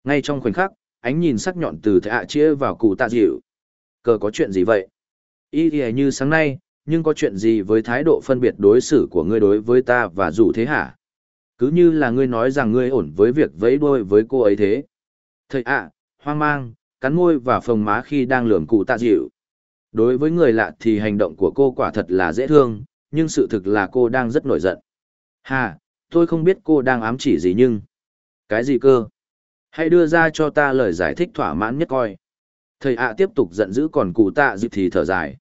Ngay trong khoảnh khắc, ánh nhìn sắc nhọn từ thạ à chia vào cụ tạ dịu. Cờ có chuyện gì vậy? Y thì như sáng nay, nhưng có chuyện gì với thái độ phân biệt đối xử của ngươi đối với ta và dù thế hả? Cứ như là ngươi nói rằng ngươi ổn với việc vẫy đôi với cô ấy thế. Thầy ạ, hoang mang, cắn môi và phồng má khi đang lườm cụ tạ dịu. Đối với người lạ thì hành động của cô quả thật là dễ thương, nhưng sự thực là cô đang rất nổi giận. Hà, tôi không biết cô đang ám chỉ gì nhưng... Cái gì cơ? Hãy đưa ra cho ta lời giải thích thỏa mãn nhất coi. Thầy ạ tiếp tục giận dữ còn cụ tạ dịu thì thở dài.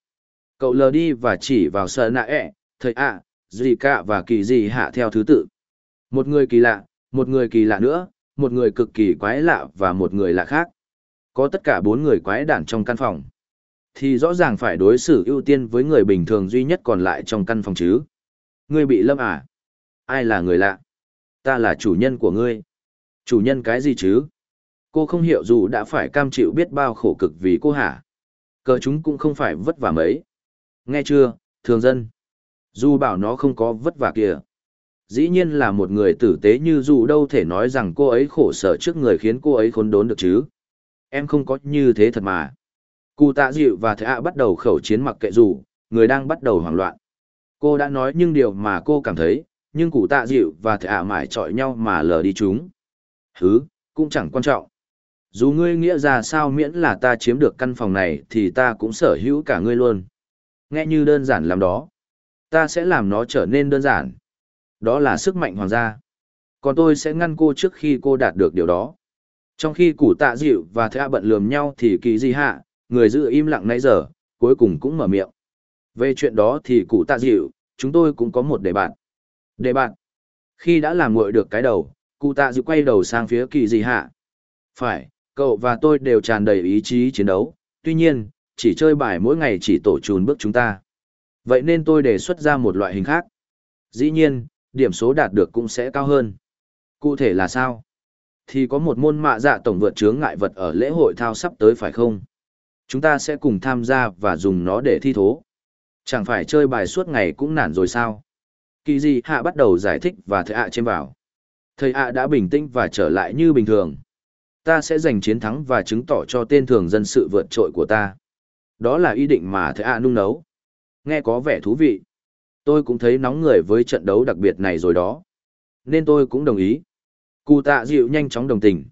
Cậu lờ đi và chỉ vào sợ nạ ẹ, thầy ạ, gì cả và kỳ gì hạ theo thứ tự. Một người kỳ lạ, một người kỳ lạ nữa, một người cực kỳ quái lạ và một người lạ khác. Có tất cả bốn người quái đản trong căn phòng. Thì rõ ràng phải đối xử ưu tiên với người bình thường duy nhất còn lại trong căn phòng chứ. Ngươi bị lâm à? Ai là người lạ? Ta là chủ nhân của ngươi. Chủ nhân cái gì chứ? Cô không hiểu dù đã phải cam chịu biết bao khổ cực vì cô hả? Cờ chúng cũng không phải vất vả mấy. Nghe chưa, thường dân? Dù bảo nó không có vất vả kìa. Dĩ nhiên là một người tử tế như dù đâu thể nói rằng cô ấy khổ sở trước người khiến cô ấy khốn đốn được chứ. Em không có như thế thật mà. Cụ tạ dịu và thệ ạ bắt đầu khẩu chiến mặc kệ dù, người đang bắt đầu hoảng loạn. Cô đã nói những điều mà cô cảm thấy, nhưng cụ tạ dịu và thệ ạ mãi chọi nhau mà lờ đi chúng. Hứ, cũng chẳng quan trọng. Dù ngươi nghĩa ra sao miễn là ta chiếm được căn phòng này thì ta cũng sở hữu cả ngươi luôn. Nghe như đơn giản làm đó. Ta sẽ làm nó trở nên đơn giản. Đó là sức mạnh hoàng gia. Còn tôi sẽ ngăn cô trước khi cô đạt được điều đó. Trong khi củ tạ dịu và thạ bận lườm nhau thì kỳ di hạ, người giữ im lặng nãy giờ, cuối cùng cũng mở miệng. Về chuyện đó thì cụ tạ dịu, chúng tôi cũng có một đề bạn. Đề bạn. Khi đã làm nguội được cái đầu, cụ tạ dịu quay đầu sang phía kỳ di hạ. Phải, cậu và tôi đều tràn đầy ý chí chiến đấu, tuy nhiên, chỉ chơi bài mỗi ngày chỉ tổ chùn bước chúng ta. Vậy nên tôi đề xuất ra một loại hình khác. Dĩ nhiên, điểm số đạt được cũng sẽ cao hơn. Cụ thể là sao? Thì có một môn mạ dạ tổng vượt chướng ngại vật ở lễ hội thao sắp tới phải không? Chúng ta sẽ cùng tham gia và dùng nó để thi thố. Chẳng phải chơi bài suốt ngày cũng nản rồi sao? Kỳ gì hạ bắt đầu giải thích và thầy ạ à vào. Thầy ạ đã bình tĩnh và trở lại như bình thường. Ta sẽ giành chiến thắng và chứng tỏ cho tên thường dân sự vượt trội của ta. Đó là ý định mà thầy ạ nung nấu. Nghe có vẻ thú vị. Tôi cũng thấy nóng người với trận đấu đặc biệt này rồi đó. Nên tôi cũng đồng ý. Cụ tạ dịu nhanh chóng đồng tình.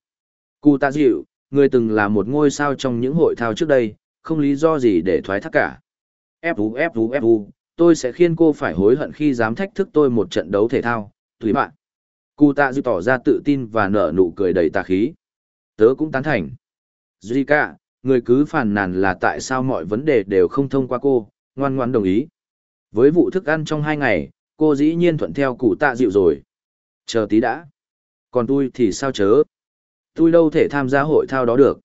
Cụ tạ dịu, người từng là một ngôi sao trong những hội thao trước đây, không lý do gì để thoái thác cả. Fu Fu Fu, tôi sẽ khiến cô phải hối hận khi dám thách thức tôi một trận đấu thể thao, tùy bạn. Cụ tạ dịu tỏ ra tự tin và nở nụ cười đầy tà khí. Tớ cũng tán thành. Zika, người cứ phàn nàn là tại sao mọi vấn đề đều không thông qua cô, ngoan ngoan đồng ý. Với vụ thức ăn trong hai ngày, cô dĩ nhiên thuận theo cụ tạ dịu rồi. Chờ tí đã. Còn tôi thì sao chớ? Tôi đâu thể tham gia hội thao đó được.